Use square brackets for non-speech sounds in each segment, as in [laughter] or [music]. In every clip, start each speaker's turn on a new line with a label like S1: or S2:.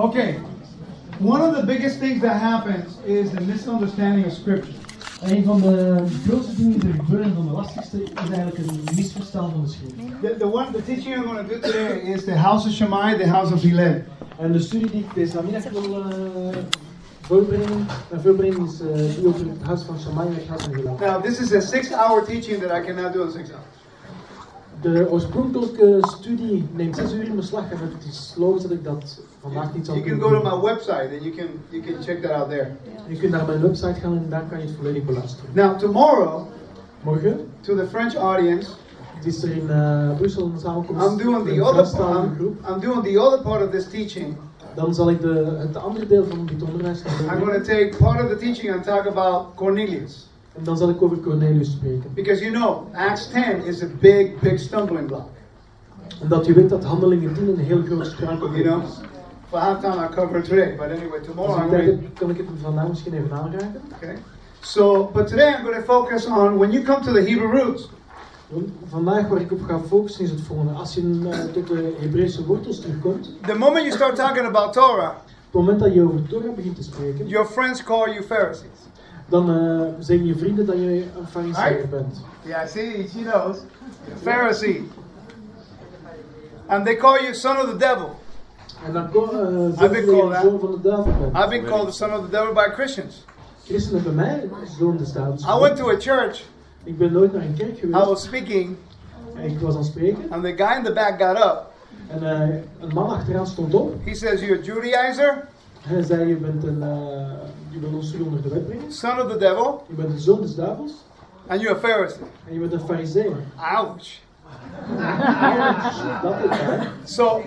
S1: Okay. One of the biggest things that happens is the misunderstanding of scripture.
S2: Een van de grootste dingen die er gebeuren, van de lastigste, is eigenlijk een misverstaan van de schrift.
S1: The, the one, the teaching I'm going to do today is the house of Shammai, the house of Hillel.
S2: En de studie die ik deze namiddag wil uh, voorbrengen, en voorbrengen is uh, die over het huis van Shammai en het huis van Hillel.
S1: Now, this is a six-hour teaching that I cannot do in six hours.
S2: De oorspronkelijke studie neemt 6 uur in beslag en het is logisch dat ik dat vandaag niet zal
S1: You can go to
S2: doen.
S1: my website and you can you can check that out there.
S2: Je kunt naar mijn website gaan en daar kan je het volledig beluisteren.
S1: Now, tomorrow,
S2: Morgen,
S1: to the French audience,
S2: het is er in uh, Brussel een samenkomst
S1: I'm doing the other
S2: Franstalige
S1: I'm,
S2: groep.
S1: I'm doing the other part of this teaching.
S2: Dan zal ik de, het andere deel van dit onderwijs gaan
S1: I'm
S2: doen.
S1: going to take part of the teaching and talk about Cornelius.
S2: En dan zal ik over Cornelius spreken.
S1: Because you know, Acts 10 is a big, big stumbling block.
S2: Omdat je weet dat handelingen 10 een heel groot
S1: You
S2: struikelblok
S1: know?
S2: is.
S1: For half time I'll cover it today, but anyway, tomorrow
S2: ik
S1: I'm going
S2: kan ik het vandaag misschien even aanraken.
S1: Okay. So, but today I'm going to focus on when you come to the Hebrew roots.
S2: Vandaag waar ik op ga focussen is het volgende. Als je uh, tot de Hebreeuwse wortels terugkomt,
S1: The moment you start talking about Torah,
S2: het moment dat je over Torah begint te spreken,
S1: your friends call you Pharisees.
S2: Dan uh, zeggen je vrienden dat je een fariseer
S1: Right.
S2: bent.
S1: Yeah, see, she knows. Pharisee. And they call you son of the devil.
S2: En dan uh,
S1: I've been
S2: ze dat je
S1: called
S2: zoon van de duivel bent.
S1: I've been called the son of the devil by Christians.
S2: Christenen bij mij, zoon des duivels.
S1: I went to a church,
S2: Ik ben nooit naar een kerk
S1: I
S2: geweest.
S1: was speaking,
S2: En ik was aan het spreken.
S1: and the guy in the back got up.
S2: En uh, een man achteraan stond op.
S1: He says, You're a Judaizer,
S2: Hij zei, je bent, een, uh, je bent ons onder de wet brengen.
S1: son of the devil,
S2: Je bent de zoon des duivels.
S1: and you're a Pharisee.
S2: En je bent een fariseer.
S1: Ouch. [laughs]
S2: Dat is waar.
S1: So,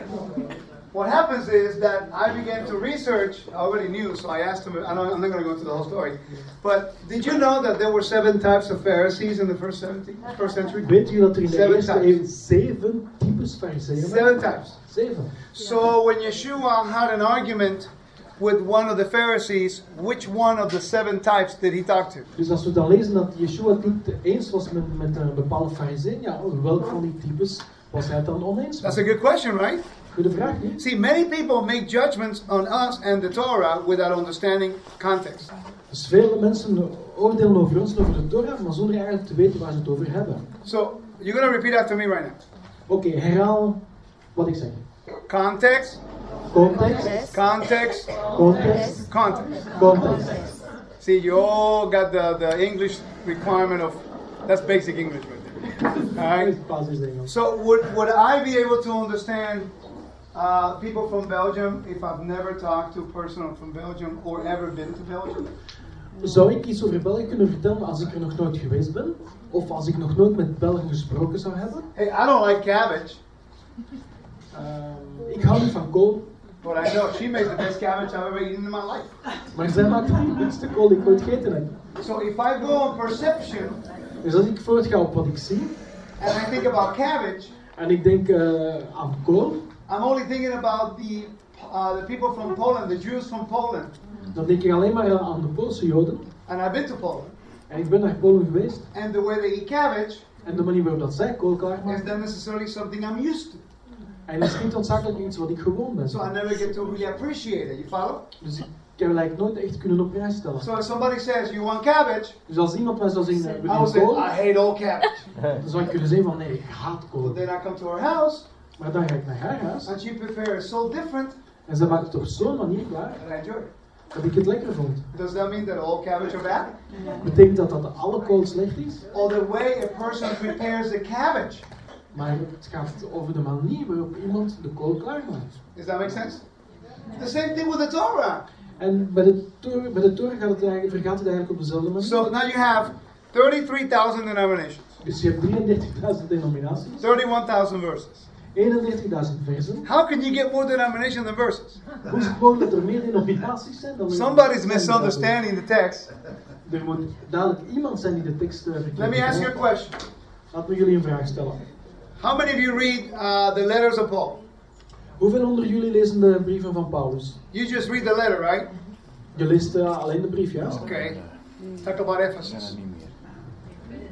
S1: what happens is that I began to research. I already knew, so I asked him. I don't, I'm not going to go into the whole story, but did you know that there were seven types of Pharisees in the first 70, first century?
S2: Weet u dat er in de
S1: Seven
S2: eerste
S1: types.
S2: eeuw zeven types fariseeën
S1: Seven
S2: waren?
S1: types.
S2: Zeven.
S1: So when Yeshua had an argument with one of the Pharisees, which one of the seven types did he talk to?
S2: Dus als we dan lezen dat Yeshua het niet eens was met, met uh, een bepaalde farisee, ja, welk van die types was hij dan oneens
S1: That's a good question, right?
S2: Goede vraag, niet?
S1: See, many people make judgments on us and the Torah without understanding context.
S2: Dus vele mensen oordelen over ons en over de Torah, maar zonder eigenlijk te weten waar ze het over hebben.
S1: So you're going to repeat after me right now.
S2: Oké, herhaal wat ik zeg.
S1: Context,
S2: Context,
S1: context,
S2: context,
S1: context.
S2: context.
S1: See, you all got the, the English requirement of that's basic English right there. All right. So would would I be able to understand uh, people from Belgium if I've never talked to a person from Belgium or ever been to Belgium?
S2: Zou ik iets over België kunnen vertellen als ik er nog nooit geweest ben? Of als ik nog nooit met Belgen gesproken zou hebben?
S1: Hey, I don't like cabbage,
S2: Ehm, ik hou niet van kool,
S1: but I know she makes the best cabbage I've ever eaten in my life.
S2: maar zij maakt de beste kool die ik ooit gegeten heb.
S1: So if I go on perception
S2: Dus als ik voortga op wat ik zie
S1: and I think about cabbage,
S2: en ik denk eh, aan kool,
S1: I'm only thinking about the uh, the people from Poland, the Jews from Poland,
S2: dan denk ik alleen maar aan de Poolse Joden.
S1: and I've been to Poland.
S2: En ik ben naar Polen geweest
S1: And the way they eat cabbage
S2: en de manier waarop dat zij kool
S1: is
S2: klaarmaken.
S1: not necessarily something I'm used to.
S2: En is niet noodzakelijk iets wat ik gewoon ben.
S1: So I never get to really appreciate it. You follow?
S2: Dus ik heb het eigenlijk nooit echt kunnen op prijs stellen.
S1: So if somebody says you want cabbage,
S2: Dus als iemand mij zou zeggen,
S1: I
S2: wil je
S1: say
S2: kool?
S1: I hate all cabbage. [laughs]
S2: Dan zou ik kunnen zeggen van, nee, ik haat kool.
S1: But then I come to her house
S2: Maar dan ga ik naar haar huis
S1: and she prepares so different
S2: en ze maakt het op zo'n manier klaar
S1: that I enjoy it.
S2: dat ik het lekker vond.
S1: Does that mean that all cabbage are bad?
S2: Betekent dat dat alle kool slecht is?
S1: Or the way a person prepares the cabbage?
S2: Maar het gaat over de manier waarop iemand de kool klaarmaakt.
S1: Does that make sense? The same thing with the Torah.
S2: En bij de Torah, bij de Torah gaat het eigenlijk, vergaat het eigenlijk op dezelfde manier.
S1: So now you have 33,000 denominations,
S2: Dus je hebt 33.000 denominaties,
S1: 31,000 verses.
S2: 31.000 versen.
S1: How can you get more denominations than verses?
S2: Hoe is het mogelijk dat er meer denominaties zijn dan...
S1: Somebody's misunderstanding the text.
S2: Er moet dadelijk iemand zijn die de tekst uh, verkeerd
S1: Let me ask you a question.
S2: Laat me jullie een vraag stellen.
S1: How many of you read uh, the letters of Paul?
S2: Hoeveel onder jullie lezen de brieven van Paulus?
S1: You just read the letter, right?
S2: Je leest uh, alleen de brief, ja?
S1: Okay. Talk about Ephesus.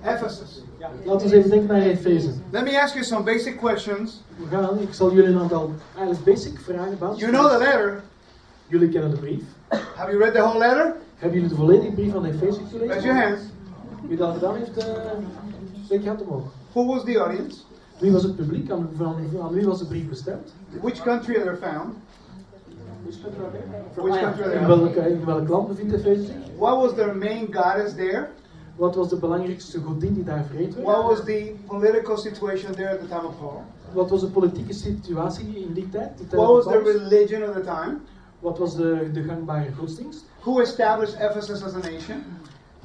S1: Ephesus.
S2: Laten we eens even denken naar Efeze.
S1: Let me ask you some basic questions.
S2: We gaan, ik zal jullie een aantal eigenlijk basic vragen beantwoorden.
S1: You know the letter.
S2: Jullie kennen de brief.
S1: Have you read the whole letter?
S2: Hebben jullie de volledige brief van de Efeze
S1: Raise
S2: gelezen?
S1: your hands.
S2: Wie dat gedaan heeft, eh steek je hand omhoog.
S1: Who was the audience?
S2: Wie was het publiek? Aan, van, aan wie was de brief bestemd?
S1: Which country are they found? Which country are they found?
S2: welk, in welk land bevindt Efeze zich?
S1: What was their main goddess there?
S2: Wat was de belangrijkste godin die daar vreed werd?
S1: What was the political situation there at the time of Paul?
S2: Wat was de politieke situatie in die tijd?
S1: What was the religion of the time?
S2: Wat was de, de gangbare godsdienst?
S1: Who established Ephesus as a nation?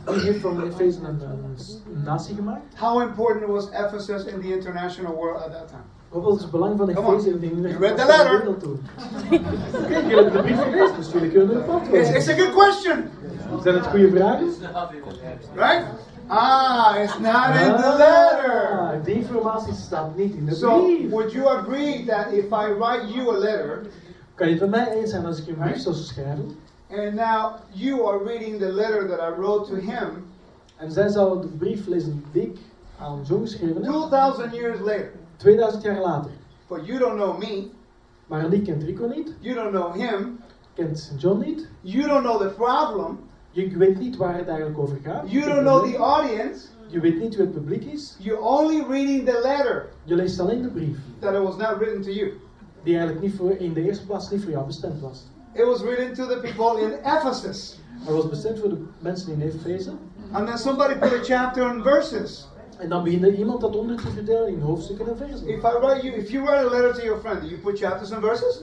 S2: Wie heeft van Efeze een, een, een natie gemaakt?
S1: How important was Ephesus in the international world at that time?
S2: Wat was het belang van. Efeze in de internationale
S1: letter.
S2: wereld toen? [laughs] Kijk, jullie de brief gelezen, dus jullie kunnen
S1: It's,
S2: antwoorden.
S1: it's a good question,
S2: Zijn het goede vragen?
S1: right? Ah, it's not in the letter.
S2: Ah, die informatie staat niet in de
S1: So,
S2: brief.
S1: would you agree that if I write you a letter,
S2: Kan je het met mij eens zijn als ik een brief zou schrijven?
S1: And now you are reading the letter that I wrote to him
S2: En zij zou de brief lezen die ik aan zo geschreven heb,
S1: 2,000 years later,
S2: 2000 jaar later.
S1: but you don't know me,
S2: Maar Annie kent Rico niet,
S1: you don't know him,
S2: kent John niet.
S1: you don't know the problem,
S2: Je weet niet waar het eigenlijk over gaat.
S1: you don't know the audience,
S2: Je weet niet wie het publiek is.
S1: you're only reading the letter
S2: Je leest alleen de brief,
S1: that it was not written to you.
S2: die eigenlijk niet voor, in de eerste plaats niet voor jou bestemd was.
S1: It was written to the people in Ephesus.
S2: Hij was bestemd voor de mensen in Efeze.
S1: And then somebody put a chapter and verses.
S2: En dan begint er iemand dat onder te verdelen in hoofdstukken en versen.
S1: If I write you, if you write a letter to your friend, do you put chapters and verses?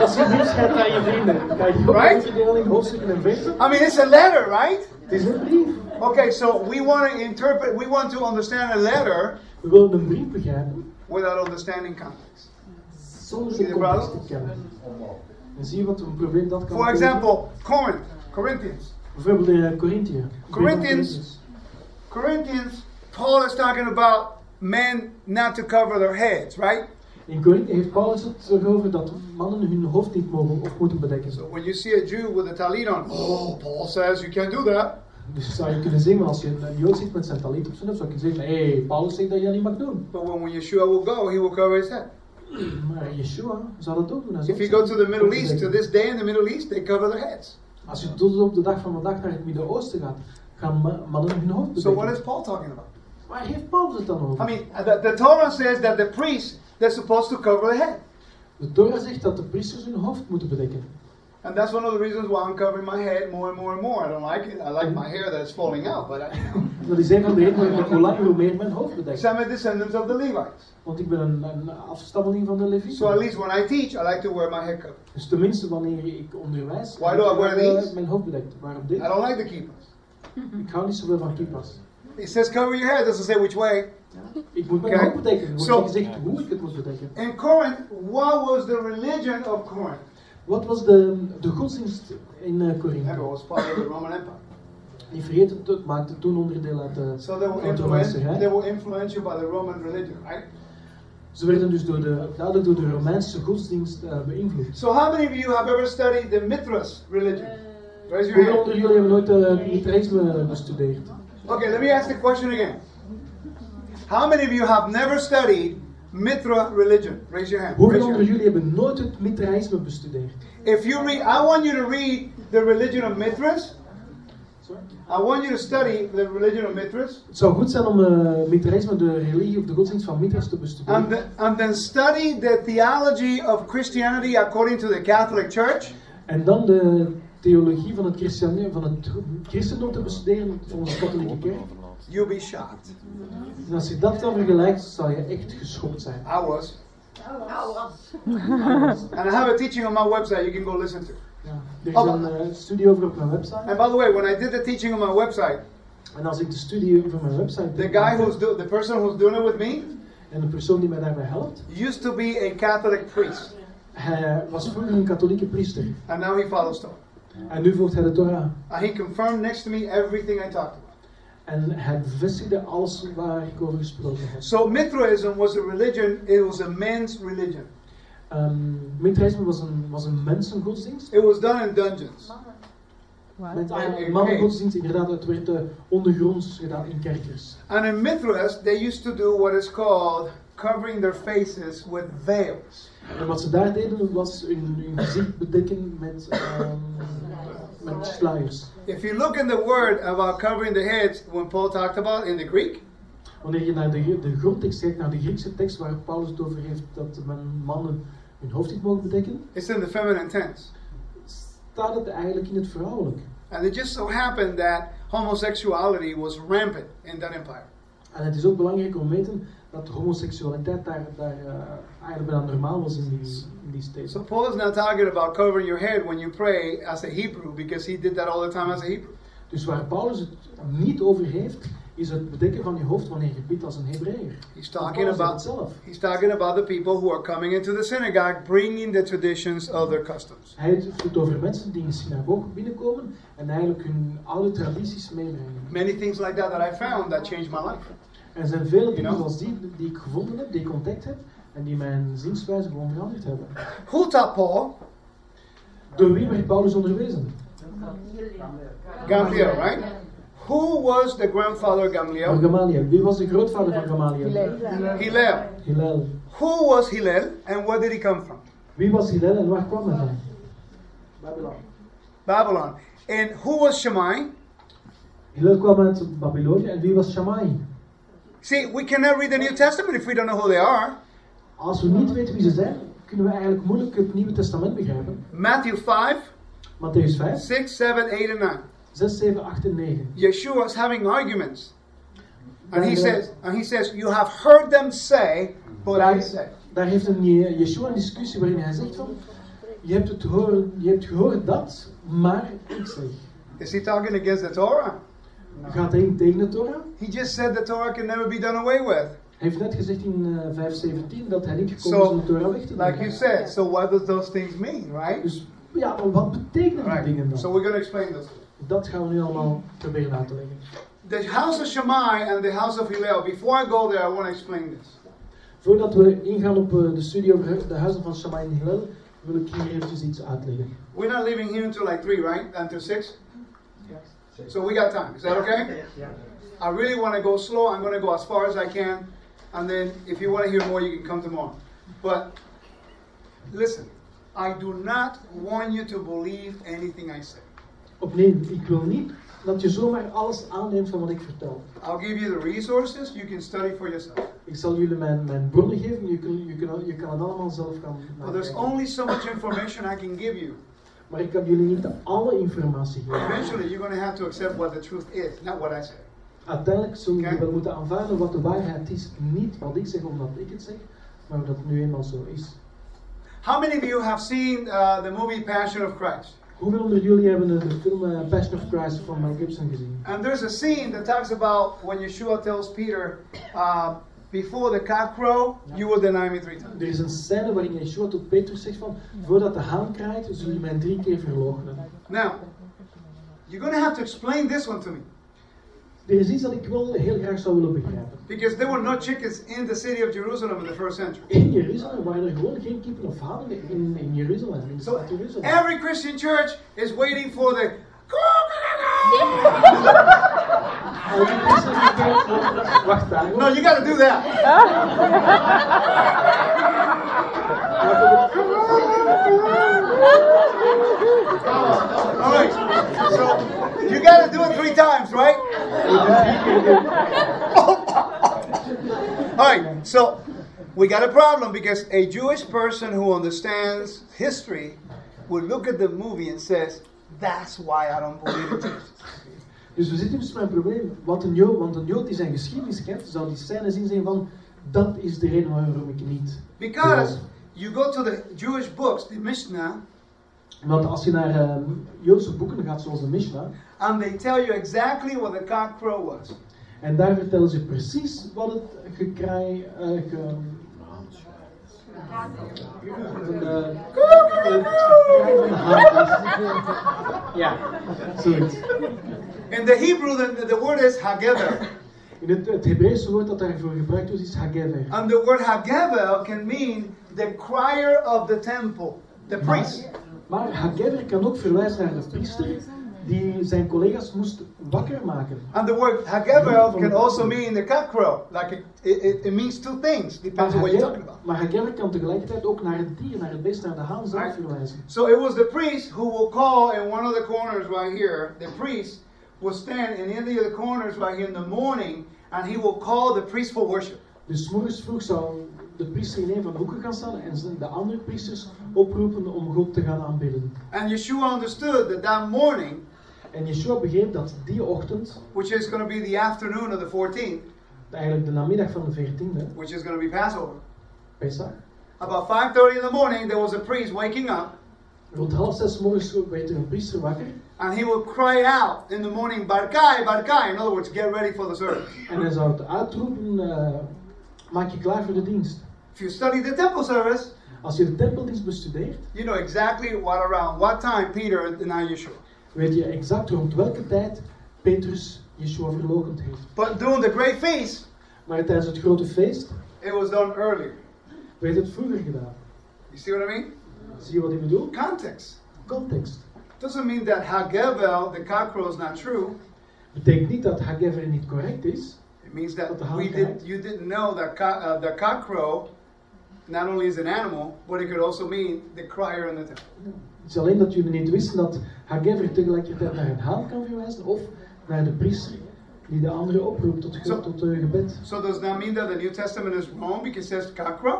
S2: Als je een brief schrijft aan je vrienden, ga je
S1: Right?
S2: verdelen in hoofdstukken en versen.
S1: I mean, it's a letter, right?
S2: Het is een brief.
S1: Okay, so we want to interpret, we want to understand a letter
S2: We willen een brief begrijpen
S1: without understanding context.
S2: zonder
S1: Zie
S2: de
S1: je,
S2: context te kennen. En zie je wat een probleem dat kan
S1: For example, Corinth, Corinthians.
S2: Bijvoorbeeld in eh, Corinthië.
S1: Corinthians. Corinthians, Paul is talking about men not to cover their heads, right?
S2: In Corinthië heeft Paulus het erover dat mannen hun hoofd niet mogen of moeten bedekken.
S1: So when you see a Jew with a talit on, oh, Paul says you can't do that.
S2: Dus zou je kunnen zeggen, als je een Jood ziet met zijn talit op zijn hoofd, zou je kunnen zeggen, hey, Paulus zegt dat je dat niet mag doen.
S1: But when Yeshua will go, he will cover his head.
S2: Maar Yeshua zou dat ook doen.
S1: If you go to the Middle East, to
S2: bedekken.
S1: this day in the Middle East, they cover their heads.
S2: Als je tot op de dag van vandaag naar het Midden-Oosten gaat, gaan ma- mannen hun hoofd
S1: So what
S2: bedekken.
S1: is Paul talking about?
S2: Waar heeft Paulus het dan over?
S1: I mean, the, the Torah says that the priests, they're supposed to cover the head.
S2: De Torah zegt dat de priesters hun hoofd moeten bedekken.
S1: And that's one of the reasons why I'm covering my head more and more and more. I don't like it. I like my hair that's falling out, but I,
S2: Dat is een van de redenen ik hoe langer hoe meer mijn hoofd bedek.
S1: I'm a descendant of the Levites.
S2: Want ik ben een, een afstammeling van de
S1: So at
S2: Levieten.
S1: least when I teach, I like to wear my head covered.
S2: Dus tenminste wanneer ik onderwijs,
S1: Why do I wear
S2: eh,
S1: these?
S2: mijn hoofd bedekt. Waarom dit?
S1: I don't like the keepers.
S2: Ik hou niet zoveel van kippas.
S1: It says cover your head, doesn't say which way.
S2: Ik moet mijn hoofd bedekken. Er wordt gezegd hoe ik het moet bedekken.
S1: In Corinth, what was the religion of Corinth?
S2: Wat was de, de godsdienst in uh,
S1: Remember, it
S2: Korinthe?
S1: was part of the Roman Empire.
S2: Die vergeet het, het maakte toen onderdeel uit de,
S1: So they were, influenced, they were influential by the Roman religion, right?
S2: Ze werden dus door de, duidelijk door de Romeinse godsdienst eh, beïnvloed.
S1: So how many of you have ever studied the Mithras religion? Raise your
S2: Hoeveel
S1: hand.
S2: onder jullie hebben nooit uh, Mithraïsme bestudeerd?
S1: Okay, let me ask the question again. How many of you have never studied Mithra religion? Raise your hand.
S2: Hoeveel onder jullie hebben nooit het Mithraïsme bestudeerd?
S1: If you read, I want you to read the religion of Mithras.
S2: Sorry?
S1: I want you to study the religion of Mithras.
S2: Het zou goed zijn om uh, Mithraïsme, de religie of de godsdienst van Mithras te bestuderen.
S1: And, the, and then study the theology of Christianity according to the Catholic Church.
S2: En dan de theologie van het, christen, van het christendom te bestuderen volgens de katholieke kerk.
S1: You'll be shocked.
S2: En als je dat dan vergelijkt, zal je echt geschokt zijn.
S1: I was. [laughs] And I have a teaching on my website you can go listen to.
S2: Ja. Er is een uh, studie over op mijn website.
S1: And by the way, when I did the teaching on my website,
S2: En als ik de studie over mijn website
S1: the guy who's do, the person who's doing it with me
S2: en de persoon die mij daarbij helpt,
S1: used to be a Catholic priest,
S2: hij was vroeger een katholieke priester.
S1: and now he follows Torah.
S2: En nu volgt hij de Torah.
S1: And he confirmed next to me everything I talked about.
S2: En hij bevestigde alles waar ik over gesproken heb.
S1: So Mithraism was a religion. It was a men's religion.
S2: Um, Mithraïsme was een, was een mensengodsdienst.
S1: It was done in dungeons.
S2: Met
S1: En-
S2: een mannengodsdienst, inderdaad, het werd uh, ondergronds gedaan in kerkers.
S1: And in Mithras, they used to do what is called covering their faces with veils.
S2: En wat ze daar deden was hun, hun gezicht bedekken met, ehm, sluiers.
S1: If you look in the word about covering the heads, when Paul talked about in the Greek,
S2: Wanneer je naar de, de grondtekst kijkt, naar de Griekse tekst waar Paulus het over heeft dat men mannen hun hoofd niet mogen bedekken,
S1: it's in the feminine tense.
S2: staat het eigenlijk in het vrouwelijk.
S1: And it just so happened that homosexuality was rampant in that empire.
S2: En het is ook belangrijk om te weten dat homoseksualiteit daar, daar uh, eigenlijk bijna normaal was in die, in die
S1: So
S2: steden.
S1: Paul is not talking about covering your head when you pray as a Hebrew because he did that all the time as a Hebrew.
S2: Dus waar Paulus het niet over heeft, is het bedekken van je hoofd wanneer je bidt als een Hebreeër.
S1: He's talking about
S2: zelf.
S1: he's talking about the people who are coming into the synagogue bringing the traditions of their customs.
S2: Hij heeft het over mensen die in de synagoge binnenkomen en eigenlijk hun oude tradities meebrengen.
S1: Many things like that that I found that changed my life.
S2: Er zijn vele dingen
S1: know?
S2: zoals die, die ik gevonden heb, die ik ontdekt heb en die mijn zienswijze gewoon veranderd hebben.
S1: Who taught Paul?
S2: Door wie werd Paulus onderwezen?
S1: Gamaliel, right? Who was the grandfather of Gamaliel?
S2: Gamaliel. Wie was de grootvader van Gamaliel?
S1: Hillel.
S2: Hillel.
S1: Who was Hillel and where did he come from?
S2: Wie was Hillel en waar kwam hij van?
S1: Babylon. And who was Shammai?
S2: Hillel kwam uit Babylonië en wie was Shammai?
S1: See, we cannot read the New Testament if we don't know who they are.
S2: Als we niet weten wie ze zijn, kunnen we eigenlijk moeilijk het Nieuwe Testament begrijpen.
S1: Matthew 5,
S2: Matthäus 5,
S1: 6, 7, 8, and 9.
S2: 6, 7, 8 en 9.
S1: Yeshua is having arguments. And he
S2: eh,
S1: says, and he says, you have heard them say, but I say.
S2: Daar heeft een Je- Yeshua een discussie waarin hij zegt van, je hebt, het horen, je hebt gehoord dat, maar ik zeg.
S1: Is he talking against the Torah?
S2: Gaat in tegen de Torah?
S1: He just said the Torah can never be done away with.
S2: Hij heeft net gezegd in eh 5.17 dat hij niet gekomen is
S1: So,
S2: om de Torah weg te
S1: like you
S2: nemen.
S1: said, so what does those things mean, right?
S2: Dus ja, maar wat betekenen die dingen
S1: Right. So
S2: dan?
S1: we're going to explain this.
S2: Dat gaan we nu allemaal proberen uit te leggen.
S1: The house of Shammai and the house of Hillel. Before I go there, I want to explain this.
S2: Voordat we ingaan op eh, de studie over de huizen van Shammai en Hillel, wil ik hier eventjes iets uitleggen.
S1: We're not leaving here until like 3, right? Until 6? So we got time. Is that okay? I really want to go slow. I'm going to go as far as I can. And then if you want to hear more, you can come tomorrow. But listen, I do not want you to believe anything I say.
S2: Oh, Opnieuw, ik wil niet dat je zomaar alles aanneemt van wat ik vertel.
S1: I'll give you the resources. You can study for yourself.
S2: Ik zal jullie mijn, mijn bronnen geven, je, kun, je, kun, je kan het allemaal zelf gaan
S1: But there's only so much information I can give you.
S2: Maar ik kan jullie niet alle informatie geven.
S1: Eventually, you're going to have to accept what the truth is, not what I say.
S2: Uiteindelijk zullen jullie
S1: Oké.
S2: wel moeten aanvaarden wat de waarheid is. Niet wat ik zeg omdat ik het zeg, maar dat het nu eenmaal zo is.
S1: How many of you have seen uh, the movie Passion of Christ?
S2: Hoeveel onder jullie hebben de, de film eh, Passion of Christ van Mel Gibson gezien?
S1: And there's a scene that talks about when Yeshua tells Peter, uh, before the cock crow, you will deny me three times.
S2: Er is een scène waarin Yeshua tot Petrus zegt van, voordat de haan kraait, zul je mij drie keer verloochenen.
S1: Now, you're going to have to explain this one to me.
S2: Er is iets dat ik wel heel graag zou willen begrijpen.
S1: Because there were no chickens in the city of Jerusalem in the first century.
S2: In Jeruzalem waren er gewoon geen kippen of hanen in, in Jeruzalem, in
S1: So
S2: Jeruzalem.
S1: every Christian church is waiting for the.
S2: Elke christelijke kerk- Wacht daar.
S1: No, you got to do that. All right. So you got to do it three times, right? All right. So we got a problem because a Jewish person who understands history would look at the movie and says, "That's why I don't believe in Jesus."
S2: Dus we zitten dus met een probleem. Wat een Jood, want een Jood die zijn geschiedenis kent, zou die scène zien zijn van, dat is de reden waarom ik niet.
S1: Because you go to the Jewish books, the Mishnah,
S2: Want als je naar ehm, Joodse boeken gaat, zoals de Mishnah,
S1: and they tell you exactly what the cock crow was.
S2: en daar vertellen ze precies wat het gekraai, eh ge. Ja, zoiets.
S1: In the Hebrew, the, the word is hagever. [laughs]
S2: In het, het Hebreeuwse woord dat daarvoor gebruikt wordt is hagever.
S1: And the word hagever can mean the crier of the temple, the priest.
S2: Maar hagever kan ook verwijzen naar de priester die zijn collega's moest wakker maken.
S1: And the word Hagabel can also mean the cockcrow. Like it, it, it- means two things,
S2: Maar
S1: depends on what you're talking about.
S2: maar Hagever kan tegelijkertijd ook naar het dier, naar het beest, naar de haan zelf verwijzen.
S1: So it was the priest who will call in one of the corners right here. The priest will stand in any of the corners by here in the morning, and he will call the priest for worship.
S2: Dus morgens vroeg zou de priester in een van de hoeken gaan staan en de andere priesters oproepen om God te gaan aanbidden.
S1: And Yeshua understood that that morning,
S2: En Yeshua begreep dat die ochtend,
S1: which is going to be the afternoon of the 14th,
S2: eigenlijk de namiddag van de 14e,
S1: which is going to be Passover,
S2: Pesach,
S1: about 5:30 in the morning, there was a priest waking up,
S2: rond half zes morgens werd er een priester wakker
S1: and he will cry out in the morning, "Barkai, Barkai!" In other words, get ready for the service.
S2: en hij zou het uitroepen, eh, maak je klaar voor de dienst.
S1: If you study the temple service,
S2: Als je de tempeldienst bestudeert,
S1: you know exactly what around what time Peter and now Yeshua.
S2: weet je exact rond welke tijd Petrus Yeshua verloochend heeft.
S1: But during the great feast,
S2: Maar tijdens het grote feest
S1: it was done earlier.
S2: werd het vroeger gedaan.
S1: You see what I mean?
S2: Zie je wat ik bedoel?
S1: Context.
S2: Context.
S1: Doesn't mean that Hagevel, the cockcrow, is not true.
S2: Betekent niet dat Hagever niet correct is.
S1: It means that we did, you didn't know that co- uh, the cockcrow not only is an animal, but it could also mean the crier in the temple.
S2: Het is alleen dat jullie niet wisten dat Hagever tegelijkertijd naar een haan kan verwijzen of naar de priester die de andere oproept tot,
S1: Zo.
S2: tot uh, gebed.
S1: So does that mean that the New Testament is wrong because it says cockcrow?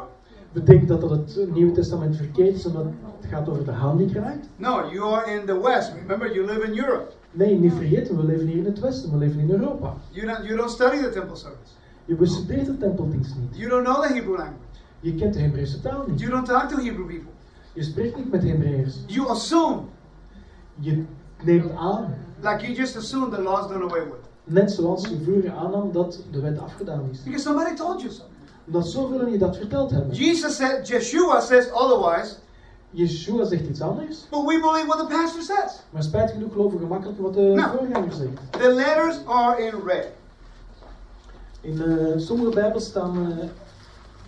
S2: Betekent dat dat het Nieuwe Testament verkeerd is omdat het gaat over de kraait?
S1: No, you are in the West. Remember, you live in Europe.
S2: Nee, niet vergeten, we leven hier in het Westen, we leven in Europa.
S1: You don't, you don't study the temple service.
S2: Je bestudeert de tempeldienst niet.
S1: You don't know the Hebrew language.
S2: Je kent de Hebreeuwse taal niet.
S1: You don't talk to Hebrew people.
S2: Je spreekt niet met Hebreërs.
S1: You assume,
S2: Je neemt aan,
S1: like you just assume the law's done away with.
S2: net zoals je vroeger aannam dat de wet afgedaan is.
S1: Because somebody told you so.
S2: Omdat zoveel je dat verteld hebben.
S1: Jesus said, Yeshua says otherwise,
S2: Yeshua zegt iets anders,
S1: but we believe what the pastor says.
S2: maar spijt genoeg geloven we gemakkelijk wat de
S1: Nou.
S2: voorganger zegt.
S1: The letters are in red.
S2: In eh, sommige bijbels staan eh,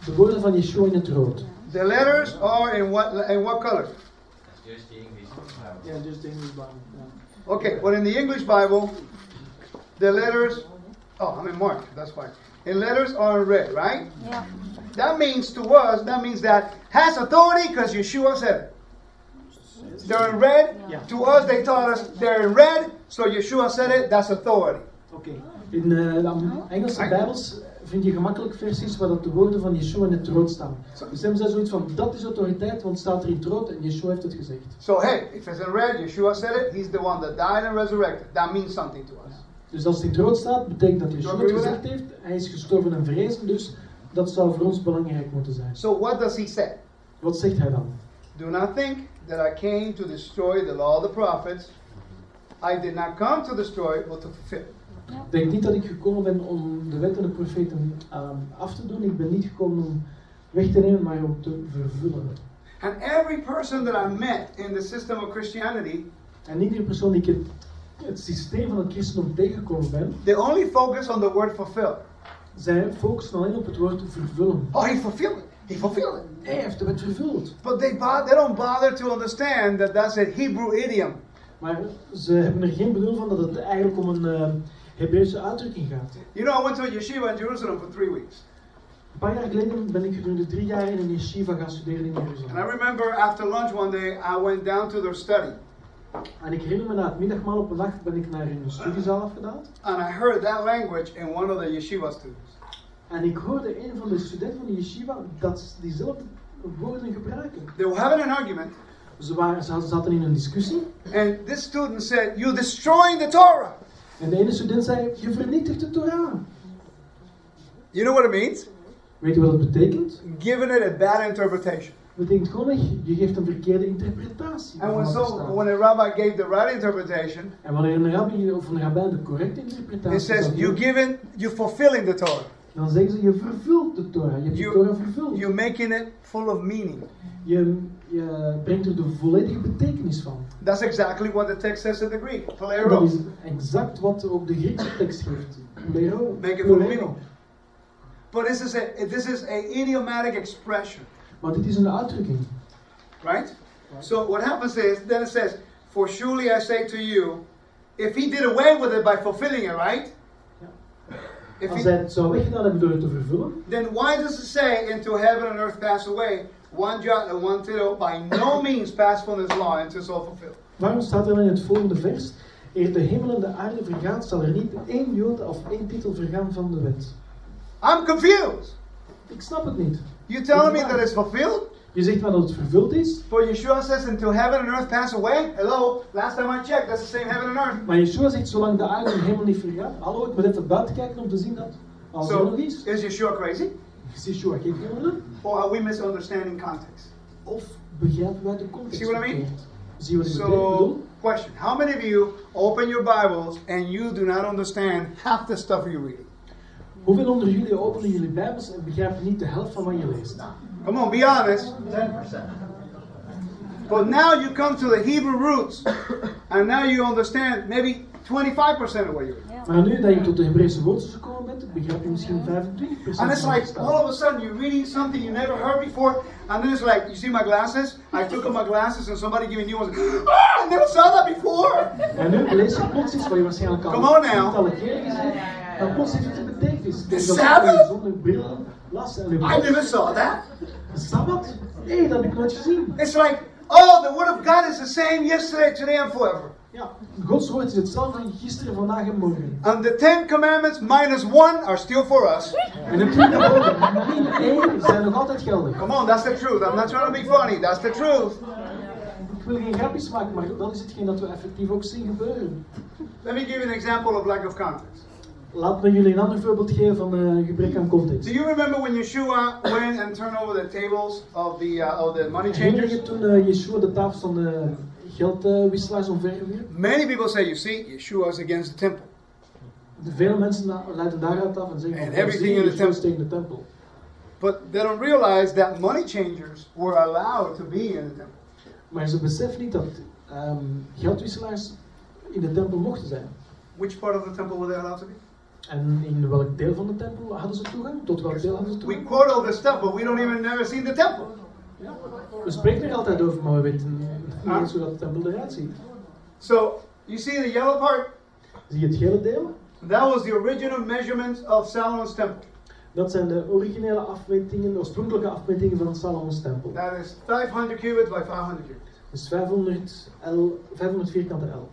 S2: de woorden van Yeshua in het rood.
S1: The letters are in what in what color?
S3: Just the English.
S2: Ja, dus de English Bible.
S1: Okay, but in the English Bible, the letters. Oh, I'm in Mark. That's fine. In letters are in red, right?
S4: Ja.
S1: That means to us, that means that has authority because Yeshua said it. They're in red.
S2: Yeah.
S1: To us, they taught us they're in red, so Yeshua said it. That's authority.
S2: Oké. In eh, de Engelse bijbels vind je gemakkelijk versies waar dat de woorden van Yeshua in het rood staan. Dus hebben zij zoiets van, dat is autoriteit, want staat er in het rood en Yeshua heeft het gezegd.
S1: So hey, if it's in red, Yeshua said it. He's the one that died and resurrected. That means something to us.
S2: Dus als het rood staat, betekent dat Yeshua
S1: Don't
S2: het gezegd heeft. Hij is gestorven en verrezen, dus dat zou voor ons belangrijk moeten zijn.
S1: So what does he say?
S2: Wat zegt hij dan?
S1: Do not think that I came to destroy the law of the prophets. I did not come to destroy, but to fulfill.
S2: Denk niet dat ik gekomen ben om de wet en de profeten ehm, af te doen. Ik ben niet gekomen om weg te nemen, maar om te vervullen.
S1: And every person that I met in the system of Christianity,
S2: En iedere persoon die ik in het systeem van het christendom tegengekomen ben,
S1: they only focus on the word fulfill.
S2: zij focussen alleen op het woord vervullen.
S1: Oh, he fulfilled it. He fulfilled it.
S2: Hij heeft wet vervuld.
S1: But they, they don't bother to understand that that's a Hebrew idiom.
S2: Maar ze hebben er geen bedoel van dat het eigenlijk om een eh Hebreeuwse uitdrukking gaat.
S1: You know, I went to a yeshiva in Jerusalem for three weeks.
S2: Een paar jaar geleden ben ik gedurende drie jaar in een yeshiva gaan studeren in
S1: And I remember after lunch one day, I went down to their study.
S2: En ik herinner me na het middagmaal op een nacht ben ik naar een studiezaal afgedaald.
S1: And I heard that language in one of the yeshiva students.
S2: En ik hoorde een van de studenten van de yeshiva dat diezelfde woorden gebruiken.
S1: They were having an argument,
S2: Ze, waren, ze zaten in een discussie.
S1: and this student said, You're destroying the Torah.
S2: En de ene student zei, je vernietigt de Torah.
S1: You know what it means?
S2: Weet je wat het betekent?
S1: Giving it a bad interpretation.
S2: Betekent gewoon je, geeft een verkeerde interpretatie.
S1: And when, so, when a rabbi gave the right interpretation,
S2: En wanneer een rabbi of een rabbijn de correcte
S1: it
S2: interpretatie
S1: says,
S2: zou
S1: You giving, you fulfilling the Torah.
S2: dan zeggen ze, je vervult de Torah. Je hebt de Torah vervuld.
S1: You're making it full of meaning.
S2: Je, je brengt er de volledige betekenis van.
S1: That's exactly what the text says in the Greek.
S2: En dat is exact wat ook de Griekse tekst geeft.
S1: Make it full of meaning. But this is a this is a idiomatic expression,
S2: Maar dit is een uitdrukking.
S1: right? So what happens is then it says, For surely I say to you, if he did away with it by fulfilling it, right? If
S2: Als hij het zou weggedaan hebben door het te vervullen,
S1: then why does it say, "Into heaven and earth pass away, one jot and one tittle by no means pass from this law until it's all fulfilled"?
S2: waarom staat er dan in het volgende vers? Eer de hemel en de aarde vergaan, zal er niet één jota of één titel vergaan van de wet.
S1: I'm confused.
S2: Ik snap het niet.
S1: You telling me that it's fulfilled?
S2: Je zegt maar dat het vervuld is,
S1: For Yeshua says, "Until heaven and earth pass away." Hello, last time I checked, that's the same heaven and earth.
S2: maar Yeshua zegt zolang de aarde en hemel niet vergaan. Hallo, ik moet even buiten kijken om te zien dat
S1: So,
S2: nog is,
S1: is Yeshua crazy,
S2: is Yeshua gek geworden?
S1: or are we misunderstanding context?
S2: Of begrijpen wij de context
S1: See what I mean?
S2: Zie wat ik
S1: So,
S2: bedoel?
S1: question: How many of you open your Bibles and you do not understand half the stuff you're reading?
S2: Hoeveel onder jullie openen jullie Bijbels en begrijpen niet de helft van wat je leest?
S1: Come on, be honest.
S3: 10%.
S1: But now you come to the Hebrew roots, and now you understand maybe 25% of what you're reading.
S2: Maar nu dat je tot de Hebreeuwse wortels gekomen bent, begrijp je misschien 25%
S1: And it's
S2: van wat
S1: like all of a sudden you're reading something you never heard before, and then it's like you see my glasses. I took off my glasses, and somebody gave me new ones. Oh, I never saw that before.
S2: En nu lees je plots iets wat je waarschijnlijk al
S1: Come on now.
S2: tientallen keren gezien en plots heeft het
S1: The Sabbath?
S2: je zonder bril las en je
S1: I never saw that.
S2: De Sabbat? Nee, dat heb ik nooit gezien.
S1: It's like, oh, the Word of God is the same yesterday, today, and forever.
S2: Ja, Gods woord is hetzelfde gisteren, vandaag en morgen.
S1: And the Ten Commandments minus one are still for us.
S2: En de tien geboden, één, zijn nog altijd geldig.
S1: Come on, that's the truth. I'm not trying to be funny. That's the truth.
S2: Ik wil geen grapjes maken, maar dat is hetgeen dat we effectief ook zien gebeuren.
S1: Let me give you an example of lack of context.
S2: Laat me jullie een ander voorbeeld geven van eh, gebrek aan context.
S1: Do you remember when Yeshua went and turned over the tables of the uh, of the money changers?
S2: je toen eh, Yeshua de tafel van de geldwisselaars omverwierp?
S1: Many people say, you see, Yeshua is against the temple.
S2: De Vele mensen leiden daaruit af en zeggen
S1: And everything in the temple.
S2: tegen de tempel.
S1: But they don't realize that money changers were allowed to be in the temple.
S2: Maar ze beseffen niet dat ehm, geldwisselaars in de tempel mochten zijn.
S1: Which part of the temple were they allowed to be?
S2: En in welk deel van de tempel hadden ze toegang? Tot welk deel hadden ze
S1: We
S2: toegang?
S1: quote all this stuff, but we don't even never seen the temple.
S2: Ja. We spreken er altijd over, maar we weten niet eens hoe dat de tempel eruit ziet.
S1: So you see the yellow part?
S2: Zie je het gele deel?
S1: That was the original measurements of Solomon's temple.
S2: Dat zijn de originele afmetingen, de oorspronkelijke afmetingen van Salomons tempel.
S1: That is 500 cubits by 500 cubits.
S2: Dus 500, L, 500 vierkante L.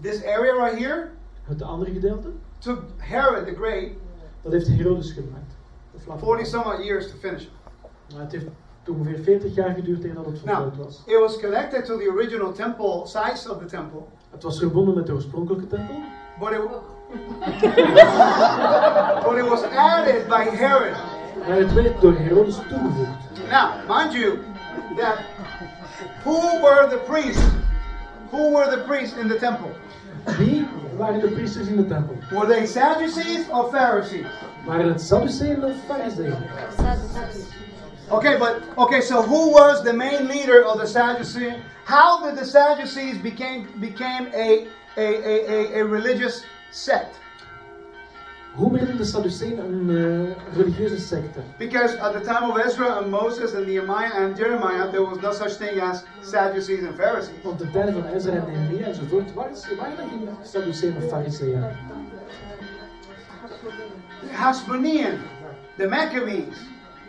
S1: This area right here
S2: Het andere gedeelte,
S1: took Herod the Great
S2: dat heeft Herodes gemaakt. De vlak
S1: 40 some odd years to finish.
S2: Maar het heeft ongeveer 40 jaar geduurd tegen dat het
S1: Now,
S2: voltooid was.
S1: it was connected to the original temple size of the temple,
S2: Het was verbonden met de oorspronkelijke tempel,
S1: but it, [laughs] but it was added by Herod.
S2: maar het werd door Herodes toegevoegd.
S1: Now, mind you, that who were the priests? Who were the priests in the temple?
S2: Wie waren de priesters in de tempel?
S1: Were they Sadducees or Pharisees?
S2: Waren het Sadduceeën of Farizeeën?
S1: Okay, but okay, so who was the main leader of the Sadducees? How did the Sadducees became became a a, a, a, a religious sect?
S2: Hoe werden de Sadduceeën een eh, religieuze secte?
S1: Because at the time of Ezra and Moses and Nehemiah and Jeremiah, there was no such thing as Sadducees and Pharisees.
S2: Want de tijden van Ezra en Nehemia enzovoort waren, er geen Sadduceeën of Farizeeën.
S1: Hasmonean, the Maccabees,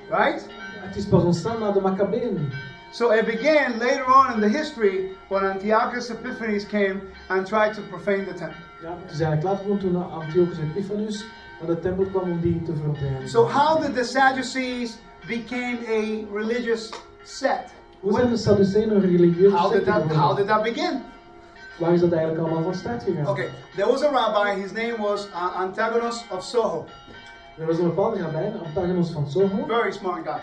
S1: right?
S2: Het is pas ontstaan na de Maccabeën.
S1: So it began later on in the history when Antiochus Epiphanes came and tried to profane the temple.
S2: Ja, het is eigenlijk later toen Antiochus Epiphanus naar de tempel kwam om die te.
S1: So how did the Sadducees became a religious sect?
S2: Hoe zijn de Sadduceeën een religieuze
S1: How did that how did that begin?
S2: Waar is dat eigenlijk allemaal van start gegaan?
S1: Okay, there was a rabbi. His name was uh, Antagonos of Soho.
S2: Er was een bepaalde rabbijn, Antagonos van Soho,
S1: Very smart guy,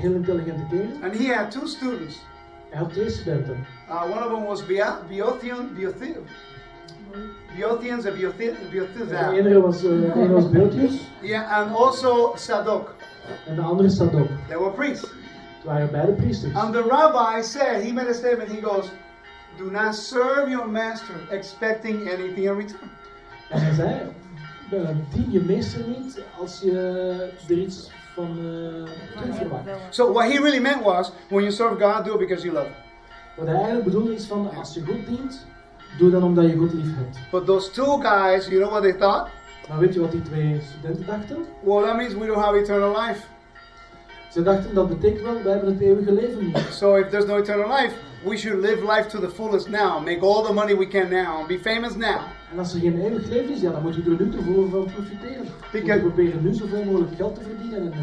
S2: heel intelligente kerel.
S1: and he had two students.
S2: Hij had twee studenten.
S1: Uh, one of them was Boethian, Boethian, Boethians and Boethi-
S2: De ene was, uh, ene was [laughs] Beeltius
S1: Yeah, and also Sadok.
S2: en de andere Sadok.
S1: They were priests.
S2: Het waren beide priesters.
S1: And the rabbi said, he made a statement. He goes, "Do not serve your master expecting anything in return."
S2: En hij zei, eh, dien je meester niet als je er iets van uh, verwacht.
S1: So what he really meant was, when you serve God, do it because you love Him.
S2: Wat hij eigenlijk bedoelde is van, als je God dient, Doe dan omdat je God lief hebt.
S1: But those two guys, you know what they thought?
S2: Maar weet je wat die twee studenten dachten?
S1: Well, that means we don't have eternal life.
S2: Ze dachten dat betekent wel, wij hebben het eeuwige leven niet.
S1: So if there's no eternal life, we should live life to the fullest now. Make all the money we can now and be famous now.
S2: En als er geen eeuwig leven is, ja, dan moeten we er nu te veel van profiteren. We
S1: Because-
S2: moeten proberen nu zoveel mogelijk geld te verdienen. En, eh,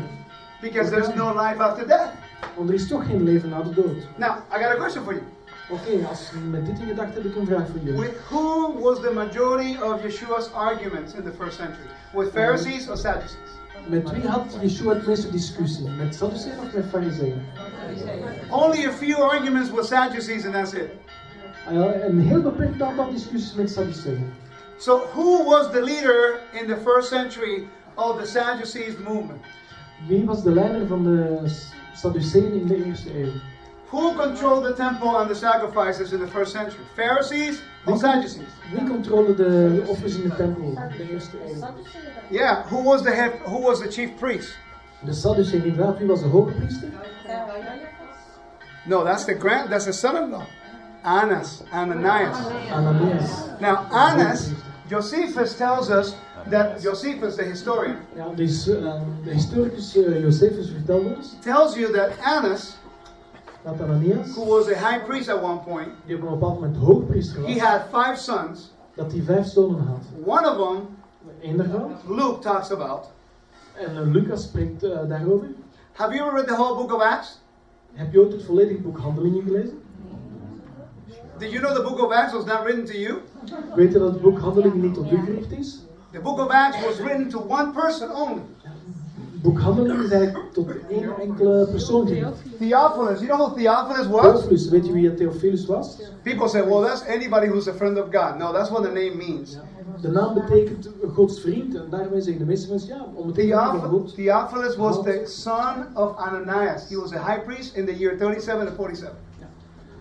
S1: Because there's no life after death.
S2: want er is toch geen leven na de dood.
S1: Now, I got a question for you.
S2: Oké, als met dit in gedachten heb ik een vraag voor jullie.
S1: With whom was the majority of Yeshua's arguments in the first century? With um, Pharisees or Sadducees?
S2: Met wie had Yeshua het meeste discussie? Met Sadduceeën of met Farizeeën?
S1: Only a few arguments with Sadducees and that's it.
S2: Ja, uh, een heel beperkt aantal discussies met Sadduceeën.
S1: So who was the leader in the first century of the Sadducees movement?
S2: Wie was de leider van de Sadduceeën in de eerste eeuw?
S1: Who controlled the temple and the sacrifices in the first century? Pharisees or Sadducees?
S2: Wie controleerde de offers in de tempel in de eerste eeuw?
S1: Yeah, who was the head, who was the chief priest?
S2: De Sadduceeën inderdaad, wie was de hoge priester?
S1: No, that's the grand that's the son-in-law. Annas, Ananias.
S2: Ananias.
S1: Now Annas, Josephus tells us that Josephus, the historian,
S2: Ja, dus, eh, de historicus eh, Josephus vertelde ons
S1: tells you that Annas, who was a high priest at one point,
S2: die op een bepaald moment hoogpriester
S1: he had five sons.
S2: dat hij vijf zonen had.
S1: One of them,
S2: Eén daarvan,
S1: Luke talks about.
S2: en eh, Lucas spreekt eh, daarover.
S1: Have you ever read the whole book of Acts?
S2: Heb je ooit het volledige boek Handelingen gelezen?
S1: Did you know the book of Acts was not written to you?
S2: Weet je dat het boek Handelingen niet tot u gericht is?
S1: The book of Acts was written to one person only.
S2: Boek Handelingen is eigenlijk tot één enkele persoon gericht.
S1: Theophilus. You know who Theophilus was?
S2: Theophilus, weet je wie Theophilus was?
S1: People say, well, that's anybody who's a friend of God. No, that's what the name means.
S2: De naam betekent Gods vriend en daarmee zeggen de meeste mensen ja, om het
S1: Theoph-
S2: van God.
S1: Theophilus was the son of Ananias. He was a high priest in the year 37 to 47.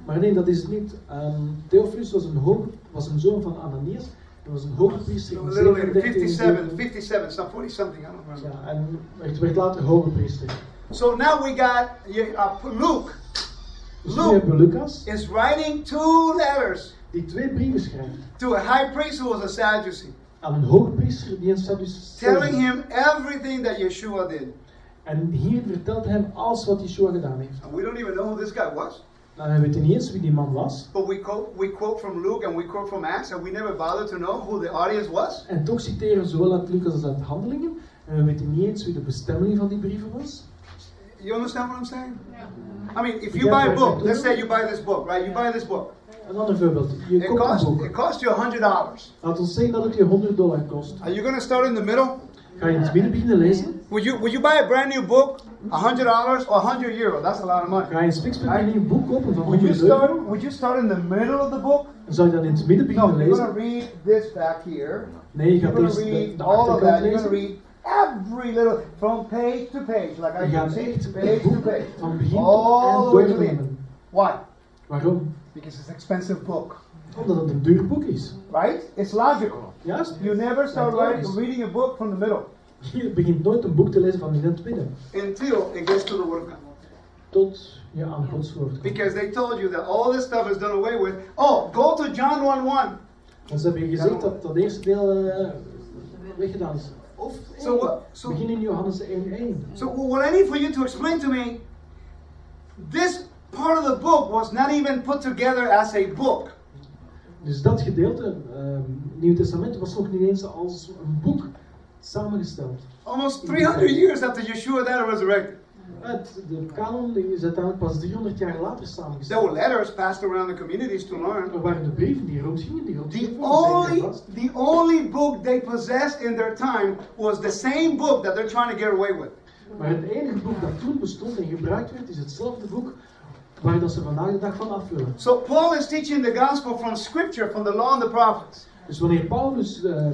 S2: Maar nee, dat is het niet. Ehm, Theophilus was een, hoog, was een zoon van Ananias. Hij was een hoge priester
S1: A
S2: in
S1: little later, 57, 57, some 40 something, I don't remember.
S2: Ja, en werd, werd later hoge priester.
S1: So now we got uh, Luke Luke.
S2: Lucas,
S1: is writing two letters
S2: die twee brieven schrijft
S1: to a high priest who was a Sadducee,
S2: aan een hoge priester die een Sadduceeën
S1: telling him everything that Yeshua did.
S2: En hier vertelt hem alles wat Yeshua gedaan heeft.
S1: And we don't even know who this guy was.
S2: Nou, we weten niet eens wie die man was.
S1: But we quote, we quote from Luke and we quote from Acts, and we never bother to know who the audience was.
S2: En toch citeren we zowel uit Lucas als uit Handelingen. En we weten niet eens wie de bestemming van die brieven was.
S1: You understand what I'm saying? Yeah. I mean, if you buy a book, let's say you buy this book, right? You buy this book.
S2: Een ander voorbeeld. Je
S1: It
S2: koopt een
S1: costs
S2: boek.
S1: it costs you hundred dollars.
S2: Laat ons zeggen dat het je 100 dollar kost.
S1: Are you gonna start in the middle?
S2: Ga je in het midden beginnen lezen?
S1: Would you would you buy a brand new book, hundred dollars or hundred euro? That's a lot of money.
S2: Ga je een nieuw boek kopen van
S1: Would you
S2: 100 euro?
S1: start? Would you start in the middle of the book?
S2: Zou je dan in het midden
S1: No,
S2: beginnen
S1: you're gonna read this back here.
S2: Nee, je
S1: You're
S2: gaat
S1: gonna
S2: eerst de,
S1: read
S2: de
S1: all of
S2: achterkant
S1: that. You're gonna
S2: lezen.
S1: read every little from page to page, like I
S2: Je
S1: can
S2: gaat
S1: see,
S2: echt
S1: page
S2: het
S1: to
S2: boek
S1: page,
S2: van begin
S1: all the way to the
S2: doornemen.
S1: end. Why?
S2: Waarom?
S1: Because it's an expensive book,
S2: Omdat het een duur boek is.
S1: right? It's logical.
S2: Juist.
S1: You never start
S2: Like
S1: writing,
S2: always.
S1: reading a book from the middle
S2: Je begint nooit een boek te lezen van in het midden.
S1: until it gets to the Word of God.
S2: Tot je aan Gods woord komt.
S1: Because they told you that all this stuff is done away with. Oh, go to John 1 1.
S2: Want ze hebben je gezegd dat dat eerste deel eh, weggedaan is. Of
S1: So what- so-
S2: Begin in Johannes 1.1.
S1: So what I need for you to explain to me, this part of the book was not even put together as a book.
S2: Dus dat gedeelte, ehm Nieuw Testament, was nog niet eens als een boek samengesteld.
S1: Almost 300 years after Yeshua died and resurrected.
S2: Het, de kanon is uiteindelijk pas 300 jaar later
S1: There
S2: samengesteld.
S1: were letters passed around the communities to learn.
S2: Er waren de brieven die rondgingen, die
S1: The only, the only book they possessed in their time was the same book that they're trying to get away with.
S2: Maar het enige boek dat toen bestond en gebruikt werd, is hetzelfde boek waar dat ze vandaag de dag van af willen.
S1: So Paul is teaching the gospel from scripture, from the law and the prophets.
S2: Dus wanneer Paulus eh,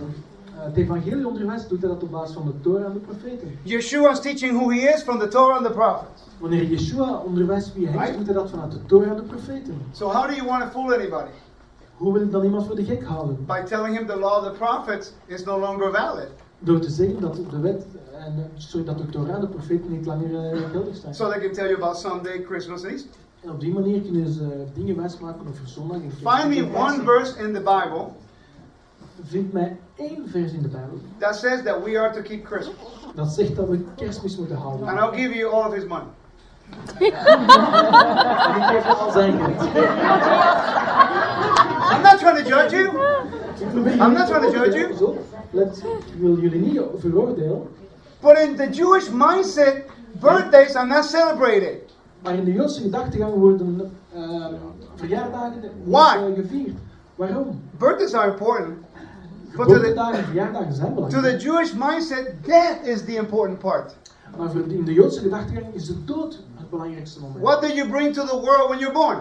S2: het evangelie onderwijst, doet hij dat op basis van de Torah en de profeten.
S1: Yeshua is teaching who he is from the Torah and the prophets.
S2: Wanneer Yeshua onderwijst wie hij is,
S1: Right.
S2: doet hij dat vanuit de Torah en de profeten.
S1: So how do you want to fool anybody?
S2: Hoe wil ik dan iemand voor de gek houden?
S1: By telling him the law of the prophets is no longer valid.
S2: Door te zeggen dat de wet en eh, sorry, dat de Torah en de profeten niet langer eh, geldig zijn.
S1: So they can tell you about someday Christmas and Easter.
S2: En op die manier kunnen ze dingen wijsmaken over zondag. en
S1: Find me one verse in the Bible
S2: Vind mij één vers in de Bijbel
S1: that says that we are to keep Christmas.
S2: dat zegt dat we kerstmis moeten houden.
S1: And I'll give you all of his money.
S2: En ik geef je al zijn geld.
S1: I'm not trying to judge you. I'm not trying to judge you.
S2: Let, wil jullie niet veroordelen.
S1: But in the Jewish mindset, birthdays are not celebrated.
S2: Maar in de Joodse gedachtegang worden eh, verjaardagen gevierd. Waarom?
S1: Birthdays are important. But to the,
S2: Geboortedagen en verjaardagen zijn
S1: to the. Jewish mindset, death is the important part.
S2: Maar in de Joodse gedachtegang is de dood het belangrijkste moment.
S1: What do you bring to the world when you're born?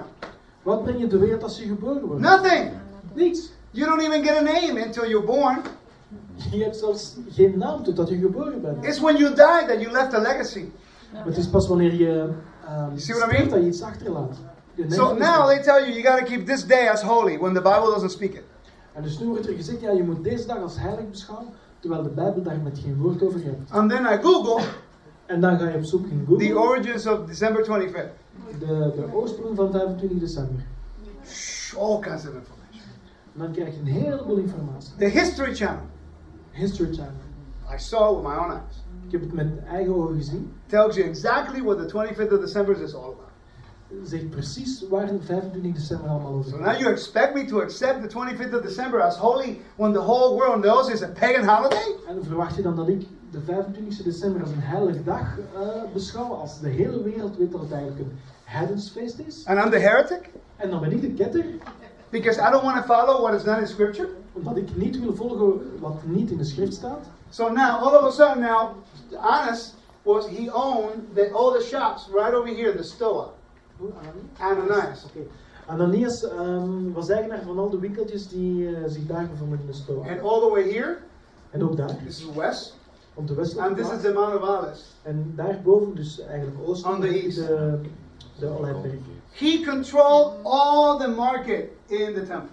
S2: Wat breng je de wereld als je geboren wordt?
S1: Nothing.
S2: Niets.
S1: You don't even get a name until you're born. [laughs]
S2: Je hebt zelfs geen naam totdat je geboren bent.
S1: It's when you die that you left a legacy.
S2: Maar het is pas wanneer je ehm
S1: see what I
S2: sterft
S1: mean?
S2: dat je iets achterlaat.
S1: So now they tell you you got to keep this day as holy when the Bible doesn't speak it.
S2: En dus nu wordt er gezegd, ja, je moet deze dag als heilig beschouwen, terwijl de Bijbel daar met geen woord over hebt.
S1: And then I Google
S2: En dan ga je op zoek in
S1: the
S2: Google,
S1: origins of December 25th.
S2: de, de oorsprong van 25 december.
S1: All kinds of information.
S2: En dan krijg je een heleboel informatie.
S1: The History Channel.
S2: History Channel.
S1: I saw it with my own eyes.
S2: Ik heb het met eigen ogen gezien.
S1: Tells you exactly what the 25th of December is all about.
S2: Zegt precies waar de 25 december allemaal over
S1: So now you expect me to accept the 25th of December as holy when the whole world knows it's a pagan holiday?
S2: En verwacht je dan dat ik de 25 december als een heilige dag eh, beschouw, als de hele wereld weet dat het eigenlijk een heidensfeest is?
S1: And I'm the heretic?
S2: En dan ben ik de ketter,
S1: Because I don't want to follow what is not in Scripture?
S2: omdat ik niet wil volgen wat niet in de schrift staat.
S1: So now, all of a sudden now, Annas was, he owned the, all the shops right over here, the Stoa.
S2: Hoe, Anani?
S1: Ananias.
S2: Oké. Ananias ehm, was eigenaar van al de winkeltjes die eh, zich daar bevonden in de store.
S1: And all the way here,
S2: En ook daar,
S1: this is west,
S2: op de westelijke
S1: and this is
S2: plaats.
S1: the Mount of Olives.
S2: En daarboven, dus eigenlijk oosten,
S1: On the east.
S2: de, de Olijfberg.
S1: He controlled all the market in the temple.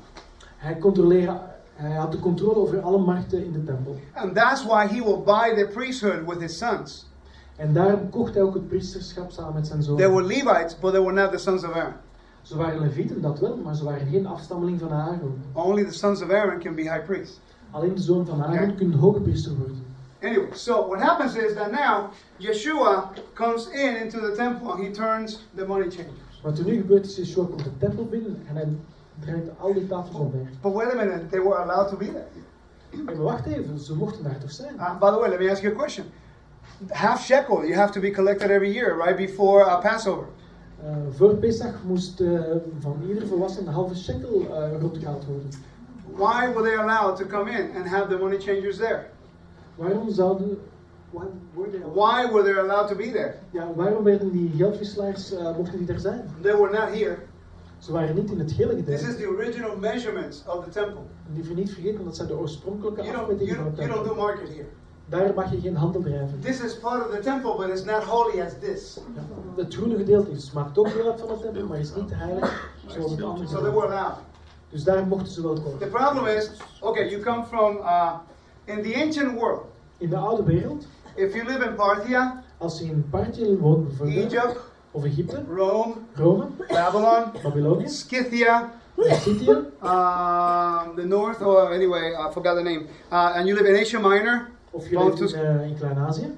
S2: Hij, controleerde, hij had de controle over alle markten in de tempel.
S1: And that's why he will buy the priesthood with his sons.
S2: En daarom kocht hij ook het priesterschap samen met zijn zoon.
S1: They were Levites, but they were not the sons of Aaron.
S2: Ze waren levieten, dat wel, maar ze waren geen afstammeling van Aaron.
S1: Only the sons of Aaron can be high priests.
S2: Alleen de zoon van Aaron
S1: Oké.
S2: kunt hoge priester worden.
S1: Anyway, so what happens is that now Yeshua comes in into the temple and he turns the money changers.
S2: Wat er nu gebeurt is, Yeshua komt de tempel binnen en hij draait al die tafels omver.
S1: But wait a minute, they were allowed to be there.
S2: Maar wacht even, ze mochten daar toch zijn?
S1: Uh, by the way, let me ask you a question. Half shekel, you have to be collected every year, right before uh, Passover.
S2: Eh, voor Pesach moest eh, van ieder volwassene een halve shekel eh rondgehaald worden.
S1: Why were they allowed to come in and have the money changers there?
S2: Waarom zouden... Why were they-
S1: Why were they allowed to be there?
S2: Ja, waarom werden die geldwisselaars, mochten die daar zijn?
S1: They were not here.
S2: Ze waren niet in het hele
S1: This is the original measurements of the temple.
S2: En die niet vergeten, dat zijn de oorspronkelijke afmetingen van het
S1: you don't do market here.
S2: Daar mag je geen handel drijven.
S1: This is part of the temple, but it's not holy as this.
S2: Ja, Het groene gedeelte is, maakt ook deel uit van het tempel, maar is niet heilig zoals het andere
S1: So they were
S2: gedeelte.
S1: allowed.
S2: Dus daar mochten ze wel komen.
S1: The problem is, okay, you come from, uh, in the ancient world,
S2: In de oude wereld,
S1: if you live in Parthia,
S2: als je in Parthië woont bijvoorbeeld,
S1: Egypt,
S2: of Egypte,
S1: Rome,
S2: Rome,
S1: Babylon,
S2: Babylonië,
S1: Scythia,
S2: Scythië,
S1: um, the north, or anyway, I forgot the name, uh, and you live in Asia Minor,
S2: of je leeft in, eh, in Klein-Azië.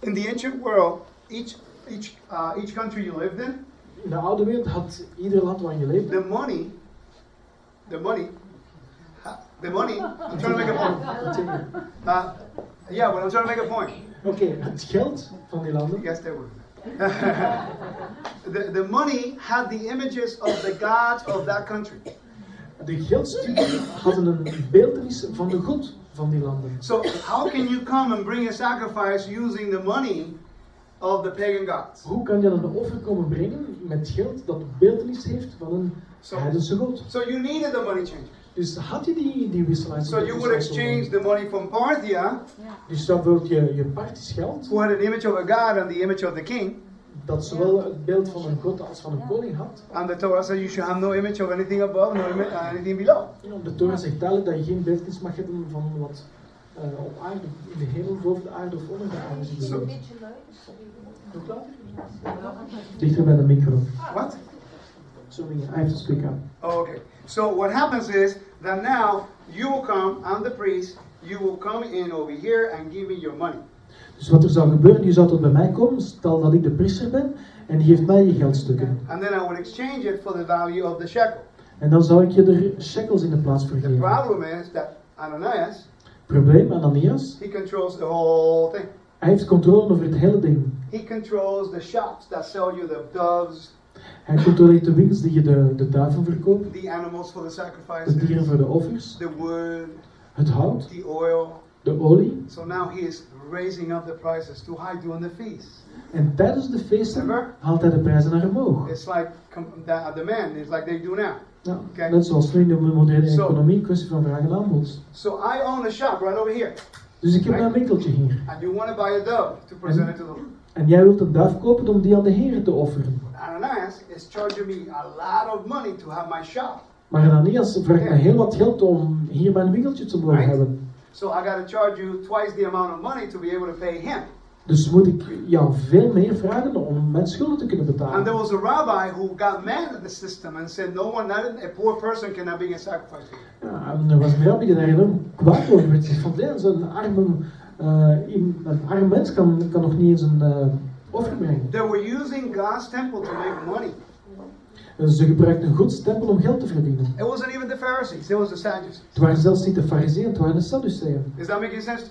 S1: in the ancient world, each, each, uh, each country you lived in,
S2: In de oude wereld had ieder land waar je leefde,
S1: the money, the money, uh, the money, I'm trying to make a point. Uh, yeah, but I'm trying to make a point.
S2: Oké, het geld van die landen,
S1: Yes, they were. [laughs] the, the money had the images of the gods of that country.
S2: De geldstukken hadden een beeldenis van de god van die landen.
S1: So how can you come and bring a sacrifice using the money of the pagan gods?
S2: Hoe kan je dan een offer komen brengen met geld dat beeldenis heeft van een
S1: So,
S2: heidense god?
S1: so you needed the money changer.
S2: Dus had je die, die wisselaars?
S1: So you would exchange the money from Parthia,
S2: Dus dan bijvoorbeeld je, je partisch geld,
S1: who had an image of a god and the image of the king,
S2: dat zowel het beeld van een god als van een koning had.
S1: and the Torah said you should have no image of anything above, no ima- uh, anything below.
S2: De Torah zegt duidelijk dat je geen beeldenis mag hebben van wat eh, op aarde, in de hemel, boven de aarde of onder de aarde zit.
S1: Zo.
S2: Dichter bij de micro.
S1: What?
S2: Sorry, I have to speak up.
S1: Oh, okay. So what happens is that now you will come, I'm the priest, you will come in over here and give me your money.
S2: Dus wat er zou gebeuren, je zou tot bij mij komen, stel dat ik de priester ben, en je geeft mij je geldstukken.
S1: And then I would exchange it for the value of the shekel.
S2: En dan zou ik je er shekels in de plaats voor
S1: The
S2: geven.
S1: problem is that Ananias,
S2: Probleem, Ananias,
S1: he controls the whole thing.
S2: hij heeft controle over het hele ding.
S1: He controls the shops that sell you the doves,
S2: Hij controleert de winkels die je de, de duiven verkoopt,
S1: the animals for the
S2: de
S1: sacrifices,
S2: dieren voor de offers,
S1: the wood,
S2: het hout,
S1: the oil.
S2: de olie.
S1: So now he is raising up the prices to high during the feast.
S2: En tijdens de feesten
S1: Remember?
S2: haalt hij de prijzen naar omhoog.
S1: It's like com- the demand is like they do now.
S2: Ja,
S1: Oké.
S2: Net zoals nu in de moderne
S1: Zo.
S2: economie, kwestie van vraag en aanbod.
S1: So I own a shop right over here,
S2: Dus ik heb een winkeltje hier.
S1: and you want to buy a dove to present it to the Lord.
S2: En jij wilt een duif kopen om die aan de Heer te offeren.
S1: Ananias is charging me a lot of money to have my shop.
S2: Maar Ananias vraagt mij heel wat geld om hier mijn winkeltje te mogen
S1: Right.
S2: hebben.
S1: So I got to charge you twice the amount of money to be able to pay him.
S2: Dus moet ik jou veel meer vragen om mijn schulden te kunnen betalen.
S1: And there was a rabbi who got mad at the system and said, "No one, not a poor person, cannot be a sacrifice."
S2: Ja, en er was een rabbi die daar enorm kwaad over werd. Hij Van "Nee, zo'n arme, iem- een arm mens kan, kan nog niet eens een eh, offer brengen.
S1: They were using God's temple to make money.
S2: Dus ze gebruikten Gods tempel om geld te verdienen.
S1: It wasn't even the Pharisees; it was the Sadducees.
S2: Het waren zelfs niet de fariseeën, het waren de Sadduceeën.
S1: Is that making sense?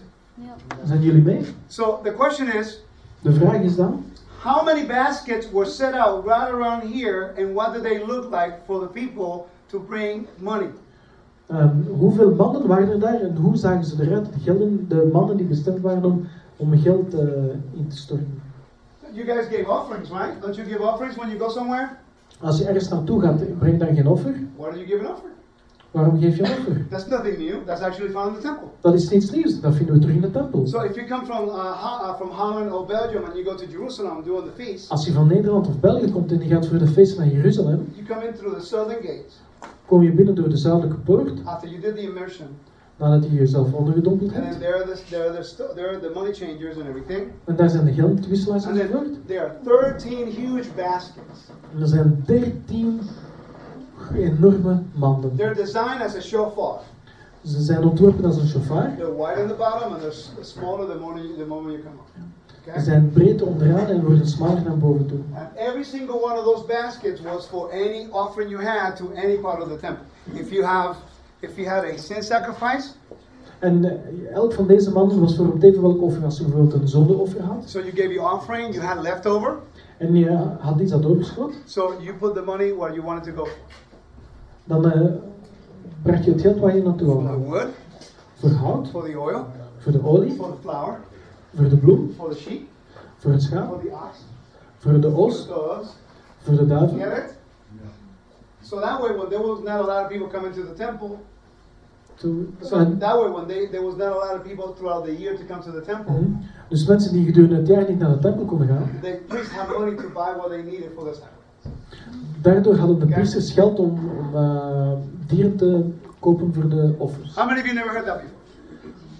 S2: Zijn jullie mee?
S1: So the question is,
S2: De vraag is dan,
S1: how many baskets were set out right around here, and what did they look like for the people to bring money?
S2: ehm, hoeveel mannen waren er daar en hoe zagen ze eruit? De, gelden, de mannen die bestemd waren om, om geld eh, in te storten.
S1: You guys gave offerings, right? Don't you give offerings when you go somewhere?
S2: Als je ergens naartoe gaat, breng dan geen offer.
S1: Why do you give an offering?
S2: Waarom geef je een offer?
S1: That's nothing new. That's actually found in the temple.
S2: Dat is niets nieuws, dat vinden we terug in de tempel.
S1: So if you come from uh, Ha- uh, from Holland or Belgium and you go to Jerusalem doing the feast,
S2: Als je van Nederland of België komt en je gaat voor de feesten naar Jeruzalem,
S1: you come in through the southern gates
S2: kom je binnen door de zuidelijke poort,
S1: after you did the immersion,
S2: nadat je jezelf ondergedompeld
S1: and
S2: hebt.
S1: there are the there are the, there are the money changers and everything,
S2: En daar zijn de geldwisselaars
S1: and then
S2: enzovoort.
S1: there are 13 huge baskets.
S2: En er zijn 13 enorme manden.
S1: They're designed as a shofar.
S2: Ze zijn ontworpen als een shofar.
S1: They're wide on the bottom and they're smaller the moment you, the moment you come up.
S2: Ze zijn breed onderaan en worden smaller naar boven toe.
S1: And every single one of those baskets was for any offering you had to any part of the temple. If you have, if you had a sin sacrifice,
S2: En eh, elk van deze mannen was voor op even welk offer. Als je bijvoorbeeld een zondeoffer had.
S1: So you gave your offering, you had leftover,
S2: en je had iets dat overschot,
S1: so you put the money where you wanted to go.
S2: dan eh, bracht je het geld waar je naartoe
S1: For the wood,
S2: Voor hout,
S1: for the oil,
S2: voor de olie,
S1: for the flour,
S2: voor de bloem,
S1: for the sheep,
S2: voor het
S1: for the ox,
S2: voor de
S1: for the
S2: os, voor de duiven.
S1: Get it? So that way, when there was not a lot of people coming to the temple, That way when they there was not a lot of people throughout the year to come to the temple,
S2: Mhm. Dus mensen die gedurende het jaar niet naar de tempel konden gaan,
S1: they priests had money to buy what they needed for the sacrifice.
S2: daardoor hadden de priesters geld om, om eh, dieren te kopen voor de offers.
S1: How many of you never heard that before?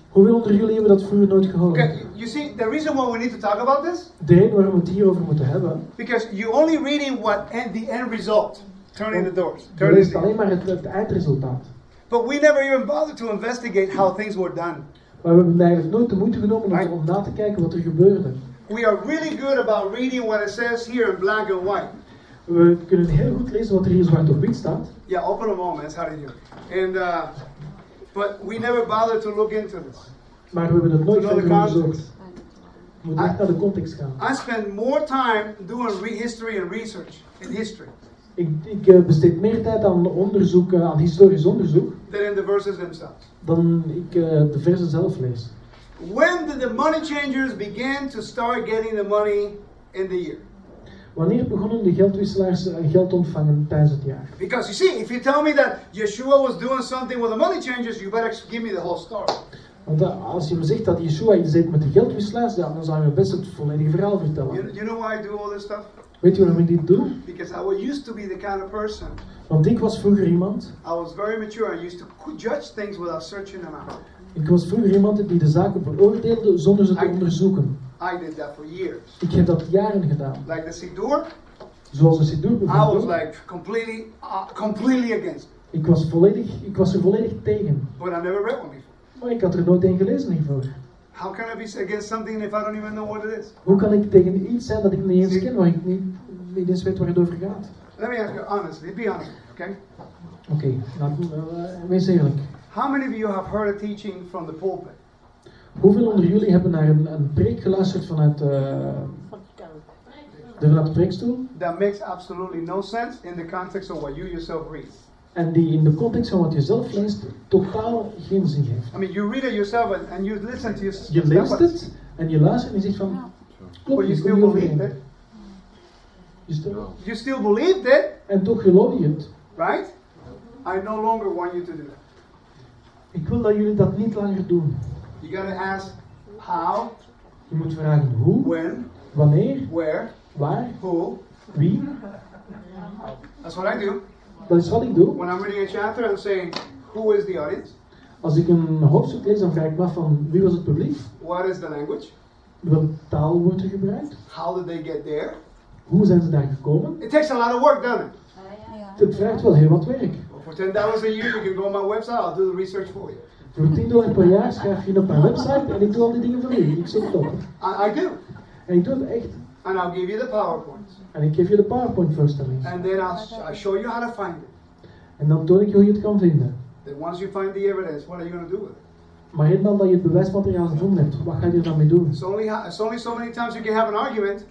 S2: Hoeveel onder jullie hebben dat vroeger nooit gehoord?
S1: Okay, you- you see, the reason why we need to talk about this,
S2: De reden waarom we het hierover moeten hebben,
S1: because you're only reading what end, the end result, turning the doors,
S2: je
S1: turning the
S2: alleen maar het, het eindresultaat.
S1: But we never even bothered to investigate how things were done.
S2: Maar we hebben eigenlijk nooit de moeite genomen om, na te kijken wat er gebeurde.
S1: We are really good about reading what it says here in black and white.
S2: We kunnen heel goed lezen wat er hier zwart op wit staat.
S1: Yeah, open a moment. That's how do you do it. And uh, but we never bothered to look into this.
S2: Maar we hebben het nooit verder onderzocht.
S1: context.
S2: We moeten echt naar de context gaan.
S1: I spend more time doing re- history and research in history
S2: Ik, ik eh, besteed meer tijd aan onderzoek, eh, aan historisch onderzoek,
S1: than in the verses themselves.
S2: dan ik eh, de versen zelf lees.
S1: When did the money changers begin to start getting the money in the year?
S2: Wanneer begonnen de geldwisselaars geld ontvangen tijdens het jaar?
S1: Because you see, if you tell me that Yeshua was doing something with the money changers, you better give me the whole story.
S2: Want als je me zegt dat Yeshua iets deed met de geldwisselaars, dan zou je me best het volledige verhaal
S1: You,
S2: vertellen.
S1: you know why I do all this stuff?
S2: Weet je waarom ik dit doe?
S1: Because I used to be the kind of person.
S2: Want ik was vroeger iemand,
S1: I was very mature. I used to judge things without searching them out.
S2: ik was vroeger iemand die de zaken beoordeelde zonder ze te
S1: I-
S2: onderzoeken.
S1: I did that for years.
S2: Ik heb dat jaren gedaan.
S1: Like the Siddur,
S2: Zoals de Sidur
S1: I was
S2: bijvoorbeeld.
S1: like completely, uh, completely against it.
S2: Ik was, volledig, ik was er volledig tegen.
S1: But I never read one before.
S2: Maar ik had er nooit een gelezen hiervoor.
S1: How can I be against something if I don't even know what it is?
S2: Hoe kan ik tegen iets zijn dat ik niet eens ken, waar ik niet, niet eens weet waar het over gaat?
S1: Let me ask you honestly, be honest, okay?
S2: Oké, laten we, eh, wees eerlijk.
S1: How many of you have heard a teaching from the pulpit
S2: Hoeveel onder jullie hebben naar een, een preek geluisterd vanuit, eh, de, vanuit de preekstoel?
S1: that makes absolutely no sense in the context of what you yourself read?
S2: En die in de context van wat je zelf leest totaal geen zin heeft.
S1: I mean, you read it yourself and, and you listen to your
S2: Je leest het en je luistert en je zegt van,
S1: but
S2: klopt,
S1: you still believe it.
S2: Je stel-
S1: You still believed it,
S2: En toch geloof je het.
S1: right? I no longer want you to do that.
S2: Ik wil dat jullie dat niet langer doen.
S1: You gotta ask how,
S2: Je moet vragen hoe,
S1: when,
S2: wanneer,
S1: where,
S2: waar,
S1: who.
S2: wie.
S1: That's what I do.
S2: Dat is wat ik doe.
S1: When I'm reading a chapter, I'm saying, who is the audience?
S2: Als ik een hoofdstuk lees, dan vraag ik me af van wie was het publiek?
S1: What is the language?
S2: Welke taal wordt er gebruikt?
S1: How did they get there?
S2: Hoe zijn ze daar gekomen?
S1: It takes a lot of work, doesn't it?
S2: Het vraagt wel heel wat werk.
S1: Well, for ten dollars a year, you can go on my website. I'll do the research for you.
S2: Voor 10 dollar per jaar schrijf je op mijn website en ik doe al die dingen voor u. Ik zoek het op.
S1: I, I do,
S2: En ik doe het echt.
S1: And I'll give you the powerpoints,
S2: En ik geef je de PowerPoint voorstelling.
S1: and then I'll, I'll show you how to find it.
S2: En dan toon ik je hoe je het kan vinden.
S1: Then once you find the evidence, what are you going to do with it?
S2: Maar eenmaal dat je het bewijsmateriaal gevonden hebt, wat ga je er dan mee doen?
S1: It's only it's only so many times you can have an argument.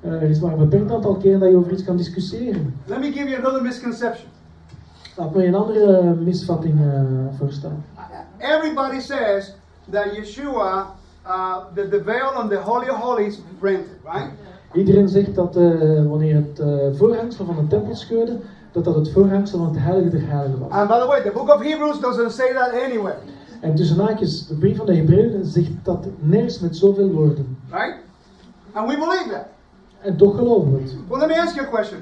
S2: Eh, er is maar een beperkt aantal keren dat je over iets kan discussiëren.
S1: Let me give you another misconception.
S2: Laat me een andere misvatting eh, voorstellen.
S1: Everybody says that Yeshua, uh, that the veil on the Holy of Holies rented, right?
S2: Iedereen zegt dat eh, wanneer het eh, voorhangsel van de tempel scheurde, dat dat het voorhangsel van het heilige der heiligen was.
S1: And by the way, the book of Hebrews doesn't say that anywhere,
S2: En tussen haakjes, de brief van de Hebreeën zegt dat nergens met zoveel woorden.
S1: right? And we believe that.
S2: En toch geloven we het.
S1: Well, let me ask you a question.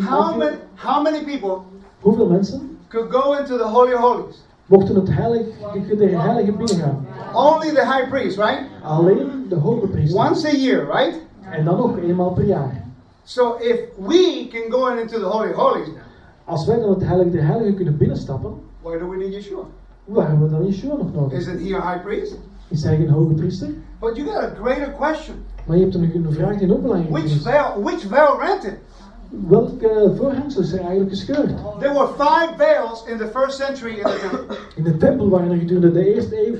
S1: How many, how many people
S2: Hoeveel mensen
S1: could go into the Holy of Holies?
S2: mochten het heilige der heiligen binnengaan?
S1: Only the high priest, right?
S2: Alleen de hoge priester.
S1: Once a year, right?
S2: En dan nog eenmaal per jaar.
S1: So if we can go in into the Holy Holies now,
S2: Als wij dan het heilige der heiligen kunnen binnenstappen,
S1: why do we need Yeshua?
S2: waar hebben we dan Yeshua nog nodig?
S1: Isn't he a high priest?
S2: Is hij geen hoge priester?
S1: But you got a greater question.
S2: Maar je hebt een, een vraag die ook belangrijk
S1: Which
S2: is.
S1: veil? Which veil rented?
S2: Welke voorhangsel is er eigenlijk gescheurd?
S1: There were five veils in the first century in the temple.
S2: In de tempel waren er gedurende de eerste eeuw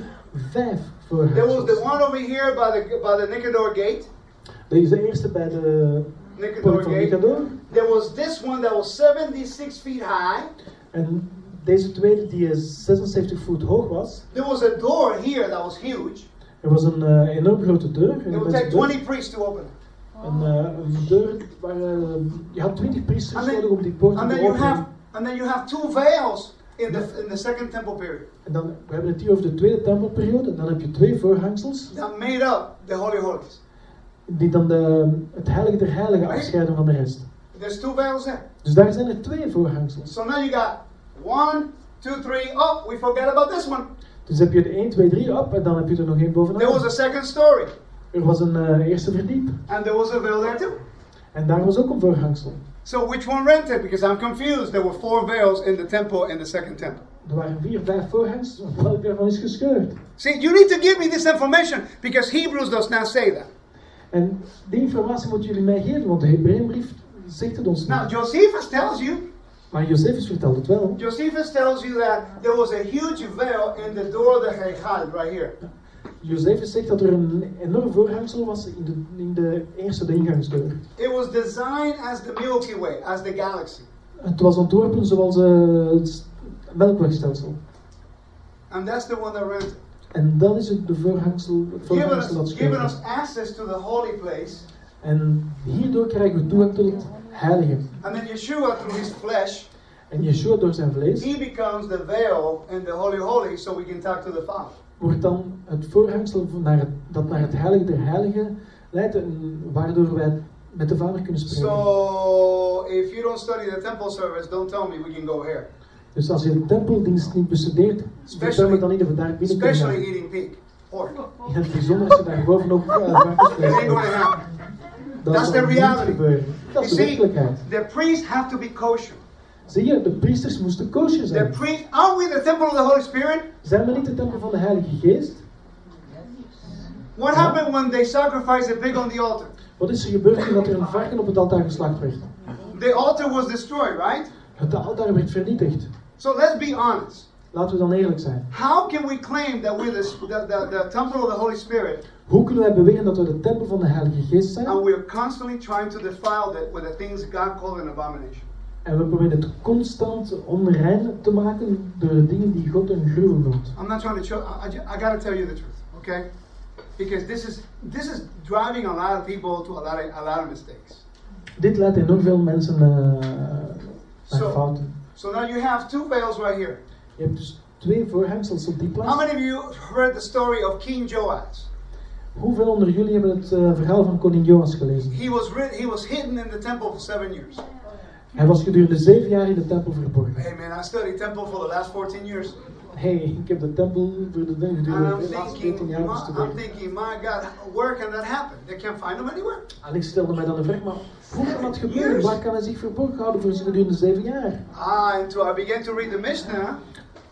S2: vijf
S1: There was the
S2: voorhangsels.
S1: one over here by the by the Nicanor gate.
S2: Deze eerste bij de
S1: Nicanor
S2: poort van
S1: gate.
S2: Nicador.
S1: There was this one that was 76 feet high.
S2: En deze tweede die is 76 voet hoog was.
S1: There was a door here that was huge.
S2: Er was een eh, enorm grote deur. En
S1: It would take
S2: deur-
S1: 20 priests to open.
S2: Een, eh, een deur waar eh, je had 20 priesters nodig om die poort
S1: And
S2: te
S1: then you have
S2: openen.
S1: and then you have two veils in the in the second temple period
S2: En dan, we hebben het hier over de tweede tempelperiode. Dan heb je twee voorhangsels
S1: that made up the holy holies.
S2: Die dan de, het heilige der heiligen afscheiden van de rest.
S1: There's two veils there.
S2: Dus daar zijn er twee voorhangsels.
S1: So now you got one, two, three. Oh, we forgot about this one.
S2: Dus heb je de 1, 2, 3 op en dan heb je er nog één
S1: There was
S2: bovenaan.
S1: a second story,
S2: Er was een eh, eerste verdiep.
S1: and there was a veil there too.
S2: En daar was ook een voorhangsel.
S1: So which one rented? Because I'm confused. There were four veils in the temple in the second temple.
S2: Er waren vier, vijf voorhangsels. Welke daarvan is gescheurd?
S1: See, you need to give me this information because Hebrews does not say that.
S2: En die informatie moeten jullie mij geven, want de Hebreeënbrief zegt het ons
S1: Now,
S2: niet.
S1: Josephus tells you,
S2: Maar Josephus vertelt het wel.
S1: Josephus tells you that there was a huge veil in the door of the Heichal right here.
S2: Josephus zegt dat er een enorm voorhangsel was in de, in de eerste de ingangsdeur.
S1: It was designed as the Milky Way, as the galaxy.
S2: Het was ontworpen zoals eh, het melkwegstelsel.
S1: And that's the one that rented.
S2: En dat is het de voorhangsel, voorhangsel dat
S1: giving
S2: scheurde.
S1: us access to the holy place.
S2: En hierdoor krijgen we toegang tot het heilige.
S1: And then Yeshua, through his flesh,
S2: En Yeshua door zijn vlees
S1: he becomes the veil in the Holy Holy so we can talk to the Father.
S2: wordt dan het voorhangsel naar het, dat naar het heilige der heiligen leidt waardoor wij met de Vader kunnen spreken.
S1: So if you don't study the temple service, don't tell me we can go here.
S2: Dus als je de tempeldienst niet bestudeert, vertel me dan niet dat we daar binnen kunnen
S1: Especially eating pig, pork.
S2: In het bijzonder als je daar uh,
S1: happen. [laughs]
S2: Dat
S1: That's the reality.
S2: Dat is de werkelijkheid.
S1: the priests have to be kosher.
S2: Zie je, de priesters moesten kosher
S1: The
S2: zijn.
S1: priest, aren't we the temple of the Holy Spirit?
S2: Zijn we niet de tempel van de Heilige Geest?
S1: What happened when they sacrificed a pig on the altar?
S2: Wat is er gebeurd toen dat er een varken op het altaar geslacht werd?
S1: The altar was destroyed, right?
S2: Het altaar werd vernietigd.
S1: So let's be honest.
S2: Laten we dan eerlijk zijn.
S1: How can we claim that we're the, the, the, the temple of the Holy Spirit
S2: Hoe kunnen wij beweren dat we de tempel van de Heilige Geest zijn?
S1: and we're constantly trying to defile that with the things God called an abomination?
S2: En we proberen het constant onrein te maken door de dingen die God een gruwel noemt.
S1: I'm not trying to show. I, I, I gotta tell you the truth, okay? Because this is this is driving a lot of people to a lot of a lot of mistakes.
S2: Dit leidt enorm veel mensen eh, naar
S1: Zo.
S2: fouten.
S1: So now you have two veils right here.
S2: Je hebt dus twee voorhangsels op die
S1: How
S2: plaats.
S1: many of you heard the story of King Joash?
S2: Hoeveel onder jullie hebben het eh, verhaal van koning Joas gelezen?
S1: He was he was hidden in the temple for seven years.
S2: Hij was gedurende zeven jaar in de tempel verborgen.
S1: Hey man, I studied temple for the last 14 years,
S2: Hey, ik heb de tempel voor de
S1: and
S2: gedurende
S1: I'm
S2: de laatste 14
S1: thinking, I'm thinking, my God, where can that happen? They can't find him anywhere.
S2: En ik stelde mij dan de vraag, maar hoe kan dat gebeuren? Waar kan hij zich verborgen houden voor gedurende zeven jaar?
S1: Ah, until I began to read the Mishnah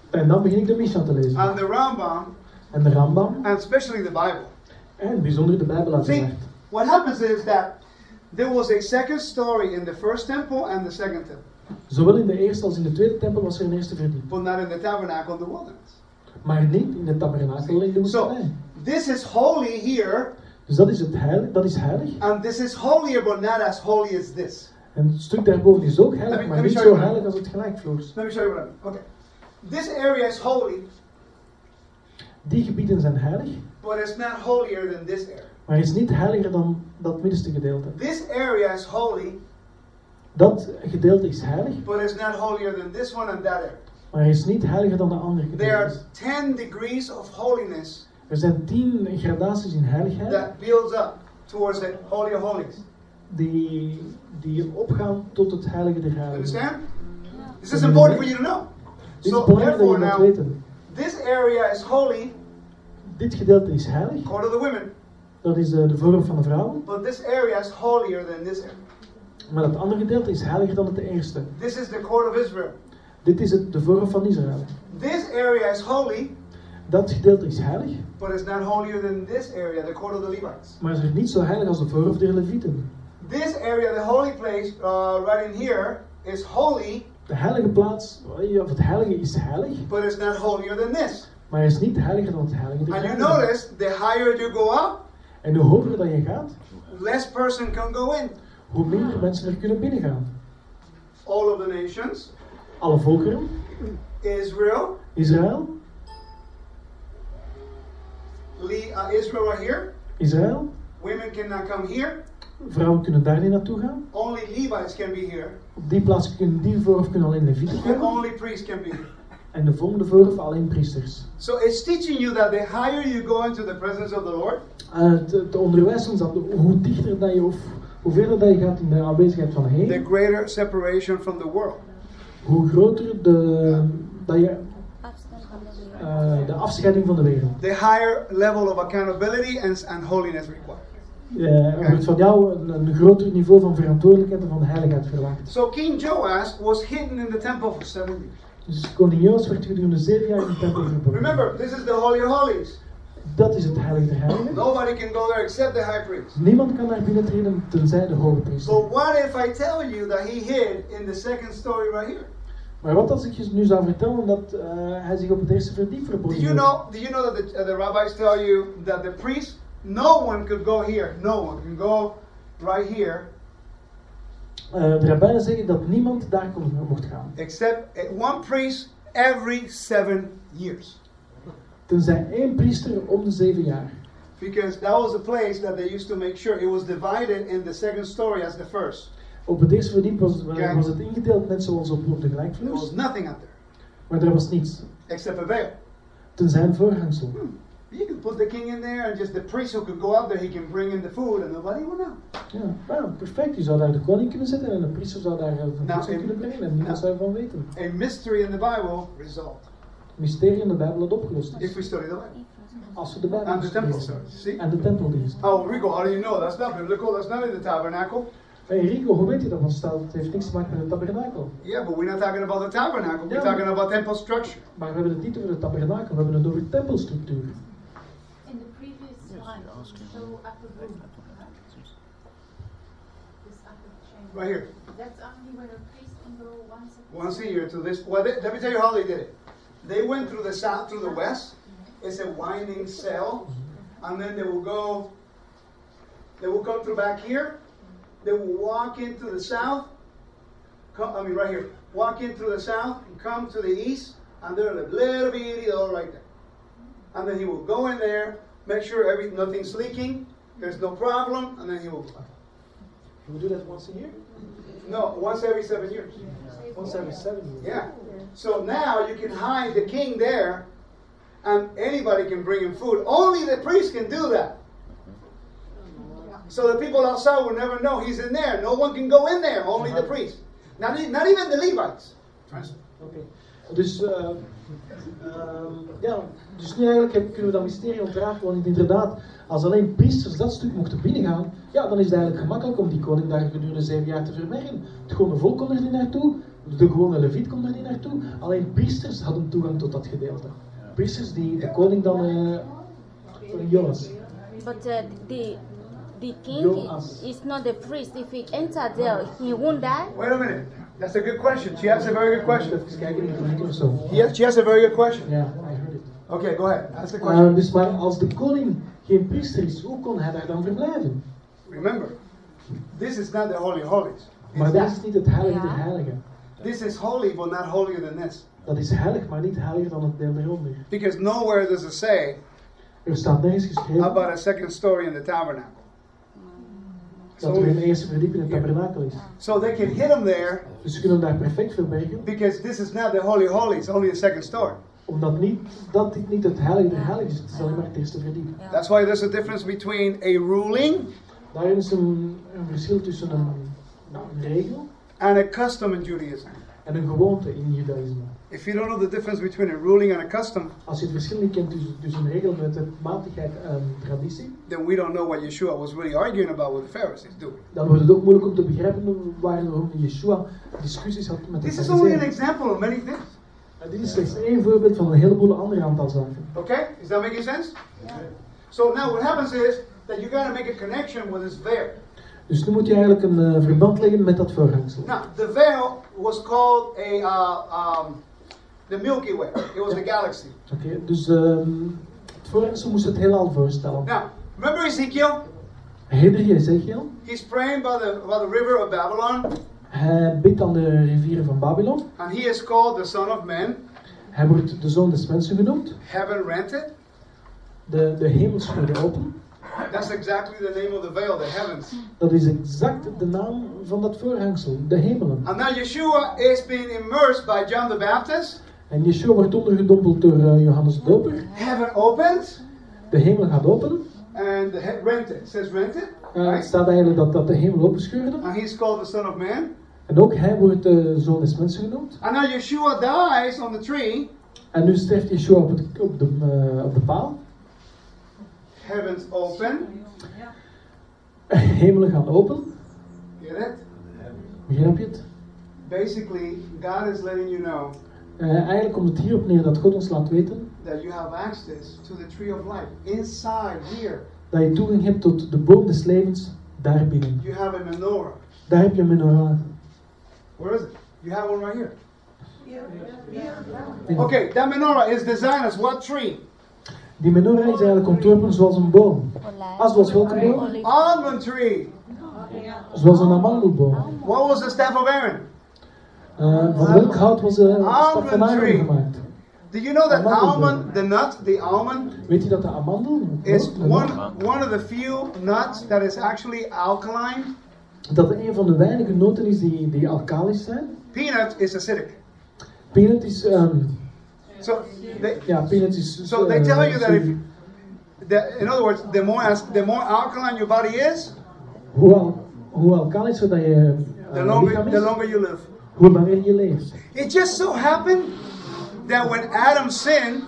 S2: En dan begin ik de Mishnah te lezen.
S1: and the Rambam,
S2: En de Rambam.
S1: and especially the Bible.
S2: En bijzonder de Bijbel
S1: See, what happens is that there was a second story in the first temple and the second temple,
S2: Zowel in de eerste als in de tweede tempel was er een eerste verdieping.
S1: but not in the tabernacle in the wilderness.
S2: Maar niet in de tabernakel in de
S1: So,
S2: woestijn.
S1: this is holy here,
S2: Dus dat is, het heilig, dat is heilig.
S1: and this is holier, but not as holy as this.
S2: En het stuk daarboven is ook heilig,
S1: me-
S2: maar niet zo heilig als het gelijkvloers.
S1: Let me show you what I mean. Okay. This area is holy,
S2: Die gebieden zijn heilig,
S1: but it's not holier than this area.
S2: maar is niet heiliger dan dat middenste gedeelte.
S1: This area is holy,
S2: Dat gedeelte is heilig,
S1: but it's not holier than this one and that
S2: maar is niet heiliger dan de andere
S1: There are. 10 degrees of holiness
S2: Er zijn tien gradaties in heiligheid
S1: that builds up towards the holy of holies.
S2: die, die opgaan tot het heilige der heiligen.
S1: Understand? This is important for you to know.
S2: Dit is
S1: So
S2: belangrijk dat je
S1: therefore
S2: dat
S1: now,
S2: weten.
S1: this area is holy,
S2: Dit gedeelte is heilig,
S1: court of the women,
S2: dat is de, de vorm van de vrouw.
S1: but this area is holier than this area.
S2: Maar dat andere gedeelte is heiliger dan het eerste.
S1: This is the court of Israel.
S2: Dit is het, de vorm van Israël.
S1: This area is holy,
S2: Dat gedeelte is heilig,
S1: but it's not holier than this area, the court of the Levites.
S2: maar is er niet zo heilig als de vorm der Levieten.
S1: This area, the holy place, uh, right in here, is holy,
S2: De heilige plaats, of het heilige is heilig,
S1: but it's not holier than this.
S2: maar is niet heiliger dan het heilige
S1: And you notice, the higher you go up,
S2: En hoe hoger dat je gaat,
S1: less person can go in.
S2: Hoe minder mensen er kunnen binnengaan.
S1: All of the nations,
S2: Alle volkeren,
S1: Israel,
S2: Israël,
S1: Le- uh, Israel right here.
S2: Israël,
S1: Women cannot come here.
S2: vrouwen kunnen daar niet naartoe gaan.
S1: Only Levites can be here.
S2: Op die plaats kunnen die vorm kunnen alleen Levieten
S1: And
S2: komen.
S1: only priests can be here.
S2: En de volgende vorm alleen priesters.
S1: So it's teaching you that the higher you go into the presence of the Lord,
S2: Uh, het, het onderwijst ons dat hoe dichter dat je of hoe verder dat je gaat in de aanwezigheid van
S1: the
S2: Heer,
S1: greater separation from the world.
S2: hoe groter de, dat je,
S3: van de
S2: eh, afscheiding van de wereld.
S1: The higher level of accountability and, and holiness required.
S2: Eh, er wordt van jou een, een groter niveau van verantwoordelijkheid en van heiligheid verwacht.
S1: So King Joash was hidden in the temple for seven years.
S2: Dus koning Joos werd gedurende zeven jaar in de tempel verborgen.
S1: Remember, this is the Holy of Holies.
S2: Dat is het heilige der heiligen.
S1: Nobody can go there except the high priest.
S2: Niemand kan daar binnentreden tenzij de hoge priester.
S1: But what if I tell you that he hid in the second story right here?
S2: Maar wat als ik je nu zou vertellen dat eh, hij zich op het eerste verdiep verborgen
S1: Do you know? Do you know that the, uh, the rabbis tell you that the priest, no one could go here. No one can go right here
S2: Eh, de rabbijnen zeggen dat niemand daar kon, mocht gaan.
S1: except uh, one priest every seven years,
S2: Tenzij één priester om de zeven jaar.
S1: because that was a place that they used to make sure it was divided in the second story as the first.
S2: Op het eerste verdiep was,
S1: Kijk.
S2: was het ingedeeld net zoals op, op de
S1: There was
S2: gelijkvloers.
S1: nothing out there
S2: Maar er was niets.
S1: except a veil.
S2: Tenzij een voorhangsel.
S1: You can put the king in there, and just the priest who can go up there, he can bring in the food, and nobody will know.
S2: Ja, nou, perfect. Je zou daar de koning kunnen zetten en de priester zou daar eh, van
S1: Nou,
S2: voedsel
S1: en-
S2: kunnen brengen en niemand
S1: nou.
S2: zou ervan weten.
S1: A mystery in the Bible resolved
S2: Mysterie in de Bijbel dat opgelost
S1: if
S2: is.
S1: we study the Bible
S2: Als we de Bijbel
S1: and the temple. See?
S2: En de tempeldienst.
S1: Oh, Rico, how do you know? That's not biblical. That's not in the tabernacle.
S2: Hey Rico, hoe weet je dat? Want staat, het heeft niks te maken met het tabernakel.
S1: Yeah, but we're not talking about the tabernacle. We're
S2: Yeah.
S1: talking about temple structure.
S2: Maar we hebben het niet over het tabernakel, we hebben het over tempelstructuur.
S4: In the previous slide, show upper room.
S1: Right here.
S4: That's only where a priest can go once a
S1: Once a year to this. Well, let me tell you how they did it. They went through the south, through the west. It's a winding cell, and then they will go. They will come through back here. They will walk into the south. Come, I mean, right here. Walk in through the south and come to the east, and they're a little bitty door right there. And then he will go in there, make sure every nothing's leaking, there's no problem, and then he will.
S2: We do that once a year?
S1: No, once every seven years.
S2: Once every seven years.
S1: Yeah. So now you can hide the king there, and anybody can bring him food. Only the priest can do that. So the people outside will never know he's in there. No one can go in there. Only the priest. Not, not even the Levites.
S2: Oké. Dus, eh, ehm, ja, dus nu eigenlijk kunnen we dat mysterie ontrafelen, want inderdaad, als alleen priesters dat stuk mochten binnengaan, ja, dan is het eigenlijk gemakkelijk om die koning daar gedurende zeven jaar te verbergen. Het gewone volk kon er niet naartoe, de gewone leviet kon er niet naartoe, alleen priesters hadden toegang tot dat gedeelte. Priesters die de koning dan, eh sorry, Jonas,
S3: But uh, the the king
S2: Joas.
S3: is not the priest. If he enter there, he won't die.
S1: Wait a minute. That's a good question. She has a very good question.
S2: even kijken in de link of zo.
S1: Yes, she has a very good question.
S2: Ja, I heard it.
S1: Okay, go ahead. Ask the question.
S2: Eh, dus maar als de koning geen priester is, hoe kon hij daar dan verblijven?
S1: Remember, this is not the Holy Holies.
S2: Maar dat is niet het heilige der heiligen.
S1: This is holy, but not holier than this.
S2: Dat is heilig, maar niet heiliger dan het deel eronder.
S1: Because nowhere does it say
S2: Er staat nergens geschreven
S1: about a second story in the tabernacle.
S2: dat er een eerste verdieping in het tabernakel is.
S1: So they can hit him there
S2: Dus ze kunnen hem daar perfect verbergen,
S1: because this is not the Holy of Holies, only the second story.
S2: omdat niet, dat dit niet het heilige der heiligen is, het is alleen maar het eerste verdieping.
S1: That's why there's a difference between a ruling
S2: Daarin is een, een verschil tussen een, nou, een regel
S1: and a custom in Judaism.
S2: en een gewoonte in judaïsme.
S1: If you don't know the difference between a ruling and a custom,
S2: Als je het verschil niet kent tussen, tussen een regel met wetmatigheid en traditie,
S1: then we don't know what Yeshua was really arguing about with the Pharisees, do we?
S2: dan wordt het ook moeilijk om te begrijpen waarom Yeshua discussies had met de
S1: This is only an example of many things.
S2: En dit is slechts één voorbeeld van een heleboel andere aantal zaken.
S1: Okay? Is that making sense? So now what happens is that you got to make a connection with this veil.
S2: Dus nu moet je eigenlijk een eh, verband leggen met dat voorhangsel.
S1: Now, the veil was called a uh, um, the Milky Way. It was the galaxy.
S2: Oké, dus ehm, het voorhangsel moest het heelal voorstellen.
S1: Now, remember Ezekiel?
S2: Herinner je Ezekiel?
S1: He's praying by the by the river of Babylon,
S2: Hij bidt aan de rivieren van Babylon.
S1: and he is called the Son of Man.
S2: Hij wordt de zoon des mensen genoemd.
S1: Heaven rented.
S2: De, de hemels worden open. [laughs]
S1: That's exactly the name of the veil, the heavens.
S2: Dat is exact de naam van dat voorhangsel, de hemelen.
S1: And now Yeshua is being immersed by John the Baptist.
S2: En Yeshua wordt ondergedompeld door eh, Johannes de Doper.
S1: Heaven opens,
S2: De hemel gaat open.
S1: and the he- rented it says rented,
S2: het
S1: right?
S2: staat eigenlijk dat, dat de hemel openscheurde.
S1: And he's called the Son of Man.
S2: En ook hij wordt de zoon des mensen genoemd.
S1: And now Yeshua dies on the tree.
S2: En nu sterft Yeshua op, het, op, de, eh, op de paal.
S1: Heavens open.
S2: Hemelen gaan open.
S1: Get it?
S2: Begrijp je het?
S1: Basically, God is letting you know
S2: Eh, eigenlijk komt het hierop neer dat God ons laat weten
S1: that you have access to the tree of life inside here.
S2: dat je toegang hebt tot de boom des levens daar binnen.
S1: You have a menorah.
S2: Daar heb je een menorah.
S1: Where is it? You have one right here. Okay, that menorah is designed as what tree?
S2: Die menorah is eigenlijk ontworpen zoals een boom. Ah, zoals welke boom?
S1: Almond tree.
S2: Zoals een amandelboom.
S1: What was the staff of Aaron?
S2: Eh, van welk hout was de staf van
S1: Almond
S2: Aaron
S1: tree.
S2: gemaakt?
S1: Do you know that almond, the nut, the almond,
S2: Weet je dat de amandel,
S1: is one one of the few nuts that is actually alkaline?
S2: dat het een van de weinige noten is die, die alkalisch zijn?
S1: Peanut is acidic.
S2: Peanut is, ehm,
S1: So they,
S2: ja, peanut is...
S1: so they
S2: eh,
S1: tell you that if, that, in other words, the more the more alkaline your body is,
S2: Hoe, hoe alkalischer dat je
S1: the
S2: eh,
S1: longer the longer you live.
S2: hoe langer je leeft.
S1: It just so happened that when Adam sinned,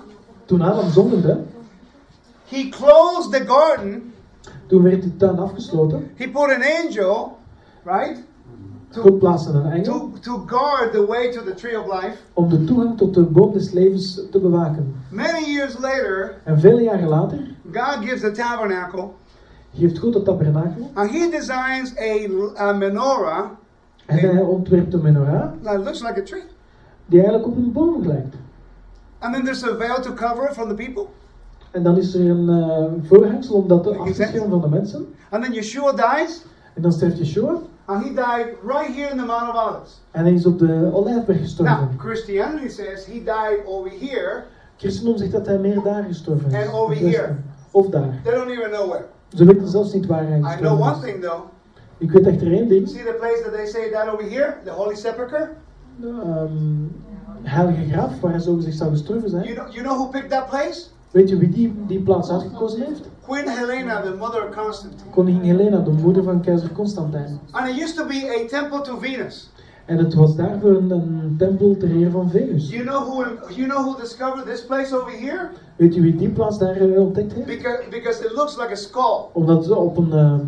S2: Toen Adam zondigde,
S1: he closed the garden.
S2: toen werd de tuin afgesloten.
S1: He put an angel right?
S2: God plaatste een engel
S1: To, to guard the way to the tree of life.
S2: om de toegang tot de boom des levens te bewaken.
S1: Many years later,
S2: En vele jaren later
S1: God gives the tabernacle,
S2: geeft God het tabernakel
S1: and He designs a, a menorah
S2: en hij ontwerpt een menorah
S1: that looks like a tree.
S2: die eigenlijk op een boom lijkt.
S1: And then there's a veil to cover it from the people.
S2: En dan is er een eh voorhangsel om dat af te
S1: Exact.
S2: schermen van de mensen.
S1: And then Yeshua dies,
S2: En dan sterft Yeshua
S1: and He died right here in the Mount of Olives.
S2: en hij is op de Olijfberg gestorven.
S1: Now, Christianity says He died over here.
S2: Christendom zegt dat hij meer daar gestorven is.
S1: En over here.
S2: Of daar.
S1: They don't even know where.
S2: Ze weten zelfs niet waar hij
S1: I know
S2: gestorven
S1: one
S2: is.
S1: thing though.
S2: Ik weet echter één ding.
S1: See the place that they say died over here? The Holy Sepulchre?
S2: Ehm, heilige graf, waar hij zo gezegd zou gestorven
S1: You
S2: zijn.
S1: know, you know who picked that place?
S2: Weet je wie die, die plaats uitgekozen heeft?
S1: Queen Helena, the mother of Constantine.
S2: Koningin Helena, de moeder van keizer Constantijn.
S1: And it used to be a temple to Venus.
S2: En het was daarvoor een, een tempel ter eer van Venus.
S1: You know who you know who discovered this place over here?
S2: Weet je wie die plaats daar eh, ontdekt heeft?
S1: Because because it looks like a skull.
S2: Omdat ze op een, ehm,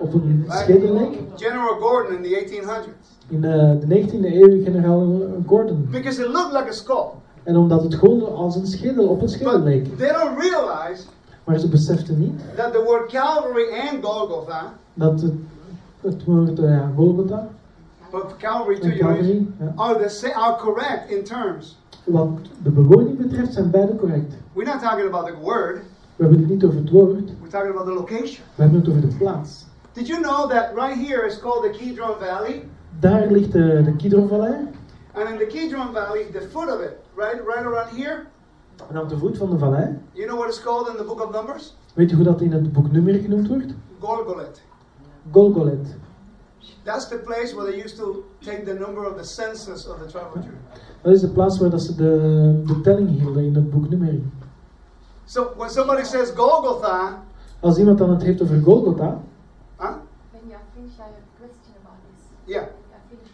S2: op een schedel leek.
S1: General Gordon in the 1800s.
S2: In eh, de 19e eeuw generaal Gordon.
S1: Because it looked like a skull.
S2: En omdat het gewoon als een schedel op een schedel leek.
S1: they don't realize
S2: Maar ze beseften niet
S1: that the word Calvary and Golgotha,
S2: dat het, het woord eh, ja, Golgotha
S1: but Calvary too, know,
S2: Calvary, ja,
S1: are the are correct in terms.
S2: wat de bewoning betreft zijn beide correct.
S1: We're not talking about the word.
S2: We hebben het niet over het woord,
S1: We're talking about the location.
S2: we hebben het over de plaats.
S1: Did you know that right here is called the Kidron Valley?
S2: Daar ligt de, de Kidronvallei.
S1: And in the Kidron Valley, the foot of it, right, right around here,
S2: En op de voet van de vallei,
S1: you know what it's called in the book of Numbers?
S2: weet je hoe dat in het boek Nummer genoemd wordt?
S1: Golgolet.
S2: Golgolet.
S1: That's the place where they used to take the number of the census of the tribe of Judah.
S2: Dat is de plaats waar dat ze de, de telling hielden in het boek Nummer.
S1: So when somebody says Golgotha,
S2: Als iemand dan het heeft over Golgotha,
S1: huh?
S4: When you are finished, I have a question about this.
S1: Yeah.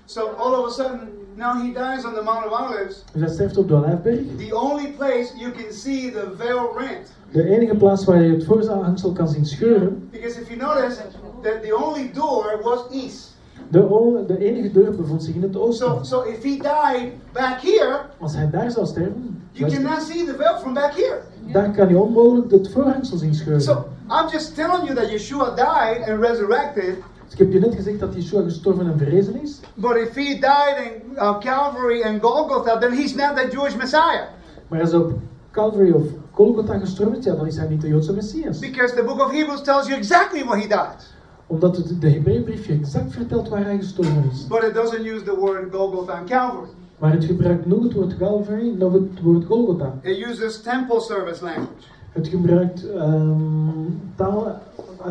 S1: So all of a sudden, now he dies on the Mount of Olives.
S2: dus hij sterft op de Olijfberg.
S1: The only place you can see the veil rent.
S2: De enige plaats waar je het voorhangsel kan zien scheuren.
S1: Because if you notice that the only door was east.
S2: De, de enige deur bevond zich in het
S1: So,
S2: oosten.
S1: so if he died back here,
S2: Als hij daar zou sterven,
S1: you cannot see the veil from back here.
S2: daar kan hij onmogelijk het voorhangsel zien scheuren.
S1: So I'm just telling you that Yeshua died and resurrected.
S2: Ik heb je net gezegd dat Yeshua gestorven en verrezen is.
S1: But if he died in uh, Calvary and Golgotha, then he's not the Jewish Messiah.
S2: Maar als hij op Calvary of Golgotha gestorven is, ja, dan is hij niet de Joodse Messias.
S1: Because the book of Hebrews tells you exactly where he died.
S2: Omdat het, de Hebreeënbrief je exact vertelt waar hij gestorven is.
S1: But it doesn't use the word Golgotha and Calvary.
S2: Maar het gebruikt nog het woord Calvary, nog het woord Golgotha.
S1: It uses temple service language.
S2: Het gebruikt ehm, taal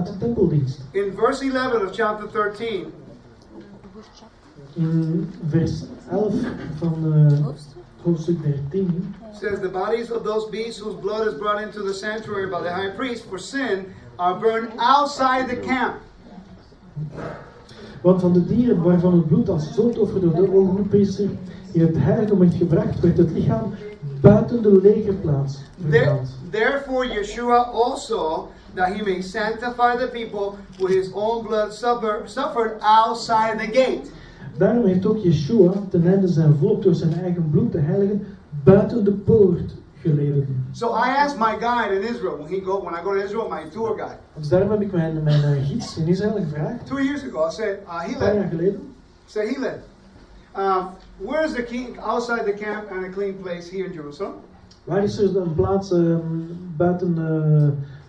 S2: de tempeldienst.
S1: In verse 11 of chapter 13,
S2: In vers 11 van eh, hoofdstuk 13
S1: says, The bodies of those beasts whose blood is brought into the sanctuary by the high priest for sin are burned outside the camp.
S2: Want van de dieren waarvan het bloed als zoutoffer door de ogenpriester in het heiligdom gebracht, werd het lichaam buiten de legerplaats verbrand.
S1: therefore, Yeshua also, that he may sanctify the people with his own blood, suffer, suffered outside the gate.
S2: Daarom heeft ook Yeshua, ten einde zijn volk door zijn eigen bloed te heiligen, buiten de poort geleden.
S1: So I asked my guide in Israel when he go when I go to Israel, my tour guide,
S2: Dus daarom heb ik mijn, mijn gids in Israël gevraagd,
S1: two years ago. I said, uh,
S2: een paar jaar geleden.
S1: say Hillel, uh, where's the king outside the camp and a clean place here in Jerusalem?
S2: Waar is er een plaats ehm, buiten, eh,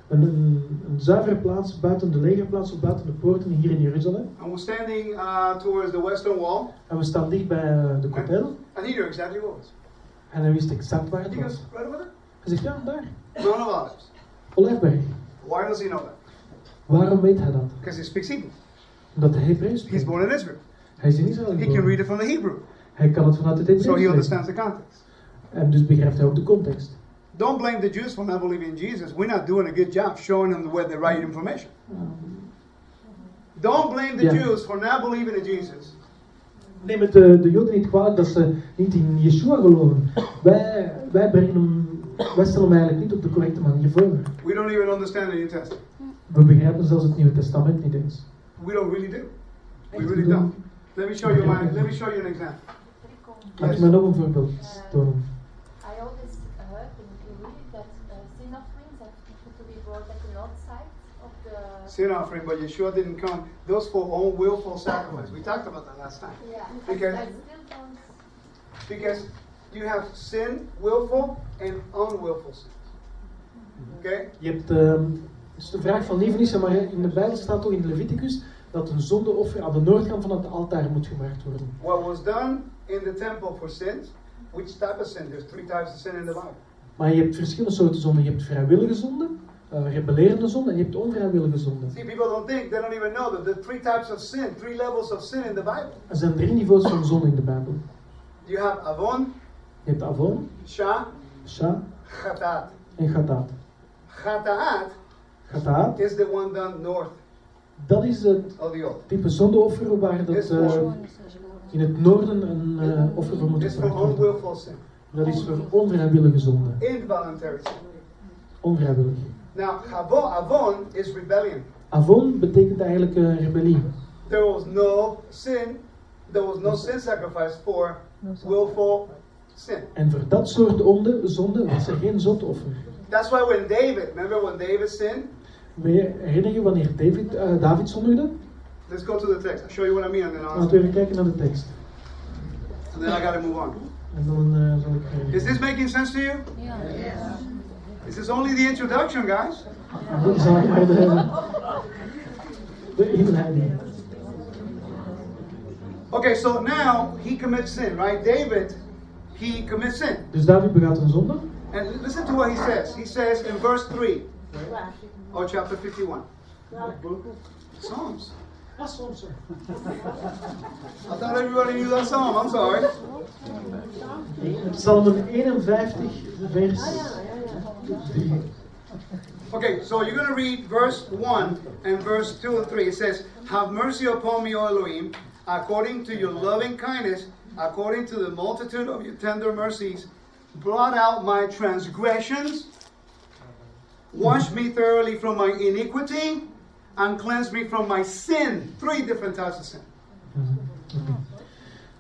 S2: een, een, een zuivere plaats buiten de legerplaats of buiten de poorten hier in Jeruzalem?
S1: And we're standing uh, towards the western wall,
S2: En we staan dicht bij eh, de kotel.
S1: and he knew exactly it was.
S2: En hij wist exact waar het
S1: He
S2: was.
S1: goes, right over there,
S2: Hij zegt, ja, daar.
S1: Mount of Olives.
S2: Olijfberg.
S1: Why does he know that?
S2: Waarom weet hij dat?
S1: Because he speaks Hebrew.
S2: Omdat hij Hebreeuws
S1: He's
S2: spreekt.
S1: born in Israel.
S2: Hij is in Israël
S1: He can read it from the Hebrew,
S2: Hij kan het vanuit het
S1: so he
S2: Hebreeuws
S1: understands the context.
S2: En dus begrijpt hij ook de context.
S1: Don't blame the Jews for not believing in Jesus. We're not doing a good job showing them where the right information. Don't blame the
S2: Yeah.
S1: Jews for not believing in Jesus.
S2: Neem het de, de Joden niet kwalijk dat ze niet in Yeshua geloven. Wij, wij, brengen hem, wij stellen hem eigenlijk niet op de correcte manier voor.
S1: We don't even understand the New Testament.
S2: We begrijpen zelfs het Nieuwe Testament niet eens.
S1: We don't really do. We
S2: echt
S1: really don't. Let me show you my. Let me show you an example.
S2: Laat je mij nog een voorbeeld tonen.
S4: Sin
S1: offering, but Yeshua didn't come. Those for own willful sacrifice. We talked about that last time.
S4: Yeah.
S1: Because-. Because you have sin, willful, and unwillful sin. Okay?
S2: Je hebt, ehm, het is de vraag van Levenis, maar in de Bijbel staat toch in Leviticus dat een zondeoffer aan de noordkant van het altaar moet gebracht worden.
S1: What was done in the temple for sins? Which type of sin? There's three types of sin in the Bible.
S2: Maar je hebt verschillende soorten zonden. Je hebt vrijwillige zonden, eh, rebellerende zonden en je hebt onvrijwillige zonden.
S1: See, people don't think, they don't even know that there are three types of sin, three levels of sin in the Bible.
S2: Er zijn drie niveaus van zonde in de Bijbel.
S1: You have Avon,
S2: Je hebt Avon,
S1: Sha,
S2: Sha
S1: Chataat.
S2: en Gataat.
S1: Chataat
S2: Gataat,
S1: is the one done north
S2: dat is het type zondeoffer waar dat,
S1: Is
S2: eh, in het noorden een eh, offer voor moet gebracht worden. Dat is voor onvrijwillige zonde.
S1: involuntary.
S2: Onvrijwillig.
S1: Now, Avon, Avon is rebellion.
S2: Avon betekent eigenlijk eh, rebellie.
S1: There was no sin, there was no sin sacrifice for willful sin.
S2: En voor dat soort onde, zonde was er geen zondoffer.
S1: That's why when David, remember when David sinned?
S2: We herinner je wanneer David, eh, David zondigde?
S1: Let's go to the text. I'll show you what I mean and then I'll
S2: Laten we even kijken naar de tekst.
S1: and then I gotta move on.
S2: En dan eh, zal ik...
S1: Is this making sense to you? This is only the introduction, guys.
S2: Dit is eigenlijk maar de, de.
S1: Okay, so now he commits sin, right? David, he commits sin.
S2: Dus David begaat een zonde.
S1: And listen to what he says. He says in verse 3 of chapter 51. Psalms. Ah, I thought everybody knew that psalm. I'm sorry.
S2: Psalm 51, vers 3.
S1: Okay, so you're going to read verse 1 and verse 2 and 3. It says, Have mercy upon me, O Elohim, according to your loving kindness, according to the multitude of your tender mercies. Blot out my transgressions, wash me thoroughly from my iniquity, and cleanse me from my sin. Three different types of sin.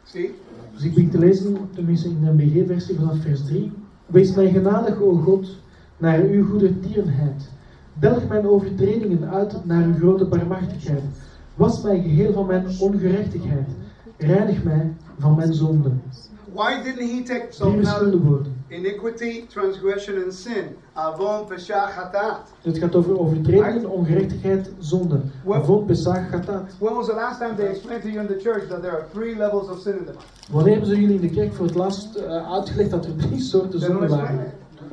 S1: See?
S2: Dus ik begin te lezen, tenminste in de MBG-versie vanaf vers 3. Wees mij genadig, o God, naar uw goede tierenheid. Delg mijn overtredingen uit naar uw grote barmhartigheid. Was mij geheel van mijn ongerechtigheid. Reinig mij van mijn zonden.
S1: Why didn't he take so now, iniquity, transgression, and sin? Avon, pesha, chatat.
S2: Het gaat over overtredingen, ongerechtigheid, zonde. Avon, Pesach, Gatat.
S1: When was the last time they explained to you in the church that there are three levels of sin in the?
S2: Wanneer hebben ze jullie in de kerk voor het laatst eh, uitgelegd dat er drie soorten
S1: They don't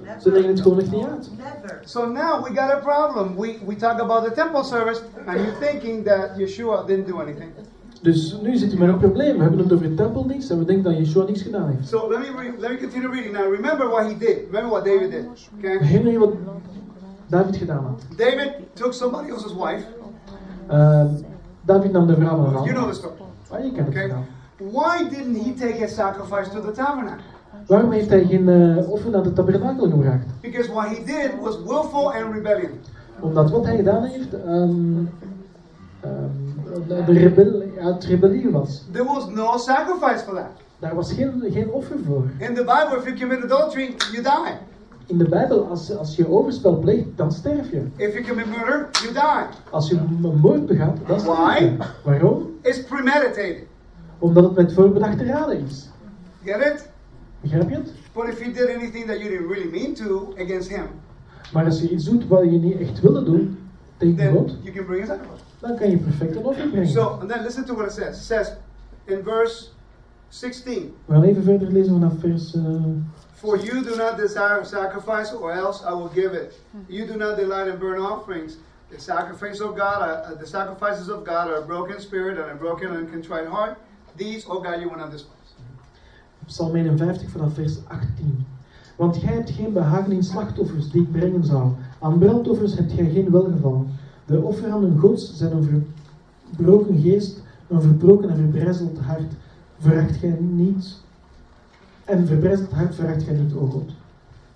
S2: zonde
S1: explain
S2: waren?
S1: it.
S2: Ze leggen het gewoon echt niet.
S1: So now we got a problem. We, we talk about the temple service, and you're thinking that Yeshua didn't do anything.
S2: Dus nu zitten we met een probleem. We hebben het over tempeldienst en we denken dat Yeshua niks gedaan heeft.
S1: So let me re- let me continue reading. Now remember what he did. Remember what David did. Okay.
S2: Herinner je wat David gedaan had?
S1: David took somebody else's wife.
S2: Ehm, David nam de vrouw van een
S1: You know
S2: ander.
S1: the story.
S2: Ah, je kent het verhaal.
S1: Why didn't he take a sacrifice to the tabernacle?
S2: Waarom heeft hij geen eh, offer naar de tabernakel gebracht?
S1: Because what he did was willful and rebellion.
S2: Omdat wat hij gedaan heeft, ehm, de, de rebel, uit rebellie was.
S1: There was no sacrifice for that.
S2: Daar was geen, geen offer voor.
S1: In the Bible, if you commit adultery, you die.
S2: In de Bijbel, als, als je overspel pleegt, dan sterf je.
S1: If you commit murder, you die.
S2: Als je een moord begaat, dan sterf je.
S1: Why?
S2: Waarom?
S1: It's premeditated.
S2: Omdat het met voorbedachte raden is.
S1: Get it?
S2: Begrijp je het?
S1: But if you did anything that you didn't really mean to against him,
S2: Maar als je iets doet wat je niet echt wilde doen, tegen God,
S1: you can bring a sacrifice.
S2: dan kan je perfect een offer brengen.
S1: So, and then listen to what it says. It says in verse 16,
S2: We gaan even verder lezen vanaf vers. eh,
S1: For you do not desire sacrifice, or else I will give it. You do not delight in burnt offerings. The sacrifice of God, uh, the sacrifices of God are a broken spirit and a broken and contrite heart. These, oh God, you will not despise.
S2: Psalm 51 vanaf vers 18. Want gij hebt geen behagen in slachtoffers die ik brengen zou. Aan brandoffers hebt gij geen welgevallen. De offeranden gods zijn een verbroken geest, een verbroken en verbrijzeld hart. Veracht gij niet. En verbrijzeld hart veracht gij niet, o God.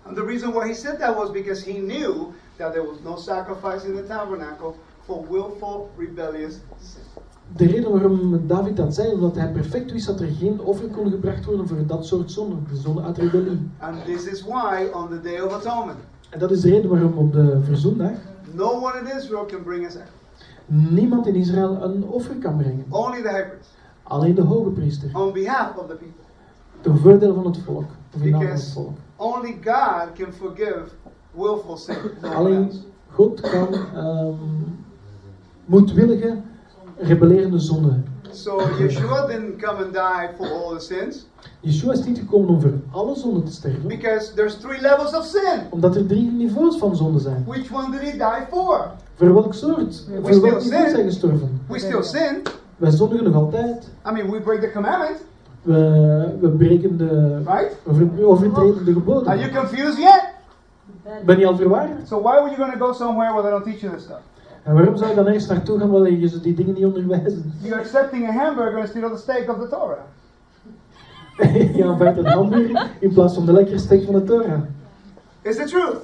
S1: And the reason why he said that was because he knew that there was no sacrifice in the tabernacle for willful, rebellious sin.
S2: De reden waarom David dat zei, omdat hij perfect wist dat er geen offer kon gebracht worden voor dat soort zonde, de zonde uit rebellie.
S1: And this is why on the Day of Atonement,
S2: En dat is de reden waarom op de verzoendag
S1: no one in Israel can bring a sacrifice.
S2: niemand in Israël een offer kan brengen.
S1: Only the high priest.
S2: Alleen de hoge priester.
S1: On behalf of the people.
S2: Ten voordele van het volk. Het volk.
S1: only God can forgive willful sin.
S2: Alleen. God kan ehm moedwillige, rebellerende zonde.
S1: So Yeshua didn't come and die for all the sins
S2: Yeshua is niet gekomen om voor alle zonden te sterven.
S1: because there's three levels of sin.
S2: Omdat er drie niveaus van zonde zijn.
S1: Which one did he die for?
S2: Voor welk soort?
S1: still
S2: Voor welk niveau zijn gestorven?
S1: We still sin.
S2: Wij zondigen nog altijd.
S1: I mean, we break the commandment,
S2: We, we breken de...
S1: right?
S2: We overtreden de geboden.
S1: Are you confused yet?
S2: Ben je al verwaard?
S1: So why were you going to go somewhere where they don't teach you this stuff?
S2: En waarom zou je dan eerst naartoe gaan waar je die dingen niet onderwijzen?
S1: You're accepting a hamburger instead of the steak of the Torah. [laughs]
S2: je aanvaardt een hamburger in plaats van de lekkere steak van de Torah.
S1: It's the truth.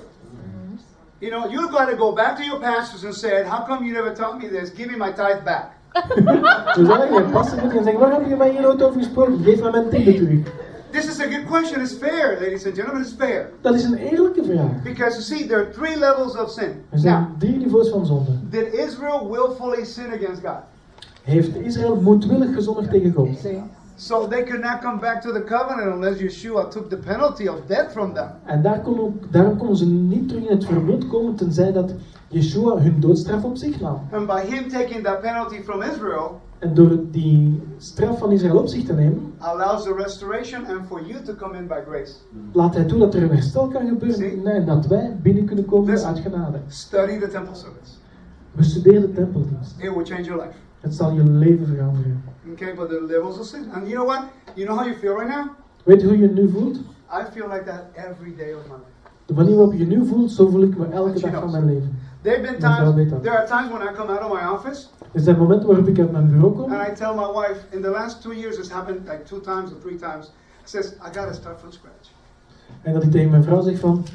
S1: You know, you got to go back to your pastors and say, How come you never taught me this? Give me my tithe back.
S2: Dus eigenlijk, je pastor moet gaan zeggen, waar heb je mij hier nooit over gesproken? Geef mij mijn tiende terug.
S1: This is a good question. It's fair, ladies and gentlemen. It's fair.
S2: Dat is een eerlijke vraag.
S1: Because you see, there are three levels of sin.
S2: Er zijn
S1: Now,
S2: drie niveaus van zonde.
S1: did Israel willfully sin against God?
S2: Heeft Israël moedwillig gezondigd tegen God?
S1: So they could not come back to the covenant unless Yeshua took the penalty of death from them.
S2: En daar kon ook, daarom konden ze niet terug in het verbond komen, tenzij dat Yeshua hun doodstraf op zich nam.
S1: And by him taking that penalty from Israel,
S2: En door die straf van Israël op zich te nemen,
S1: allows the restoration and for you to come in by grace.
S2: laat hij toe dat er een herstel kan gebeuren en dat wij binnen kunnen komen uit genade.
S1: Study the temple service.
S2: Bestudeer de tempeldienst.
S1: It will change your life.
S2: Het zal je leven veranderen.
S1: Okay, but the levels of sin. And you know what? You know how you feel right now?
S2: Weet hoe je nu voelt?
S1: I feel like that every day of my life.
S2: De manier waarop je nu voelt, zo voel ik me elke dag van mijn leven.
S1: There have been times, there are times when I come out of my office
S2: Er zijn momenten waarop ik uit mijn bureau kom
S1: and I tell my wife, in the last two years, it's happened like two times or three times, says, I gotta start from scratch.
S2: en dat ik tegen mijn vrouw zeg van,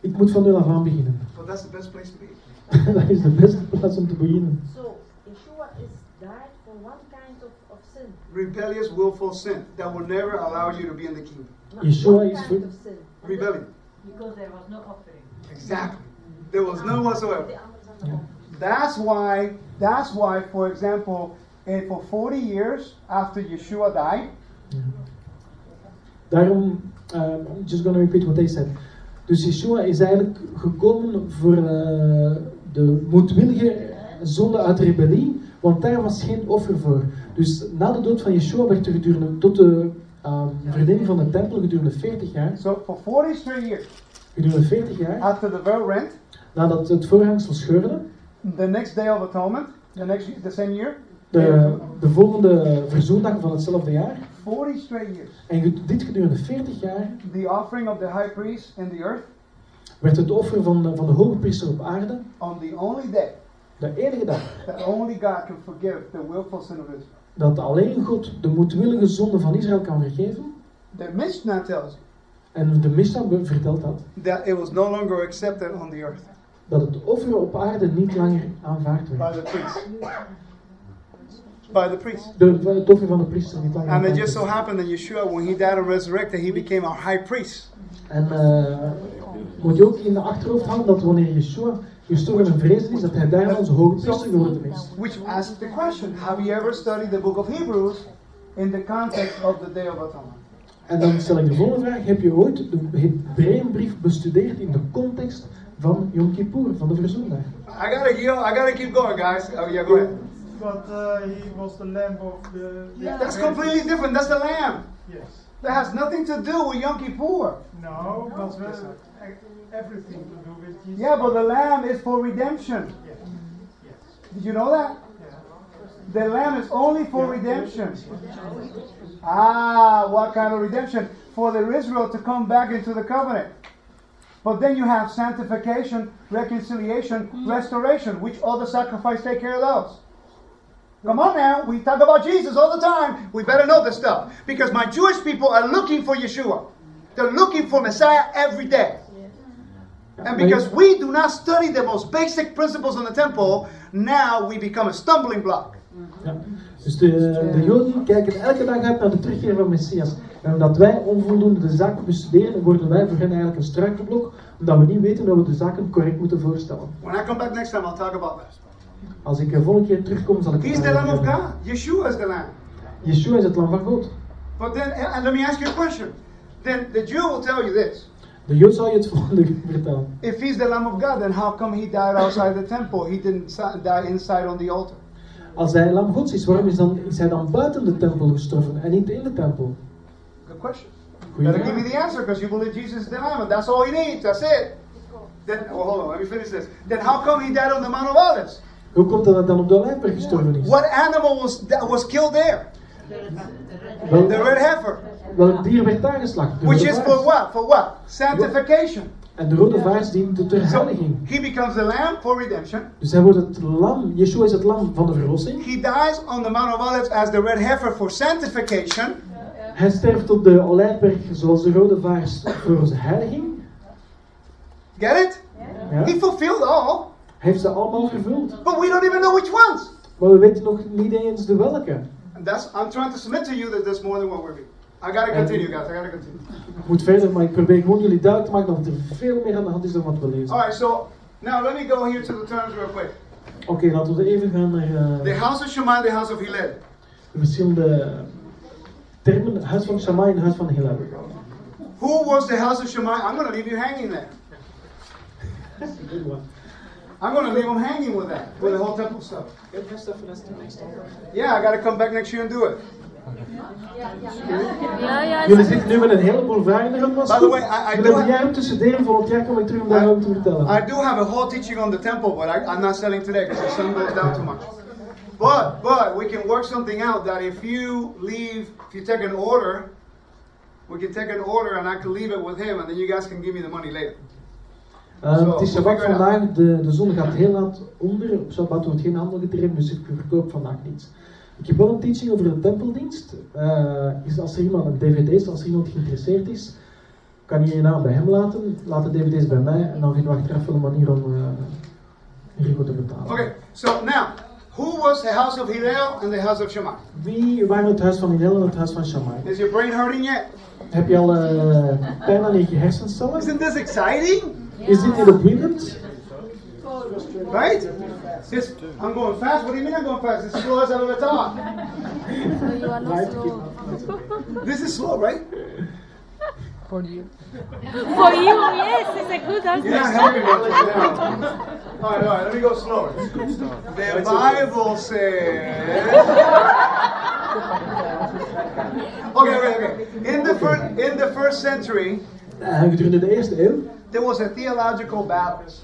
S2: ik moet van nul af aan beginnen.
S1: But that's the best place to be. [laughs]
S2: dat is de beste plaats om te beginnen.
S5: So, Yeshua is died for one kind of, of sin.
S1: Rebellious, willful sin that will never allow you to be in the kingdom.
S5: Not
S2: Yeshua
S5: one
S2: is
S5: kind
S2: for-
S5: of sin.
S1: Rebellion.
S6: Because there was no offering.
S1: Exactly. There was none whatsoever.
S5: De
S1: That's why, that's why, for example, eh, for 40 years after Yeshua died,
S2: Daarom, uh, I'm just gonna repeat what they said. Dus Yeshua is eigenlijk gekomen voor eh, de moedwillige zonde uit rebellie, want daar was geen offer voor. Dus na de dood van Yeshua werd er gedurende, tot de uh, verdeling van de tempel gedurende 40 jaar,
S1: so for 40 straight years
S2: gedurende 40 jaar,
S1: after the veil rent,
S2: nadat het voorhangsel scheurde,
S1: the next day of atonement, the next the same year,
S2: de, de volgende verzoendag van hetzelfde jaar,
S1: 40 straight years,
S2: en dit gedurende 40 jaar,
S1: the offering of the high priest in the earth
S2: werd het offer van, de- van de hoge priester op aarde,
S1: on the only day.
S2: De enige dag,
S1: that only God can forgive the willful sin of Israel.
S2: dat alleen God de moedwillige zonde van Israël kan vergeven.
S1: The Mishnah tells you
S2: En de Mishnah vertelt dat,
S1: that it was no longer accepted on the earth
S2: dat het offer op aarde niet langer aanvaard
S1: by
S2: werd.
S1: the priest. By the priest.
S2: De, het offer van de priester niet langer
S1: And it just so happened that Yeshua, when he died and resurrected, he became our high priest.
S2: En eh, moet je ook in de achterhoofd houden dat wanneer Yeshua gestorven en vrezen is, dat hij daar onze hoge priester geworden is.
S1: Which asks the question Have you ever studied the book of Hebrews in the context of the Day of Atonement?
S2: En dan stel ik de volgende vraag, heb je ooit de Hebreeënbrief bestudeerd in de context van Yom Kippur, van de verzoendag?
S1: I gotta, you know, I gotta keep going, guys. Oh, yeah, go ahead.
S7: But uh, he was the lamb of the. the
S1: That's completely different. That's the lamb.
S7: Yes.
S1: That has nothing to do with Yom Kippur.
S7: No, but well, e- everything to do with Jesus.
S1: Yeah, but the lamb is for redemption.
S7: Yes. Yes.
S1: Did you know that?
S7: Yeah.
S1: The lamb is only for redemption. Ah, what kind of redemption? For the Israel to come back into the covenant. But then you have sanctification, reconciliation, mm. restoration. Which all the sacrifice take care of those? Come on now, we talk about Jesus all the time. We better know this stuff. Because my Jewish people are looking for Yeshua. They're looking for Messiah every day. And because we do not study the most basic principles in the temple, now we become a stumbling block. Mm-hmm.
S2: Ja. Dus de, de Joden kijken elke dag uit naar de terugkeer van Messias. En omdat wij onvoldoende de zaken bestuderen, worden wij voor hen eigenlijk een struikelblok, omdat we niet weten hoe we de zaken correct moeten voorstellen.
S1: When I come back next time, I'll talk about that.
S2: Als ik de volgende keer terugkom, zal ik
S1: He's the Lamb of. God. Yeshua is the Lamb.
S2: Yeshua is het lam van God.
S1: But then, and let me ask you a question. Then the Jew will tell you this.
S2: De Jood zal je het volgende vertellen.
S1: If he's the Lamb of God, then how come he died outside the temple? He didn't die inside on the altar.
S2: Als hij lam Gods is, waarom is, dan, is hij dan buiten de tempel gestorven en niet in de tempel?
S1: Good question.
S2: Goeie
S1: Better give me the answer because you believe Jesus is the Lamb, and that's all he needs. That's it. Then, well, hold on, let me finish this. Then how come he died on the Mount of Olives?
S2: Hoe komt dat hij dan op de Olijfberg gestorven is?
S1: What animal was that was killed there? The red heifer.
S2: welk dier werd daar geslacht?
S1: Which is for what? For what? Sanctification.
S2: En de rode vaars dient ter
S1: So
S2: heiliging.
S1: he becomes the lamb for redemption.
S2: Dus hij wordt het lam, Yeshua is het lam van de verlossing.
S1: He dies on the Mount of Olives as the red heifer for sanctification.
S2: Hij sterft op de Olijfberg zoals de rode vaars voor onze heiliging.
S1: Get it?
S2: Ja.
S1: He fulfilled all,
S2: Hij heeft ze allemaal vervuld.
S1: but we don't even know which ones.
S2: Maar we weten nog niet eens de welke.
S1: And that's I'm trying to submit to you that there's more than what we're reading. I gotta continue, guys. I gotta continue.
S2: Ik moet verder, maar ik probeer gewoon jullie duidelijk te maken dat er veel meer aan de hand is dan wat we lezen.
S1: All right, so now let me go here to the terms real quick.
S2: Oké, laten we even gaan naar eh,
S1: The house of Shammai, the house of Hillel.
S2: de verschillende termen. Het huis van Shammai en het huis van Hillel.
S1: Who was the house of Shammai? I'm going to leave you hanging there. I'm going to leave them hanging with that, with the whole temple stuff. Yeah, I got to come back next year and do it.
S3: Ja, ja,
S2: Jullie zitten nu met een heleboel vragen erom.
S1: By the way, I- do have-
S2: kom ik terug om daar ook te vertellen.
S1: I do have a whole teaching on the temple, but I, I'm not selling today because the sun goes down too much. But but we can work something out that if you leave, if you take an order, we can take an order and I can leave it with him, and then you guys can give me the money later.
S2: Eh,
S1: Zo,
S2: het is Shabbat vandaag, de, de zon gaat heel laat onder. Op Shabbat wordt geen handel gedreven, dus ik verkoop vandaag niets. Ik heb wel een teaching over de tempeldienst. Eh, is als er iemand een dvd is, als er iemand geïnteresseerd is, kan je je naam bij hem laten. Laat de dvd's bij mij en dan vinden we achteraf wel een manier om uh, Rico te betalen.
S1: Okay, so now, who was the house of Hillel and the house of Shammai?
S2: Wie waren het huis van Hillel en het huis van Shammai?
S1: Is your brain hurting yet?
S2: Heb je al eh, pijn aan je hersencellen?
S1: Isn't this exciting?
S2: Is dit hier opwindend?
S1: Right? This, I'm going fast. What do you mean I'm going fast? It's slow as I've ever talked. [laughs]
S3: So you are not slow. [laughs]
S1: This is slow, right?
S3: For you, For you, yes, it's a good answer.
S1: You're not helping me. All right, all right, let me go slower. It's good stuff. The Bible says. Okay, okay, okay. In the first, in the first century,
S2: Eh, gedurende de eerste eeuw.
S1: there was a theological battles.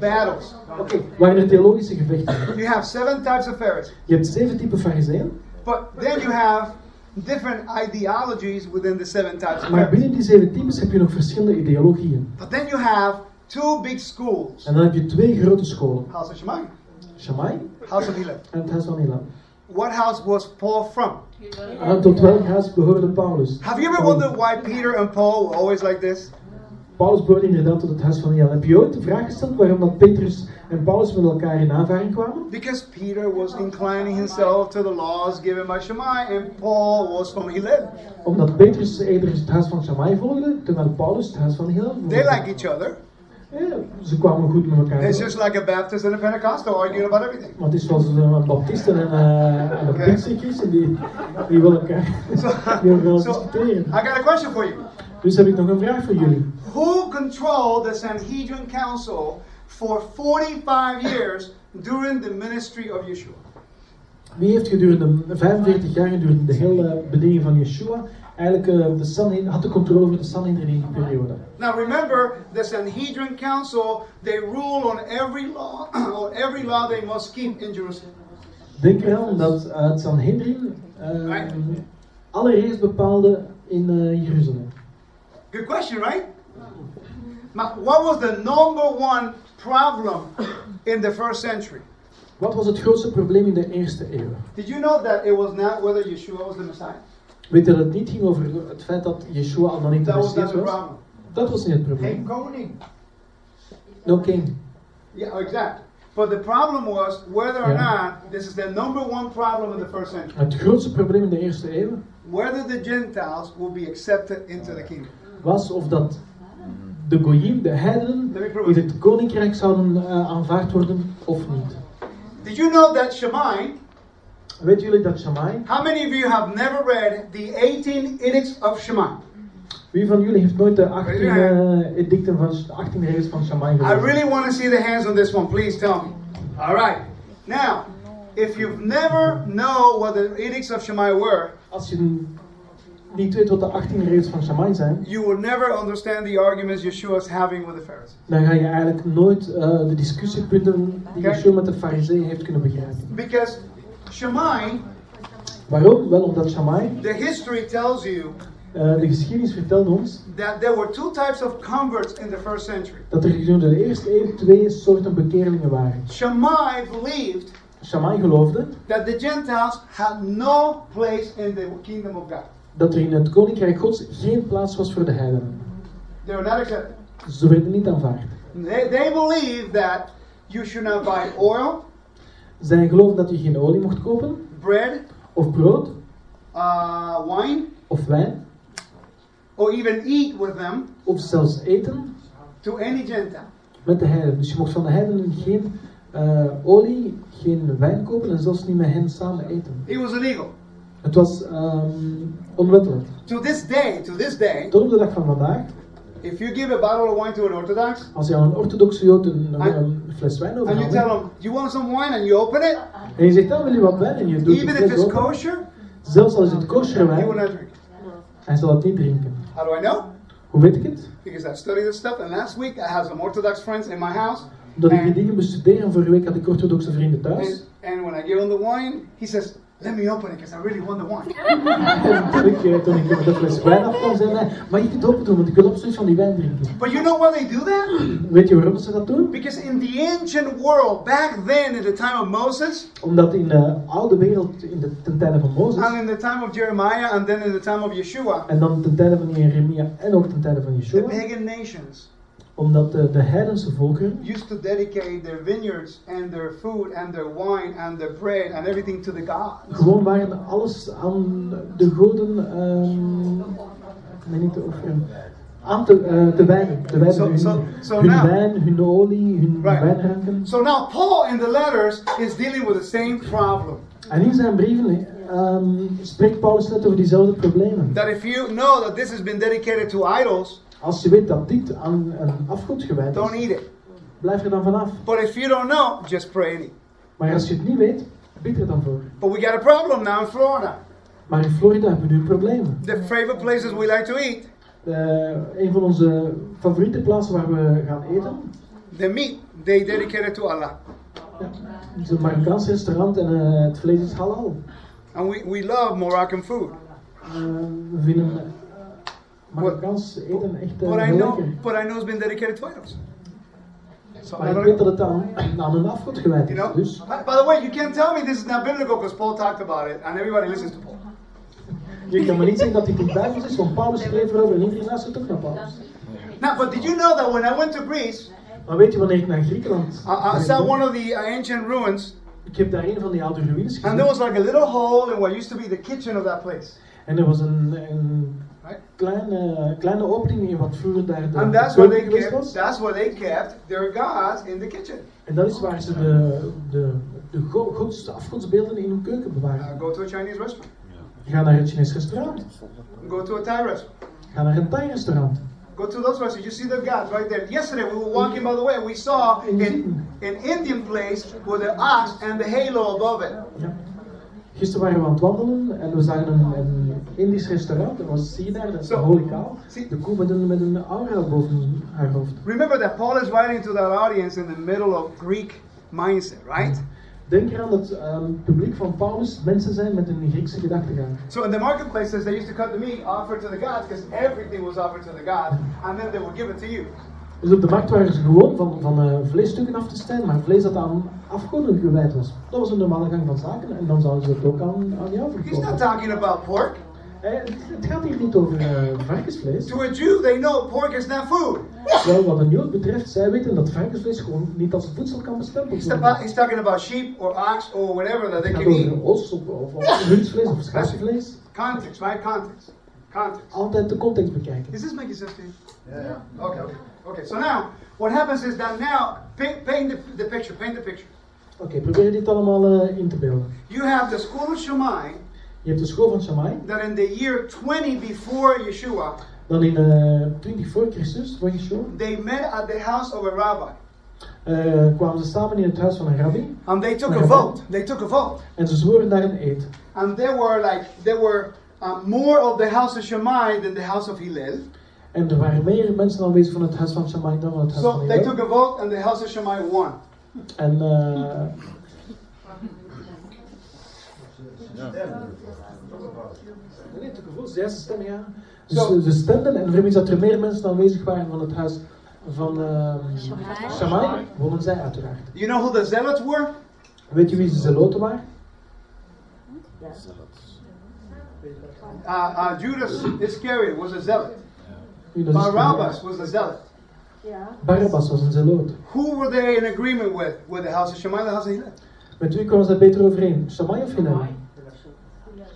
S1: Battles.
S2: Oké, waren er theologische gevechten.
S1: You have seven types of Pharisees,
S2: Je hebt zeven typen fariseeën,
S1: but then you have different ideologies within the seven types of
S2: maar binnen die zeven types heb je nog verschillende ideologieën.
S1: But then you have two big schools:
S2: En dan heb je twee grote scholen.
S1: House of Shammai,
S2: Shammai
S1: House of Hillel.
S2: en het huis van Hillel.
S1: What house was Paul from?
S2: En tot welk huis behoorde Paulus?
S1: Have you ever wondered why Peter and Paul were always like this?
S2: Paulus behoorde inderdaad tot het huis van Hillel. Heb je ooit de vraag gesteld waarom dat Petrus en Paulus met elkaar in aanvaring kwamen?
S1: Because Peter was inclining himself to the laws given by Shammai, and Paul was from Hillel.
S2: Omdat Petrus eerder het huis van Shammai volgde, terwijl Paulus het huis van Hillel volgde.
S1: They like each other.
S2: Ja, ze kwamen goed met elkaar.
S1: It's just like a Baptist and a Pentecostal arguing about everything.
S2: Maar het is zoals een baptist en een, uh, en een. Pinksterchristen die, die willen elkaar
S1: So,
S2: die willen
S1: so
S2: discussiëren.
S1: I got a question for you.
S2: Dus heb ik nog een vraag voor jullie.
S1: Who controlled the Sanhedrin Council for 45 years during the ministry of Yeshua?
S2: Wie heeft gedurende 45 jaar gedurende de hele bediening van Yeshua eigenlijk uh, de Sanhedrin, had de controle over de Sanhedrin in die periode?
S1: Now remember, the Sanhedrin Council, they rule on every law, [clears throat] on every law they must keep in Jerusalem.
S2: Denk eraan dat uh, het Sanhedrin uh, alle regels bepaalde in uh, Jeruzalem.
S1: Good question, right? Now, what was the number one problem in the first century?
S2: Wat was het grootste probleem in de eerste eeuw?
S1: Did you know that it was not whether Yeshua was the Messiah?
S2: Weet je dat het niet ging over het feit dat Yeshua al dan niet de
S1: That was not
S2: Messias
S1: the
S2: was?
S1: problem.
S2: Dat was niet het probleem.
S1: Geen koning.
S2: No king.
S1: Yeah, exact. But the problem was whether or
S2: Yeah.
S1: not, this is the number one problem in the first century,
S2: Het grootste probleem in de eerste eeuw
S1: whether the Gentiles will be accepted into the uh, kingdom.
S2: Was of dat de Goyim, de
S1: prove
S2: in het koninkrijk zouden eh, aanvaard worden of niet.
S1: Did you know that Shammai,
S2: Weten jullie dat Shammai?
S1: how many of you have never read the 18 edicts of Shammai?
S2: Wie van jullie heeft nooit de 18
S1: Ja.
S2: eh, edicten van de 18 regels van Shammai
S1: I
S2: gelezen?
S1: really want to see the hands on this one. Please tell me. All right. Now, if you've never know what the edicts of Shammai were,
S2: Als je niet weet wat de 18 regels van Shammai zijn,
S1: you will never understand the arguments Yeshua is having with the Pharisees.
S2: dan ga je eigenlijk nooit eh, de discussiepunten die. Yeshua met de fariseeën heeft kunnen begrijpen.
S1: Because Shammai,
S2: Waarom? Wel omdat Shammai,
S1: the history tells you
S2: eh, de geschiedenis vertelt ons
S1: that there were two types of converts in the first century.
S2: dat er gedurende de eerste eeuw twee soorten bekeerlingen waren.
S1: Shammai believed
S2: Shammai geloofde
S1: that the Gentiles had no place in the kingdom of God.
S2: Dat er in het koninkrijk gods geen plaats was voor de heidenen.
S1: They were not accepted.
S2: Ze werden niet aanvaard.
S1: They, they believed that you should not buy oil,
S2: Zij geloofden dat je geen olie mocht kopen,
S1: bread,
S2: of brood,
S1: uh, wine,
S2: of wijn,
S1: or even eat with them
S2: of zelfs eten
S1: to any Gentile.
S2: met de heidenen. Dus je mocht van de heidenen geen eh, olie, geen wijn kopen en zelfs niet met hen samen eten.
S1: It was illegal.
S2: Het was ehm, onwettelijk.
S1: To this day, to this day,
S2: Tot op de dag van vandaag,
S1: if you give a bottle of wine to an Orthodox
S2: als je aan een orthodoxe jood een, een,
S1: En-
S2: een fles wijn
S1: and you tell them, you want some wine, and you open it,
S2: en je zegt dan wil je wat wijn en je doet
S1: even if it's
S2: open,
S1: kosher,
S2: zelfs al is het kosher wijn,
S1: not drink.
S2: hij zal het niet drinken.
S1: How do I know?
S2: Hoe weet ik het?
S1: Because I studied this stuff, and last week I had some Orthodox friends in my house,
S2: Omdat ik die dingen bestudeer en vorige week had ik orthodoxe vrienden thuis.
S1: and, and when I give him the wine, he says, let me open it, because I really want the wine. [laughs]
S2: Ik, eh, toen ik de fles wijn afkwam, zei hij, mag ik het open doen, want ik wil absoluut van die wijn drinken.
S1: But you know why they do that?
S2: Weet je waarom ze dat doen?
S1: Because in the ancient world, back then in the time of Moses,
S2: Omdat in de oude wereld, in de, ten tijde van Mozes,
S1: and in the time of Jeremiah, and then in the time of Yeshua,
S2: en dan ten tijde van Jeremia en ook ten tijde van
S1: the
S2: Yeshua,
S1: pagan nations
S2: omdat de, de heidense volkeren
S1: used to dedicate their vineyards and their food and their wine and their bread and everything to the gods.
S2: gewoon waren alles aan de goden, ehm nee, niet te offeren, aan te, eh, te wijden. Te wijden
S1: So-
S2: hun,
S1: so- so
S2: hun
S1: now-
S2: wijn, hun olie, hun
S1: Right.
S2: wijnranken.
S1: So now Paul in the letters is dealing with the same problem.
S2: En in zijn brieven ehm, spreekt Paulus net over diezelfde problemen.
S1: That if you know that this has been dedicated to idols,
S2: Als je weet dat dit aan een afgod gewijd
S1: don't
S2: is,
S1: eat it.
S2: blijf er dan vanaf.
S1: But if you don't know, just pray anyway.
S2: Maar als je het niet weet, bid er dan voor.
S1: But we got a problem now in Florida.
S2: Maar in Florida hebben we nu problemen.
S1: The favorite places we like to eat,
S2: Eh, een van onze favoriete plaatsen waar we gaan eten,
S1: the meat they dedicated to Allah.
S2: ja, is een Marokkaans restaurant en eh, het vlees is halal.
S1: And we, we love Moroccan food.
S2: Eh, we vinden Marokkaans eten echt eh,
S1: But I know,
S2: lekker.
S1: but I know it's been dedicated to idols. So I
S2: Maar ik weet dat het aan, aan een afgod gewijd
S1: You
S2: is.
S1: know?
S2: Dus
S1: By the way, you can't tell me this is not biblical because Paul talked about it and everybody listens to Paul.
S2: je kan me niet zeggen dat dit niet bijbels is, want Paulus schreef erover en iedereen luistert ook naar Paulus.
S1: Now, but did you know that when I went to Greece,
S2: Maar weet je wanneer ik naar Griekenland
S1: I, I saw one of the uh, ancient ruins
S2: Ik heb daar een van die oude ruïnes
S1: and
S2: gezien.
S1: there was like a little hole in what used to be the kitchen of that place.
S2: En er was een, een? Kleine, kleine opening in wat vroeger daar de
S1: And that's where they kept,
S2: was.
S1: that's where they kept their gods in the kitchen.
S2: En dat is waar ze de, de, de go- gods, de afgodsbeelden in hun keuken
S1: Uh,
S2: bewaren.
S1: go to a Chinese restaurant.
S2: Ga naar een Chinees restaurant.
S1: Go to a Thai restaurant.
S2: Ga naar een Thai restaurant.
S1: Go to those restaurants. You see their gods right there. Yesterday we were walking by the way and we saw an, an Indian place with the ox and the halo above it.
S2: Gisteren waren we aan het wandelen en we zagen een, een Indisch restaurant. En zie je daar? Dat is de holy cow.
S1: Zie-
S2: De koe met een, met een aura boven haar hoofd.
S1: Remember that Paul is writing to that audience in the middle of Greek mindset, right?
S2: Denk eraan dat ehm, het publiek van Paulus mensen zijn met een Griekse gedachtegang.
S1: So in the marketplaces, they used to cut the meat, offer to the gods, because everything was offered to the gods, and then they would give it to you.
S2: Dus op de markt waren ze gewoon van, van eh, vleesstukken af te snijden, maar vlees dat aan afgoden gewijd was. Dat was een normale gang van zaken en dan zouden ze het ook aan, aan jou
S1: He's not
S2: verkopen.
S1: talking about pork.
S2: Eh, het gaat hier niet over eh, varkensvlees.
S1: To a Jew, they know pork is not food.
S2: Wel, wat een Jood betreft, zij weten dat varkensvlees gewoon niet als voedsel kan bestempeld
S1: He's,
S2: worden.
S1: he's talking about sheep or ox or whatever that they can eat.
S2: over os of, of, of rundvlees of schapenvlees.
S1: Context, right? Context. Context.
S2: Altijd de context bekijken.
S1: Is this making sense to you? Yeah. Okay, okay. Okay, so now, what happens is that now, paint, paint the, the picture, paint the picture.
S2: Oké, probeer dit allemaal eh, in te beelden.
S1: You have the school of Shammai
S2: Je hebt de school van Shammai.
S1: that in the year 20 before Yeshua,
S2: Dan in eh 20 voor Christus, voor Yeshua,
S1: they met at the house of a rabbi.
S2: eh, kwamen ze samen in het huis van een rabbi.
S1: And they took a vote. They took a vote.
S2: En ze zworen daar een eed.
S1: And there were like, there were uh, more of the house of Shammai than the house of Hillel.
S2: En er waren meer mensen aanwezig van het huis van Shammai dan van het huis
S1: So
S2: van
S1: they
S2: Hillel.
S1: took a vote and the house of Shammai won.
S2: En eh Nee, toch gevoel, de juiste stem, ja. Dus
S1: Zo.
S2: ze- stemden en vermits dat er meer mensen aanwezig waren van het huis van ehm Shammai, wonnen zij uiteraard.
S1: You know who the zealots were?
S2: Weet je wie de zeloten waren?
S1: Uh, uh, Judas Iscariot was a zealot.
S2: Nu, dat is
S1: Barabbas was a zealot.
S5: Ja.
S2: Barabbas was een zeloot.
S1: Who were they in agreement with? With the house of Shammai, the house of Hillel?
S2: Met wie kwamen ze beter overeen? Shammai of Hillel?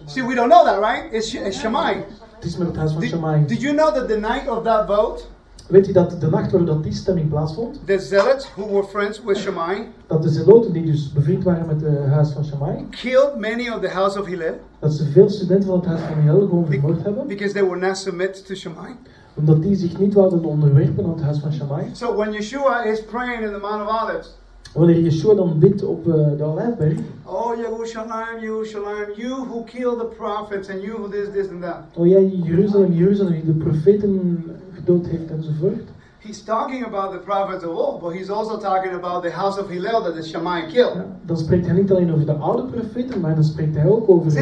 S1: See, we don't know that, right? It's, Sh- it's Shammai.
S2: Het is met het huis van
S1: Did,
S2: Shammai.
S1: did you know that the night of that vote,
S2: Weet je dat de nacht waarop die stemming plaatsvond,
S1: the zealots who were friends with Shammai
S2: dat de zeloten die dus bevriend waren met het huis van Shammai,
S1: killed many of the house of Hillel
S2: dat ze veel studenten van het huis van Hillel gewoon vermoord hebben,
S1: because they were not submit to Shammai?
S2: Omdat die zich niet wilden onderwerpen aan het huis van Shammai.
S1: So when Yeshua is praying in the Mount of Olives,
S2: Wanneer Yeshua dan bidt op eh, de Olijfberg,
S1: Oh, Yerushalayim, Yerushalayim, you who killed the prophets and you who this, this and that.
S2: o jij Jeruzalem, Jeruzalem, die de profeten gedood heeft enzovoort.
S1: He's talking about the prophets of old, but he's also talking about the house of Hillel that the Shammai killed.
S2: Ja, dan spreekt hij niet alleen over de oude profeten, maar dan spreekt hij ook over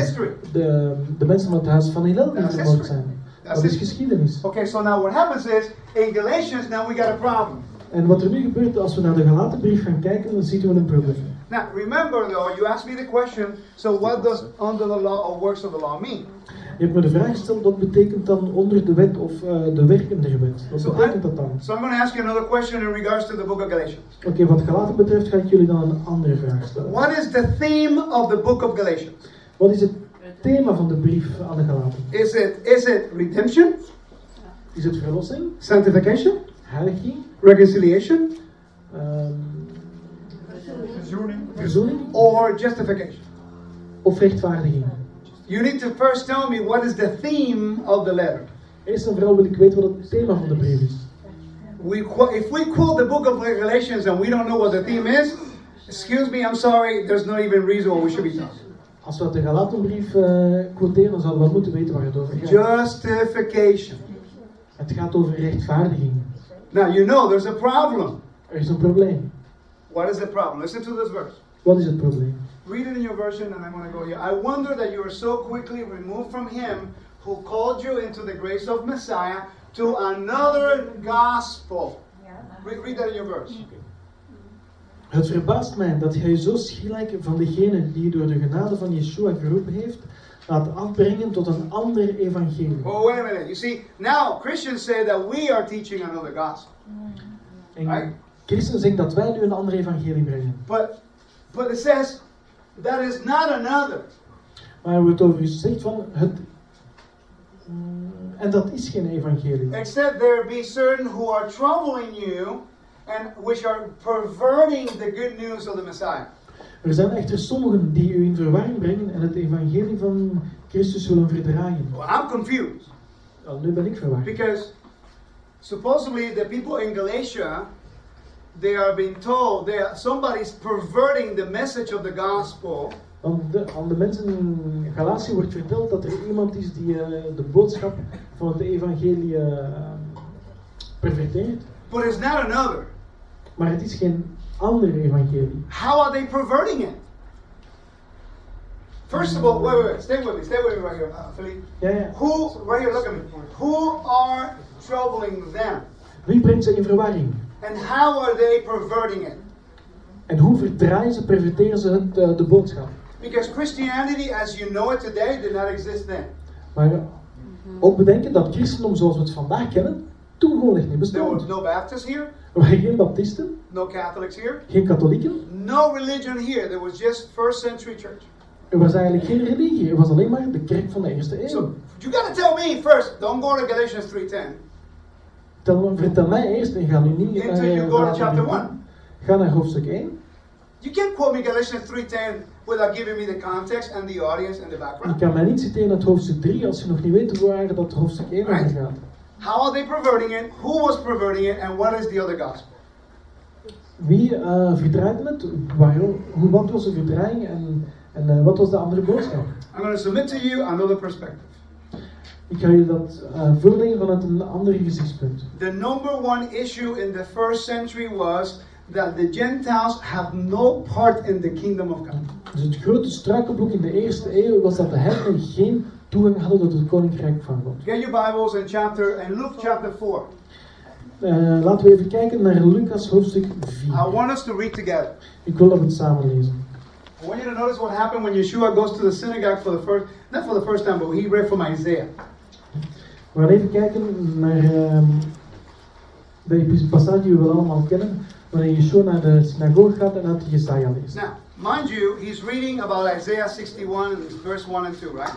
S2: de, de mensen van het huis van Hillel die vermoord zijn. Dat is geschiedenis.
S1: Okay, so now what happens is, in Galatians, now we got a problem.
S2: En wat er nu gebeurt, als we naar de gelaten brief gaan kijken, dan zien we een probleem.
S1: Now, remember though, you asked me the question, so what does under the law or works of the law mean?
S2: Je hebt me de vraag gesteld, wat betekent dan onder de wet of eh, de werken der wet? Wat
S1: So
S2: betekent dat dan?
S1: So I'm going to ask you another question in regards to the book of Galatians.
S2: Oké, wat gelaten betreft ga ik jullie dan een andere vraag stellen.
S1: What is the theme of the book of Galatians?
S2: Wat is het thema van de brief aan de gelaten?
S1: Is it is it redemption,
S2: Is het verlossing,
S1: sanctification,
S2: heiliging,
S1: reconciliation,
S2: ehm,
S7: Verzoening.
S2: verzoening
S1: or justification?
S2: of rechtvaardiging?
S1: You need to first tell me what is the theme of the letter.
S2: Eerst en vooral wil ik weten wat het thema van de brief is.
S1: We if we quote the book of Galatians and we don't know what the theme is, excuse me, I'm sorry, there's not even reason why we should be talking.
S2: Als we uit de Galatenbrief eh quoteren, dan zouden we wel moeten weten waar het over gaat.
S1: Justification.
S2: Het gaat over rechtvaardiging.
S1: Now you know there's a problem.
S2: Er is een probleem.
S1: What is the problem? Listen to this verse.
S2: Wat is het probleem?
S1: Read it in your version, and I'm going to go here. I wonder that you are so quickly removed from Him who called you into the grace of Messiah to another gospel. Read, read that in your verse.
S2: Het verbaast mij dat gij zo schielijk van degene die door de genade van Yeshua geroepen heeft, laat afbrengen tot een ander evangelie.
S1: Oh, wait a minute. You see, now Christians say that we are teaching another gospel.
S2: En christenen zeggen dat wij nu een ander evangelie brengen.
S1: But, but it says that is not another.
S2: Maar wordt over gezegd van het. mm, En dat is geen evangelie.
S1: Except there be certain who are troubling you and which are perverting the good news of the Messiah.
S2: Er zijn echter sommigen die u in verwarring brengen en het evangelie van Christus willen verdraaien.
S1: Well, I'm confused
S2: Wel, nu ben ik verward.
S1: because supposedly the people in Galatia they are being told they are, somebody's perverting the message of the gospel
S2: Want de, aan de mensen in Galatië wordt verteld dat er iemand is die eh, de boodschap van het evangelie eh, perverteert.
S1: but it's not another.
S2: Maar het is geen ander evangelie.
S1: How are they perverting it? First of all, wait, wait, wait, stay with me, stay with me right here, uh, Philippe.
S2: Ja, ja.
S1: Who, right here, look at me. Who are troubling them?
S2: Wie brengt ze in verwarring?
S1: And how are they perverting it?
S2: En hoe verdraaien ze, perverteren ze het, eh, de boodschap?
S1: Because Christianity, as you know it today, did not exist then.
S2: Maar ook bedenken dat christendom zoals we het vandaag kennen, toen gewoon echt niet
S1: There was
S2: bestond.
S1: no Baptists here,
S2: Er geen baptisten,
S1: no Catholics here,
S2: geen katholieken.
S1: no religion here. There was just first century church.
S2: Er was eigenlijk geen religie. Er was alleen maar de kerk van de eerste eeuw.
S1: So you got to tell me first. Don't go to Galatians 3:10.
S2: Tel, vertel mij eerst en ga nu niet
S1: Until
S2: naar,
S1: you
S2: eh,
S1: go to
S2: Galaten
S1: chapter
S2: 3.
S1: one.
S2: Ga naar hoofdstuk 1.
S1: You can't quote me Galatians 3:10 without giving me the context and the audience and the
S2: Je
S1: background.
S2: kan mij niet citeren uit hoofdstuk 3 als je nog niet weet waar dat hoofdstuk 1 over
S1: Right.
S2: gaat.
S1: How are they perverting it? Who was perverting it? And what is the other gospel?
S2: Wie eh verdraaide het? Waarom? Hoe, wat was de verdraaiing en, en eh, wat was de andere boodschap?
S1: I'm going to submit to you another perspective.
S2: Ik ga je dat eh voorleggen vanuit een ander gezichtspunt.
S1: The number one issue in the first century was that the Gentiles have no part in the kingdom of God.
S2: Dus het grote struikelblok in de eerste eeuw was dat de heidenen geen toegang hadden tot het koninkrijk van God.
S1: Get your Bibles in chapter in Luke chapter 4.
S2: Eh, laten we even kijken naar Lucas hoofdstuk 4.
S1: I want us to read together.
S2: Ik wil dat we het samen lezen.
S1: I want you to notice what happened when Yeshua goes to the synagogue for the first, not for the first time, but he read from Isaiah.
S2: We gaan even kijken naar ehm, de passage die we wel allemaal kennen. Wanneer Yeshua naar de synagoge gaat en uit Jesaja leest.
S1: Now, mind you, he's reading about Isaiah 61 and verse 1 and 2, right?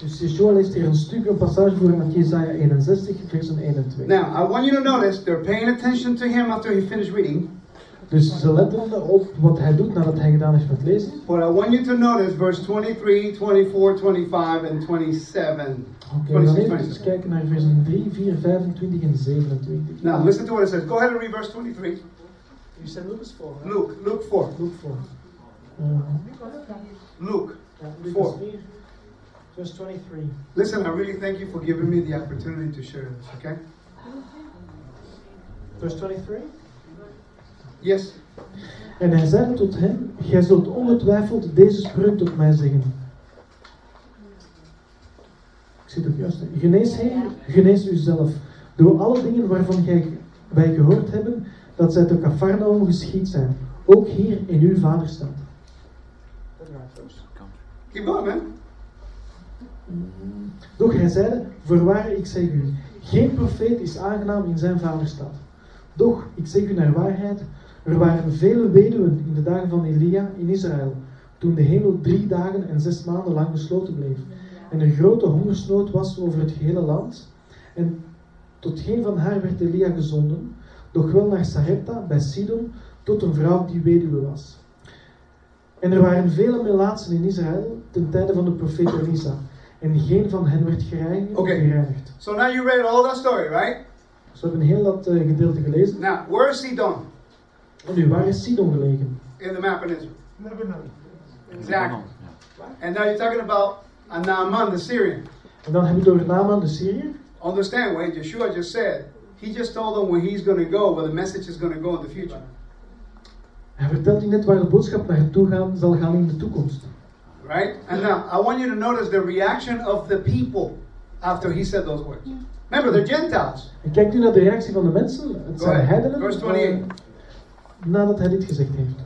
S2: Dus Yeshua leest hier een stuk, een passage voor uit Jesaja 61, versen 1 en 2.
S1: Now, I want you to notice they're paying attention to him after he finished reading,
S2: Dus ze letten op wat hij doet nadat hij gedaan heeft met lezen.
S1: but I want you to notice verse 23, 24, 25, and 27.
S2: Oké, we gaan
S1: 26,
S2: even eens
S1: 27.
S2: kijken naar versen 3, 4, 25 en 27.
S1: Now, listen to what it says. Go ahead and read verse 23.
S2: You said Lucas 4,
S1: Luke, Luke 4.
S2: Luke 4. Uh,
S1: Luke. Four.
S2: Lucas 4, verse 23.
S1: Listen, I really thank you for giving me the opportunity to share this, okay?
S2: Verse 23.
S1: Yes.
S2: En hij zei tot hen, gij zult ongetwijfeld deze spreuk tot mij zeggen. Ik zit ook juist. hè. Genees Heer, genees uzelf. Door alle dingen waarvan gij, wij gehoord hebben, dat zij te Cafarnaum geschied zijn. Ook hier in uw vaderstad.
S1: Keep going, man.
S2: Doch hij zeide, voorwaar ik zeg u, geen profeet is aangenaam in zijn vaderstad. Doch, ik zeg u naar waarheid, er waren vele weduwen in de dagen van Elia in Israël, toen de hemel drie dagen en zes maanden lang gesloten bleef, en er grote hongersnood was over het gehele land, en tot geen van haar werd Elia gezonden, doch wel naar Sarepta bij Sidon, tot een vrouw die weduwe was. En er waren vele melaatsen in Israël ten tijde van de profeet Elisa, en geen van hen werd gereinigd.
S1: Oké.
S2: gereinigd.
S1: So now you read all that story, right?
S2: Dus we hebben heel dat eh, gedeelte gelezen.
S1: Now, where is Sidon
S2: En nu, waar is Sidon gelegen?
S1: in the map in Israel?
S7: Lebanon.
S1: Exactly. And now you're talking about uh, Naaman, the Syrian.
S2: En dan hebben we het over Naaman, de Syriër.
S1: Understand what Yeshua just said. He just told them where he's going to go, where the message is going to go in the future.
S2: Hij vertelt je net waar de boodschap naartoe gaan, zal gaan in de toekomst.
S1: Right? And now, I want you to notice the reaction of the people after he said those words. Remember, they're Gentiles.
S2: En kijk nu naar de reactie van de mensen. Het zijn heidenen.
S1: Verse
S2: eh,
S1: 28.
S2: nadat hij dit gezegd heeft.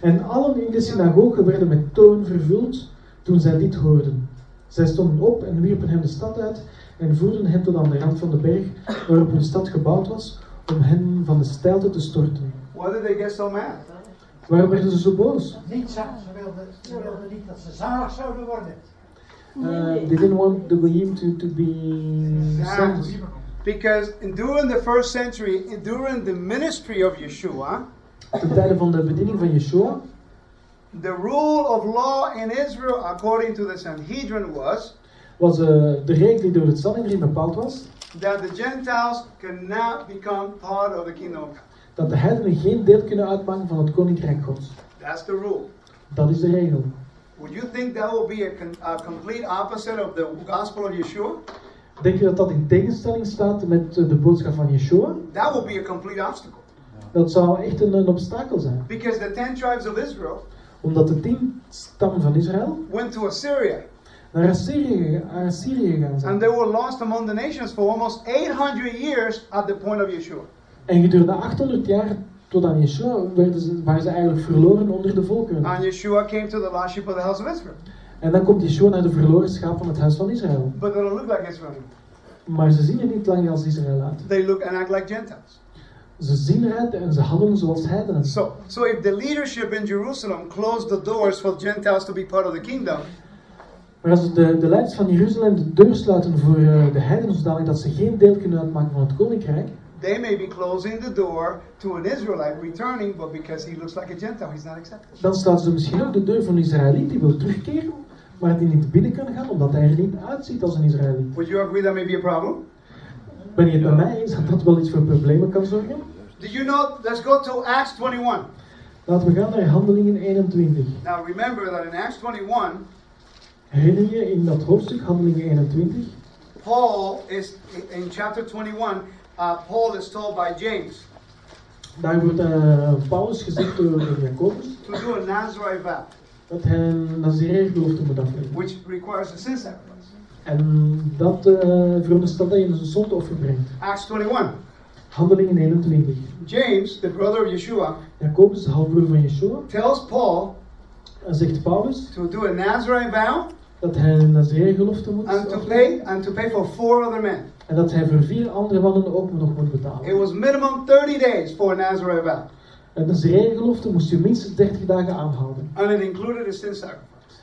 S2: En allen in de synagoge werden met toorn vervuld toen zij dit hoorden. Zij stonden op en wierpen hem de stad uit en voerden hem tot aan de rand van de berg waarop de stad gebouwd was, om hen van de steilte te storten.
S1: Why did they get so mad?
S2: Waarom werden ze zo boos?
S7: Niet za- ze wilden, ze wilden niet dat ze zalig zouden worden.
S2: Uh, they didn't want the Goyim to, to be.
S1: Because in, during the first century, in- during the ministry of Yeshua,
S2: Ten tijde van de bediening van Yeshua
S1: the rule of law in Israel, according to the Sanhedrin, was
S2: was uh, de regel die door het Sanhedrin bepaald was,
S1: that the Gentiles cannot become part of the kingdom of God.
S2: Dat de heidenen geen deel kunnen uitmaken van het koninkrijk gods.
S1: That's the rule.
S2: Dat is de regel.
S1: Would you think that will be a, complete opposite of the gospel of Yeshua?
S2: Denk je dat dat in tegenstelling staat met uh, de boodschap van Yeshua?
S1: That will be a complete obstacle.
S2: Dat zou echt een, een obstakel zijn.
S1: Because the ten tribes of Israel
S2: Omdat de tien stammen van Israël
S1: went to Assyria
S2: naar Assyrië, Assyrië gegaan
S1: and they were lost among the nations for almost 800 years at the point of Yeshua.
S2: En gedurende 800 jaar tot aan Yeshua werden ze, waren ze eigenlijk verloren onder de volkeren.
S1: And Yeshua came to the lordship of the house of Israel.
S2: En dan komt Yeshua naar de verloren schaap van het huis van Israël.
S1: But they don't look like Israel.
S2: Maar ze zien er niet langer als Israël uit.
S1: They look and act like Gentiles.
S2: Ze zien eruit en ze handelen zoals heidenen.
S1: So, so if the leadership in Jerusalem closed the doors for Gentiles to be part of the kingdom,
S2: Maar als de, de leiders van Jeruzalem de deur sluiten voor eh, de heidenen zodanig dat ze geen deel kunnen uitmaken van het koninkrijk,
S1: they may be closing the door to an Israelite returning, but because he looks like a Gentile, he's not accepted.
S2: dan sluiten ze misschien ook de deur voor een Israëliet die wil terugkeren, maar die niet binnen kan gaan omdat hij er niet uitziet als een Israëliet.
S1: Would you agree that may be a problem?
S2: Ben je het bij mij eens dat dat wel iets voor problemen kan zorgen?
S1: Do you know? Let's go to Acts 21.
S2: Laten we gaan naar Handelingen 21.
S1: Now remember that in Acts 21,
S2: Herinner je in dat hoofdstuk, Handelingen 21,
S1: Paul is in chapter 21. Uh, Paul is told by James
S2: daar wordt eh, Paulus gezegd door Jacobus
S1: to do a Nazarite vow,
S2: dat hij een Nazireër-gelofte moet afleggen.
S1: which requires a sin sacrifice.
S2: En dat uh, veronderstelt dat je een zondoffer brengt.
S1: Acts 21.
S2: Handelingen 21.
S1: James, the brother of Yeshua,
S2: Jacobus, de halfbroer van Yeshua,
S1: tells Paul
S2: zegt Paulus
S1: to do a Nazarite vow
S2: dat hij een Nazireër-gelofte moet
S1: and to pay and to pay for four other men.
S2: En dat hij voor vier andere mannen ook nog moet
S1: It
S2: betalen.
S1: was minimum 30 days for a Nazarite vow,
S2: En de Nazireër-gelofte moest je minstens 30 dagen aanhouden.
S1: and it included a sin sacrifice.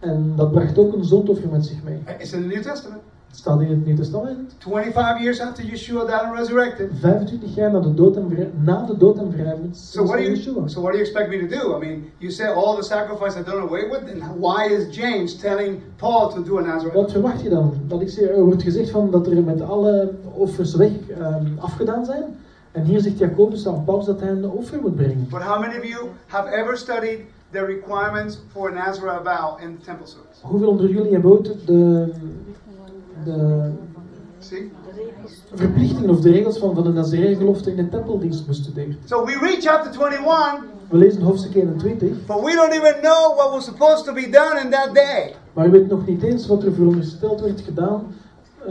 S2: En dat bracht ook een zondoffer met zich mee.
S1: It's in the New Testament.
S2: Staat in het Nieuwe Testament.
S1: 25 years after Yeshua died and resurrected.
S2: 25 jaar na de dood en, na de dood en verrijzenis
S1: So what do you
S2: Yeshua.
S1: so what do you expect me to do? I mean, you say all the sacrifice are done away with, and why is James telling Paul to do a Nazarite?
S2: Wat verwacht je dan? Dat ik zeg, er wordt gezegd van dat er met alle offers weg ehm, afgedaan zijn. En hier zegt Jacobus aan Paulus dat hij een offer moet brengen.
S1: But how many of you have ever studied the requirements for a Nazarite vow in the temple service?
S2: Hoeveel onder jullie hebben ooit de, de
S1: See?
S2: verplichtingen of de regels van, van de Nazareër-gelofte in de tempeldienst bestudeerd?
S1: So we read chapter 21,
S2: We lezen hoofdstuk 21,
S1: but we don't even know what was supposed to be done in that day.
S2: maar we weten nog niet eens wat er verondersteld werd gedaan eh,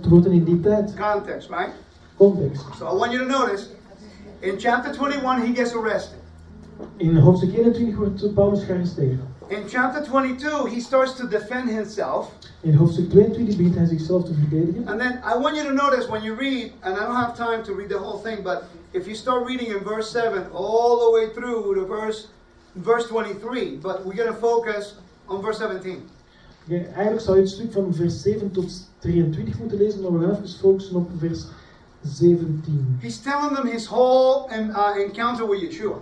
S2: te worden in die tijd.
S1: Context, right?
S2: Context.
S1: So I want you to notice, in chapter 21 he gets arrested.
S2: In hoofdstuk 21 wordt Paulus gearresteerd.
S1: In chapter 22 he starts to defend himself.
S2: In hoofdstuk 22 begint hij zichzelf te verdedigen.
S1: And then I want you to notice when you read, and I don't have time to read the whole thing, but if you start reading in verse 7 all the way through to verse verse 23, but we're going to focus on verse 17.
S2: Ja, eigenlijk zou je het stuk van vers 7 tot 23 moeten lezen, maar we gaan even focussen op vers 17.
S1: He's telling them his whole uh, encounter with Yeshua.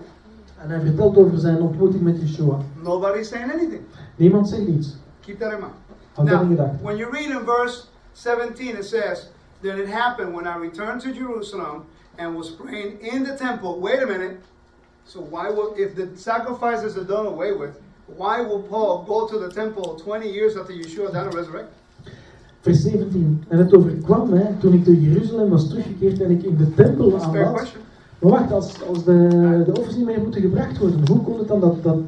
S2: En hij vertelt over zijn ontmoeting met Yeshua.
S1: Nobody's saying anything.
S2: Niemand zegt iets.
S1: Keep that in mind.
S2: Houd dat in gedachten.
S1: when you read in verse 17, it says, Then it happened when I returned to Jerusalem and was praying in the temple. Wait a minute. So why will, if the sacrifices are done away with, why will Paul go to the temple 20 years after Yeshua died and resurrected?
S2: Vers 17. En het overkwam mij toen ik door Jeruzalem was teruggekeerd en ik in de tempel aanbad. Maar wacht, als, als de, de offers niet meer moeten gebracht worden, hoe komt het dan dat, dat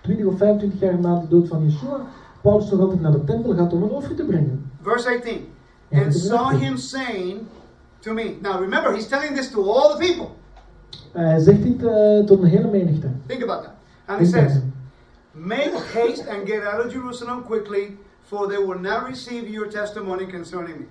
S2: 20 of 25 jaar na de dood van Yeshua, Paulus nog altijd naar de tempel gaat om een offer te brengen?
S1: Verse 18.
S2: Ja,
S1: And saw him saying to me. Now remember, he's telling this to all the people.
S2: Hij zegt dit eh, tot een hele menigte.
S1: Think about that. And he says. Make haste and get out of Jerusalem quickly, for they will not receive your testimony concerning me.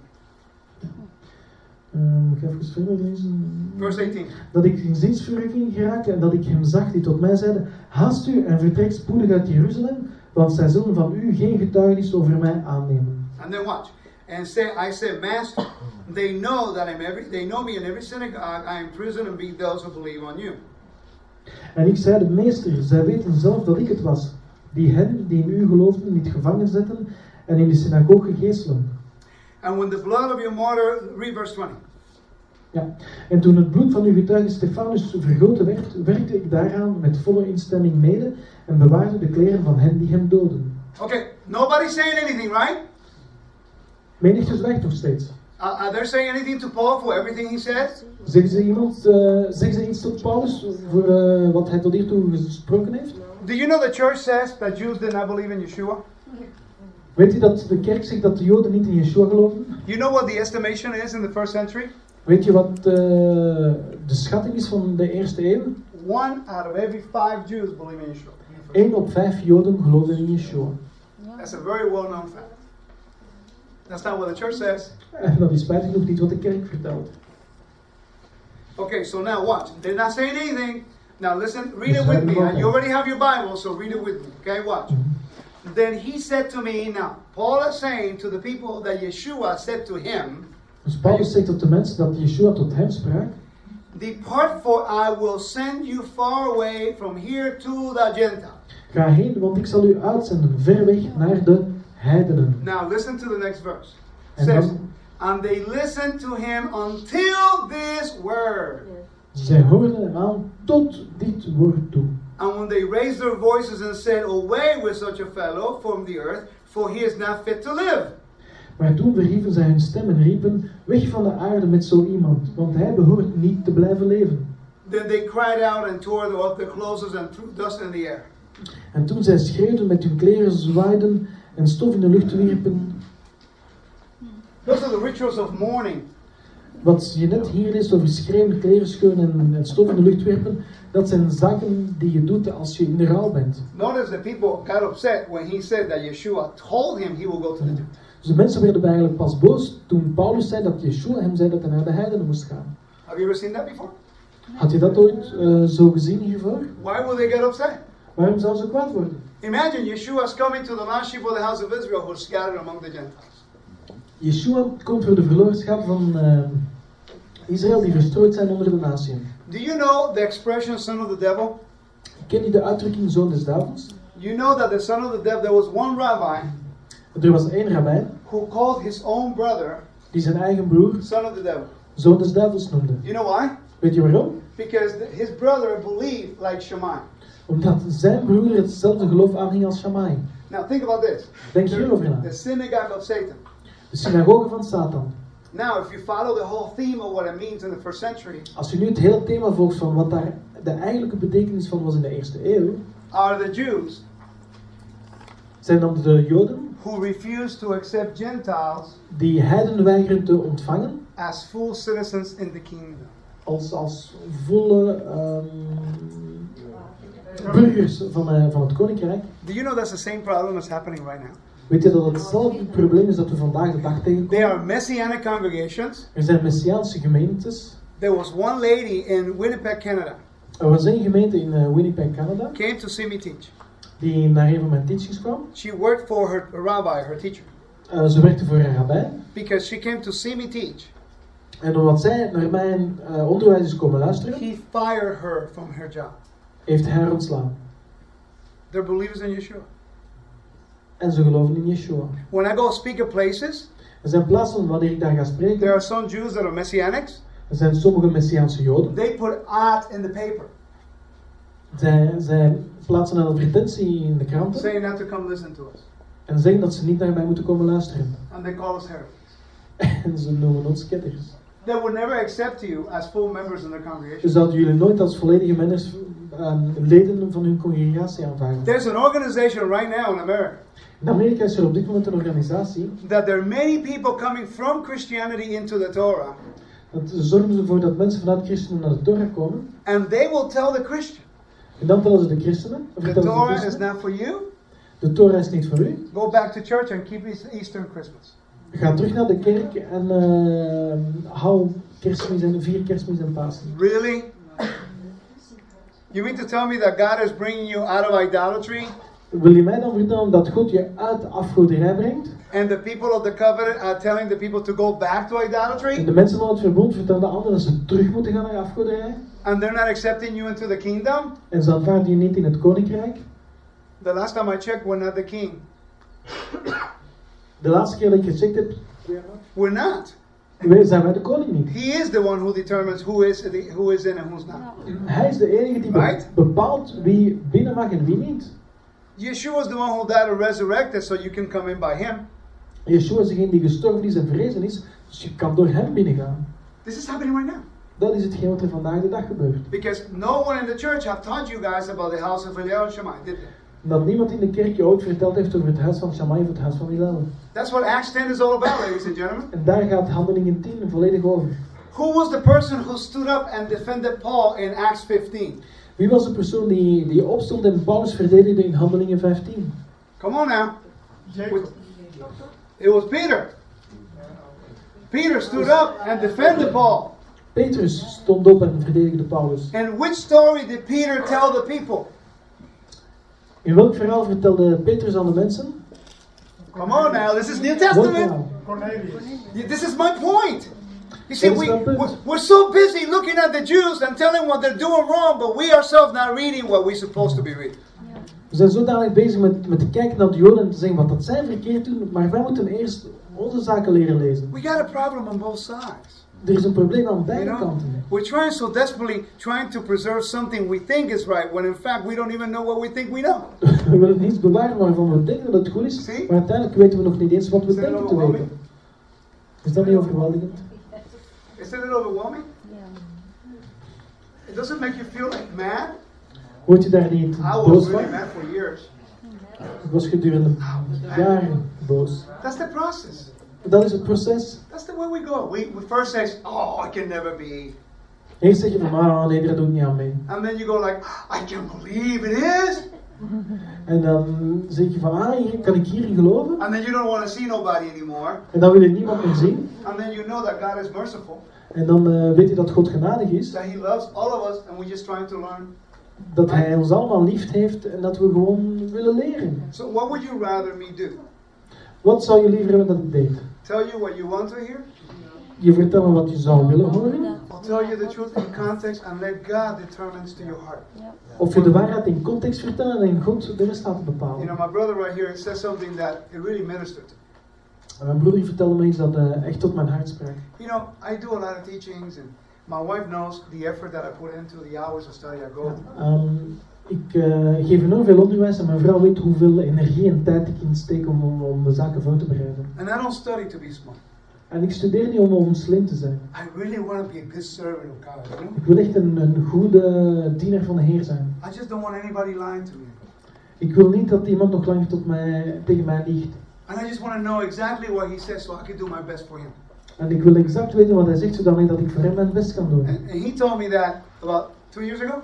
S2: Ehm, ik ga even verder lezen.
S1: Verse 18.
S2: Dat ik in zinsverrukking geraakte en dat ik hem zag die tot mij zeide, haast u en vertrek spoedig uit Jeruzalem, want zij zullen van u geen getuigenis over mij aannemen.
S1: And then watch. And say, I said, Master, they know that I'm every, they know me in every synagogue. I am prison and beat those who believe on you.
S2: En ik zeide, meester, zij weten zelf dat ik het was, die hen die in u geloofden niet gevangen zetten en in de synagoge geestelen.
S1: And when the blood of your martyr, read verse 20.
S2: Ja. En toen het bloed van uw getuige Stefanus vergoten werd, werkte ik daaraan met volle instemming mede en bewaarde de kleren van hen die hem doden.
S1: Okay, nobody's saying anything, right?
S2: Menigte zwijgt nog steeds.
S1: Uh, are they saying anything to Paul for everything he says?
S2: Zeggen ze, iemand, eh, zeggen ze iets tot Paulus voor eh, wat hij tot hiertoe gesproken heeft?
S1: Do you know the church says that Jews did not believe in Yeshua?
S2: Weet u dat de kerk zegt dat de Joden niet in Yeshua geloven?
S1: You know what the estimation is in the first century?
S2: Weet je wat eh, de schatting is van de eerste eeuw?
S1: One out of every five Jews believe in Yeshua.
S2: 1 op 5 Joden geloofden in Yeshua.
S1: That's a very well known fact. That's not what the church says.
S2: En dat is spijtig genoeg niet wat de kerk vertelt.
S1: Okay, so now watch. They're not saying anything. Now listen, read it with me. Uh, You already have your Bible, so read it with me. Okay, watch. Then he said to me, now, Paul is saying to the people that Yeshua said to him,
S2: Dus Paulus zegt tot de mensen dat Yeshua tot hem sprak.
S1: Depart, for I will send you far away from here to the Gentiles.
S2: Ga heen, want ik zal u uitzenden ver weg naar de heidenen.
S1: Now listen to the next verse. It
S2: And
S1: says, and they listened to him until this word.
S2: Zij hoorden eraan tot dit woord toe.
S1: And when they raised their voices and said, Away with such a fellow from the earth, for he is not fit to live.
S2: Maar toen verhieven zij hun stem en riepen, weg van de aarde met zo iemand, want hij behoort niet te blijven leven.
S1: Then they cried out and tore off their clothes and threw dust in the air.
S2: En toen zij schreeuwden met hun kleren zwaaiden en stof in de lucht wierpen,
S1: Those are the rituals of mourning.
S2: wat je net hier leest over schreeuwen, kleren scheuren en, stof in de lucht werpen, dat zijn zaken die je doet als je in de rouw bent.
S1: Notice that people got upset when he said that Yeshua told him he will go to the.
S2: Dus de mensen werden eigenlijk pas boos toen Paulus zei dat Yeshua hem zei dat hij naar de heidenen moest gaan.
S1: Have you ever seen that before?
S2: Had je dat ooit eh, zo gezien hiervoor?
S1: Why will they get upset?
S2: Waarom zou ze kwaad worden?
S1: Imagine Yeshua's coming to the lost sheep of the house of Israel who are scattered among the Gentiles.
S2: Yeshua komt voor de verloren schap van eh, Israël die verstrooid zijn onder de natie.
S1: Do you know the expression son of the devil?
S2: Ken je de uitdrukking zoon des duivels?
S1: You know that the son of the devil, there was one rabbi
S2: Er was één rabbijn
S1: who called his own brother
S2: die zijn eigen broer
S1: son of the devil.
S2: zoon des duivels noemde.
S1: You know why?
S2: Weet je waarom?
S1: Because his brother believed like Shammai.
S2: Omdat zijn broer hetzelfde geloof aanhing als Shammai.
S1: Now think about this.
S2: Denk hierover na.
S1: The synagogue of Satan.
S2: De synagoge van Satan.
S1: Now, if you follow the whole theme of what it means in the first century,
S2: Als je nu het hele thema volgt van wat daar de eigenlijke betekenis van was in de eerste eeuw,
S1: are the Jews
S2: zijn dan de Joden
S1: who refuse to accept Gentiles
S2: die heiden weigeren te ontvangen
S1: as full citizens in the kingdom.
S2: als, als volle ehm, burgers van, eh, van het koninkrijk.
S1: Do you know that's the same problem that's happening right now?
S2: Weet je dat hetzelfde probleem is dat we vandaag de dag tegenkomen?
S1: There are messianic congregations.
S2: Er zijn messiaanse gemeentes.
S1: There was one lady in Winnipeg, Canada,
S2: Er was één gemeente in eh, Winnipeg, Canada,
S1: came to see me teach.
S2: Die naar een van mijn teachings kwam.
S1: She worked for her rabbi, her teacher,
S2: Eh, ze werkte voor een rabbijn.
S1: because she came to see me teach.
S2: En omdat zij naar mijn eh, onderwijs is komen luisteren,
S1: He fired her from her job.
S2: heeft haar ontslaan.
S1: They're believers in Yeshua.
S2: En ze geloven in Yeshua.
S1: When I go speak at places,
S2: Er zijn plaatsen wanneer ik daar ga spreken.
S1: there are some Jews that are messianics.
S2: Er zijn sommige messiaanse joden.
S1: They put ad in the paper
S2: Zij, zij plaatsen een advertentie in de kranten.
S1: saying not to come listen to us.
S2: En zeggen dat ze niet naar mij moeten komen luisteren.
S1: And they call us heretics. [laughs]
S2: En ze noemen ons ketters.
S1: They would never accept you as full members in their congregation.
S2: Dus zouden jullie nooit als volledige ehm, leden van hun congregatie aanvaarden.
S1: There's an organization right now in America
S2: In Amerika is er op dit moment een organisatie.
S1: that there are many people coming from Christianity into the Torah,
S2: Dat zorgen ervoor dat mensen vanuit christenen naar de Torah komen.
S1: and they will tell the Christian,
S2: En dan vertellen ze de christenen.
S1: the Torah is not for you.
S2: de Torah is niet voor u.
S1: Go back to church and keep Eas- Easter and Christmas.
S2: Ga terug naar de kerk en eh, hou kerstmis en vier kerstmis en Pasen.
S1: Really? You mean to tell me that God is bringing you out of idolatry,
S2: Wil je mij dan vertellen dat God je uit de afgoderij brengt?
S1: and the people of the covenant are telling the people to go back to
S2: En
S1: idolatry,
S2: de mensen van het verbond vertellen de anderen dat ze terug moeten gaan naar de afgoderij?
S1: and they're not accepting you into the kingdom?
S2: En ze aanvaarden je niet in het koninkrijk?
S1: The last time I checked, we're not the king.
S2: De laatste keer dat ik gecheckt heb,
S1: We're not.
S2: wij- zijn wij de koning niet.
S1: He is the one who determines who is the, who is in and who's not.
S2: Hij is de enige die
S1: Right.
S2: bepaalt wie binnen mag en wie niet.
S1: Yeshua is the one who died and resurrected, so you can come in by him.
S2: Yeshua is degene die gestorven is en verrezen is, dus je kan door hem binnengaan.
S1: This is happening right now.
S2: Dat is hetgeen wat er vandaag de dag gebeurt.
S1: Because no one in the church have taught you guys about the house of Eliel and Shammai, did they?
S2: Dat niemand in de kerk je ooit verteld heeft over het huis van Shammai of het huis van Hillel.
S1: That's what Acts 10 is all about, ladies and gentlemen.
S2: En daar gaat handelingen 10 volledig over.
S1: Who was the person who stood up and defended Paul in Acts 15?
S2: Wie was de persoon die, die opstond en Paulus verdedigde in handelingen 15?
S1: Come on now. It was Peter. Peter stood up and defended Paul.
S2: Petrus stond op en verdedigde Paulus.
S1: And which story did Peter tell the people?
S2: In welk verhaal vertelde Petrus aan de mensen?
S1: Come on now, this is New Testament.
S7: Cornelius.
S1: This is my point. You see, we, we're, so busy looking at the Jews and telling what they're doing wrong, but we ourselves not reading what we're supposed to be reading.
S2: We zijn zodanig bezig met, met te kijken naar de Joden en te zeggen wat dat zij verkeerd doen, maar wij moeten eerst onze zaken leren lezen.
S1: We got a problem on both sides.
S2: Er is een probleem aan
S1: You know,
S2: kanten.
S1: we're trying so desperately trying to preserve something we think is right, when in fact we don't even know what we think we know. [laughs]
S2: We willen niets bewaren waarvan we denken dat het goed is,
S1: Zie?
S2: maar uiteindelijk weten we nog niet eens wat we
S1: Is that
S2: denken te weten. Is dat niet overweldigend?
S1: Isn't it overwhelming? Yeah. It doesn't make you feel like mad.
S2: Word je daar niet
S1: I was
S2: boos
S1: really
S2: van?
S1: mad for years.
S2: Ik was gedurende jaren boos.
S1: That's the process.
S2: Dat is het proces.
S1: That's the way we go. We, we first say, "Oh, I can never be,"
S2: Eerst zeg je van, ah nee, daar doe ik niet aan mee.
S1: and then you go like, "I can't believe it is,"
S2: En dan zeg je van, ah, hier, kan ik hierin geloven?
S1: and then you don't want to see nobody anymore,
S2: En dan wil je niemand meer zien.
S1: and then you know that God is merciful,
S2: En dan eh, weet je dat God genadig is.
S1: that He loves all of us, and we're just trying to learn.
S2: Dat Hij ons allemaal lief heeft en dat we gewoon willen leren.
S1: So, what would you rather me do?
S2: Wat zou je liever hebben dat ik deed?
S1: Tell you what you want to hear?
S2: Je vertellen wat je zou willen horen?
S1: I'll tell you the truth in context, and let God determines to your heart.
S2: Of je de waarheid in context vertellen en God de rest laten
S1: You
S2: bepalen?
S1: know, my brother right here says something that it really ministered. to me.
S2: En mijn broeder vertelde me iets dat eh, echt tot mijn hart sprak.
S1: You know, I do a lot of teachings, and my wife knows the effort that I put into the hours of study I go.
S2: Ehm, ik eh, geef enorm veel onderwijs en mijn vrouw weet hoeveel energie en tijd ik insteek om, om, om de zaken voor te bereiden.
S1: And I don't study to be smart.
S2: En ik studeer niet om, om slim te zijn.
S1: I really want to be a good servant of God. You know?
S2: Ik wil echt een, een goede diener van de Heer zijn.
S1: I just don't want anybody lying to me.
S2: Ik wil niet dat iemand nog langer tot mij, tegen mij liegt.
S1: And I just want to know exactly what he says so I can do my best for him.
S2: En ik wil exact weten wat hij zegt, zodat dat ik voor hem mijn best kan doen.
S1: And, and he told me that about two years ago?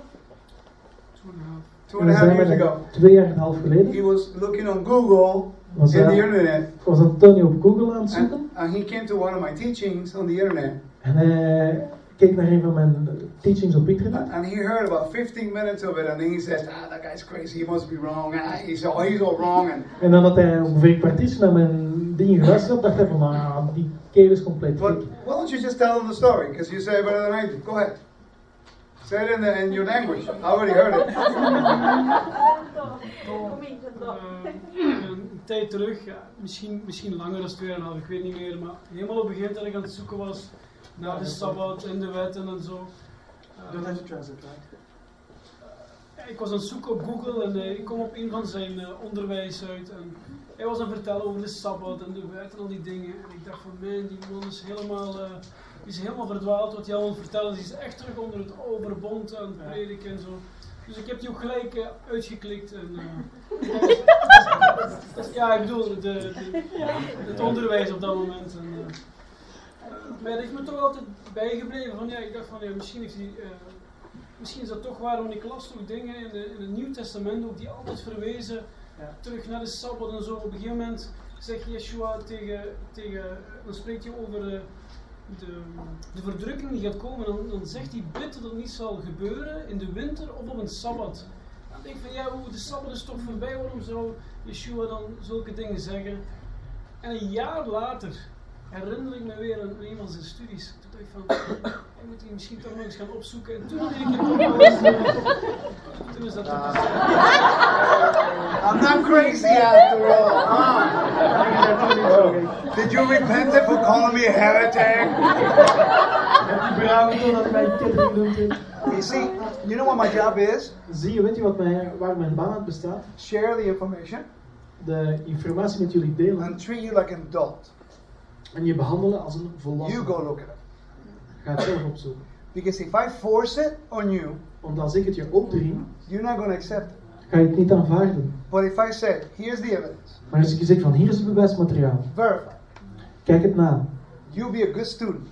S7: Two and a half.
S1: Two
S2: En
S1: and a half years ago.
S2: Twee jaar en een half geleden
S1: He was looking on Google
S2: was,
S1: in the internet.
S2: was Antonio op Google aan het
S1: And, and he came to one of my teachings on the internet.
S2: En hij uh, keek naar een van mijn teachings op internet.
S1: And he heard about 15 minutes of it, and then he says, "Ah, that guy's crazy. He must be wrong. Ah, he's all, he's all wrong." And
S2: En dan had hij ongeveer een kwartiertje naar mijn dingen geluisterd, dacht hij van, ah, die kerel is compleet
S1: but why don't you just tell him the story? Because you say it better than I do. Go ahead. Say it in, the, in your language. I already heard it.
S8: Eh, een tijd terug, ja, misschien, misschien langer dan 2,5, ik weet niet meer, maar helemaal op het begin dat ik aan het zoeken was naar de Sabbat en de wetten en zo. Eh,
S1: Don't have to translate, right?
S8: ja, ik was aan het zoeken op Google en eh, ik kom op een van zijn eh, onderwijs uit. En hij was aan het vertellen over de Sabbat en de wet en al die dingen. En ik dacht van, man, die man is helemaal, eh, is helemaal verdwaald wat hij allemaal vertelt. Die is echt terug onder het oude verbond aan het prediken en zo. Dus ik heb die ook gelijk eh, uitgeklikt. En, eh, [laughs] ja, ik bedoel, de, de, het onderwijs op dat moment. En, eh, eh, maar dat heeft me toch altijd bijgebleven. Van, ja, ik dacht van, ja, misschien is die... eh, misschien is dat toch waar, want ik las ook dingen in, de, in het Nieuw Testament ook die altijd verwezen terug naar de Sabbat en zo. Op een gegeven moment zegt Yeshua tegen, tegen dan spreekt hij over de, de, de verdrukking die gaat komen. Dan, dan zegt hij, bid dat het niet zal gebeuren in de winter of op een Sabbat. Dan denk ik van, ja, hoe- de Sabbat is toch voorbij, waarom zou Yeshua dan zulke dingen zeggen? En een jaar later herinner ik me weer aan een van zijn studies. Toen dacht ik van, [coughs] ik moet die misschien toch nog eens gaan opzoeken. En toen had ik het toch Toen is dat toch ah.
S1: I'm not crazy after all. Huh? Did you repent it for calling me a heretic?
S2: Heb je berouw toen dat mijn kinderen genoemd heeft?
S1: You see, you know what my job is?
S2: Zie je, weet je wat mijn, waar mijn baan uit bestaat?
S1: Share the information
S2: De informatie met jullie delen.
S1: and treat you like an adult.
S2: En je behandelen als een
S1: You
S2: volwassene.
S1: go look it up.
S2: Ga het zelf opzoeken.
S1: Because if I force it on you,
S2: Want als ik het je opdring,
S1: you're not going to accept it.
S2: ga je het niet aanvaarden.
S1: But if I say, here's the evidence,
S2: Maar als ik je zeg van hier is het bewijsmateriaal,
S1: verify,
S2: kijk het na.
S1: you'll be a good student,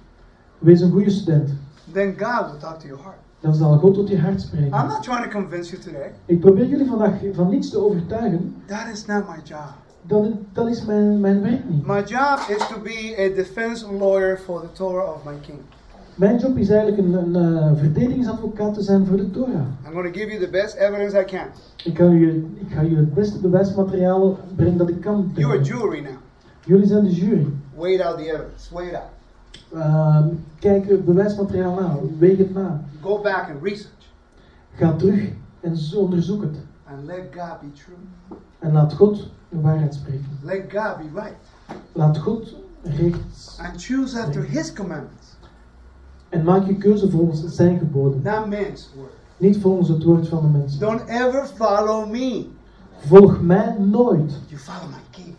S2: Wees een goede student.
S1: then God will talk to your heart.
S2: Dan zal God tot je hart
S1: I'm
S2: spreken.
S1: not trying to convince you today.
S2: Ik probeer jullie vandaag van niets te overtuigen.
S1: That is not my job.
S2: Dat, dat is mijn, mijn werk niet.
S1: My job is to be a defense lawyer for the Torah of my king.
S2: Mijn job is eigenlijk een, een eh, verdedigingsadvocaat te zijn voor de Torah.
S1: I'm going to give you the best evidence I can.
S2: Ik ga u, ik ga u het beste bewijsmateriaal brengen dat ik kan.
S1: You're a
S2: brengen.
S1: jury now.
S2: Jullie zijn de jury.
S1: Wait out the evidence. Wait out.
S2: Ehm, kijk het bewijsmateriaal na, weeg het na.
S1: Go back and research.
S2: Ga terug en zo onderzoek het.
S1: And let God be true.
S2: En laat God de waarheid spreken.
S1: Let God be right.
S2: Laat God rechts.
S1: And choose after His commandments,
S2: En maak je keuze volgens zijn geboden.
S1: not man's word.
S2: Niet volgens het woord van de mensen.
S1: Don't ever follow me.
S2: Volg mij nooit.
S1: You follow my king.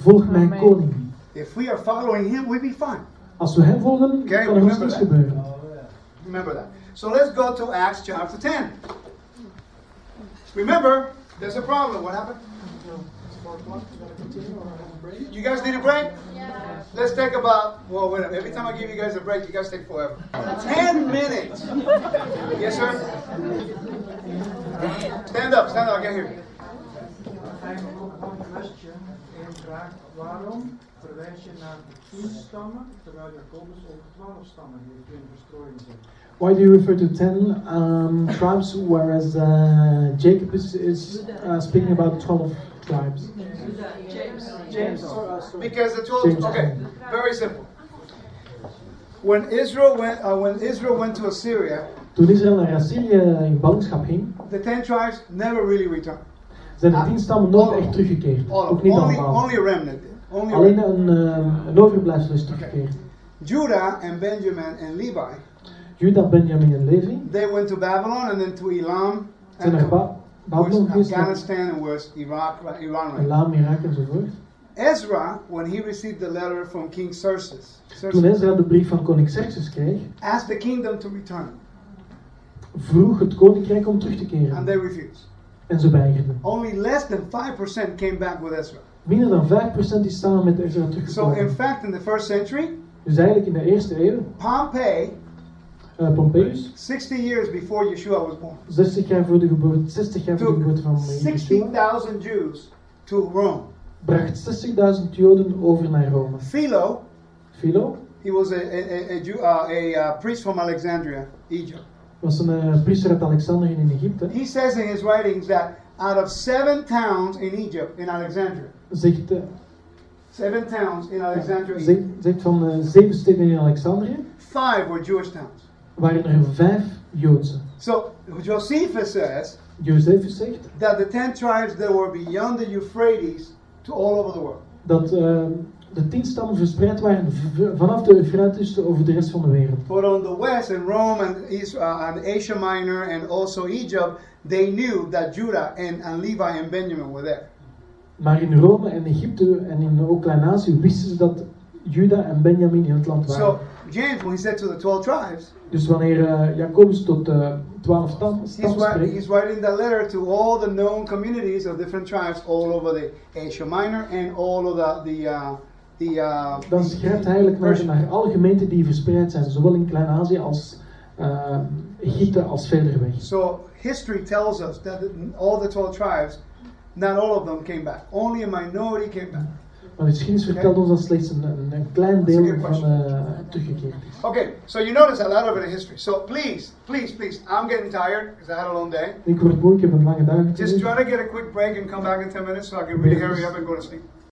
S2: Volg mijn
S3: Amen.
S2: koning.
S1: If we are following Him, we'll be fine.
S2: Als we hem volgen,
S1: Oké,
S2: kan er niets
S1: that.
S2: gebeuren.
S1: Remember that. So let's go to Acts chapter 10. Remember, there's a problem. What happened? You guys need a break?
S4: Yeah.
S1: Let's take about, well, wait a minute. Every time I give you guys a break, you guys take forever. 10 minutes. Yes, sir? Stand up, stand up, I can't hear you.
S7: Eigenlijk ook nog een kwestie. Eén vraag. Waarom verwijs je naar de tien stammen, terwijl Jacobus ook twaalf stammen heeft in verstrooiing zet?
S2: Why do you refer to ten um, tribes, whereas uh, Jacob is, is uh, speaking about twelve tribes?
S6: James.
S1: Because the 12,
S2: James.
S1: okay, very simple. When Israel went, uh, when Israel went to Assyria,
S2: Toen Israël naar uh, Assyrië uh, in ballingschap ging,
S1: the 10 tribes never really returned.
S2: zijn de tien stammen nooit echt teruggekeerd.
S1: All
S2: Ook niet
S1: Only,
S2: allemaal.
S1: only a remnant did. Only a
S2: Alleen
S1: remnant.
S2: een, een overblijfsel is teruggekeerd.
S1: Judah and Benjamin and Levi,
S2: Juda, Benjamin en Levi
S1: they went to Babylon and then to Elam
S2: zijn
S1: and Afghanistan and was Iraq, right, Iran. Right?
S2: Elam, Irak enzovoort.
S1: Ezra, when he received the letter from King Xerxes,
S2: Toen Ezra de brief van koning Xerxes kreeg,
S1: asked the kingdom to return,
S2: vroeg het koninkrijk om terug te
S1: and
S2: keren.
S1: they refused.
S2: En ze weigerden.
S1: Only less than 5% came back with Ezra.
S2: Minder dan 5% is samen met Ezra
S1: So,
S2: teruggekomen.
S1: in fact, in the first century,
S2: Dus eigenlijk in de eerste eeuw,
S1: Pompey,
S2: uh, Pompeius,
S1: 60 years before Yeshua was born,
S2: 60 jaar voor de geboorte, 60 jaar voor de geboorte van Yeshua,
S1: 60,000 Jews to Rome.
S2: bracht 60.000 Joden over naar Rome.
S1: Philo,
S2: Philo
S1: he was a, a, a, a, Jew, uh, a uh, priest from Alexandria, Egypt.
S2: was een eh, priester uit Alexandrië in Egypte.
S1: He says in his writings that out of seven towns in Egypt, in Alexandria,
S2: Zegt, eh,
S1: seven towns in Alexandria,
S2: zegt, zegt van eh, zeven steden in Alexandrië,
S1: five were Jewish towns.
S2: Waren er vijf Joodse.
S1: So Josephus says
S2: Josephus zegt
S1: that the ten tribes that were beyond the Euphrates to all over the world.
S2: dat eh, de tien stammen verspreid waren vanaf de Eufrates over de rest van de wereld.
S1: But on the west, in Rome and, Is- uh, and Asia Minor and also Egypt, they knew that Judah and, and Levi and Benjamin were there.
S2: Maar in Rome en Egypte en in ook Klein-Azië wisten ze dat Juda en Benjamin in het land waren.
S1: So James, when he said to the 12 tribes,
S2: Dus wanneer eh, Jacobus tot de twaalf stam,
S1: he's,
S2: stammen spreekt,
S1: he's writing that letter to all the known communities of different tribes all over the Asia Minor and all of the the uh, the. Uh,
S2: dan schrijft hij eigenlijk naar, alle gemeenten die verspreid zijn, zowel in Klein-Azië als eh, Egypte als verder weg.
S1: so history tells us that all the 12 tribes, not all of them came back. Only a minority came back.
S2: Maar de geschiedenis vertelt ons dat slechts een, een, klein deel van
S1: question.
S2: eh, teruggekeerd is.
S1: Okay, so you notice a lot of it in history. So please, please, please, I'm getting tired because I had a long day.
S2: Ik word moe, ik heb een lange dag.
S1: Just try to get a quick break and come back in 10 minutes so I can really hurry up and go to sleep.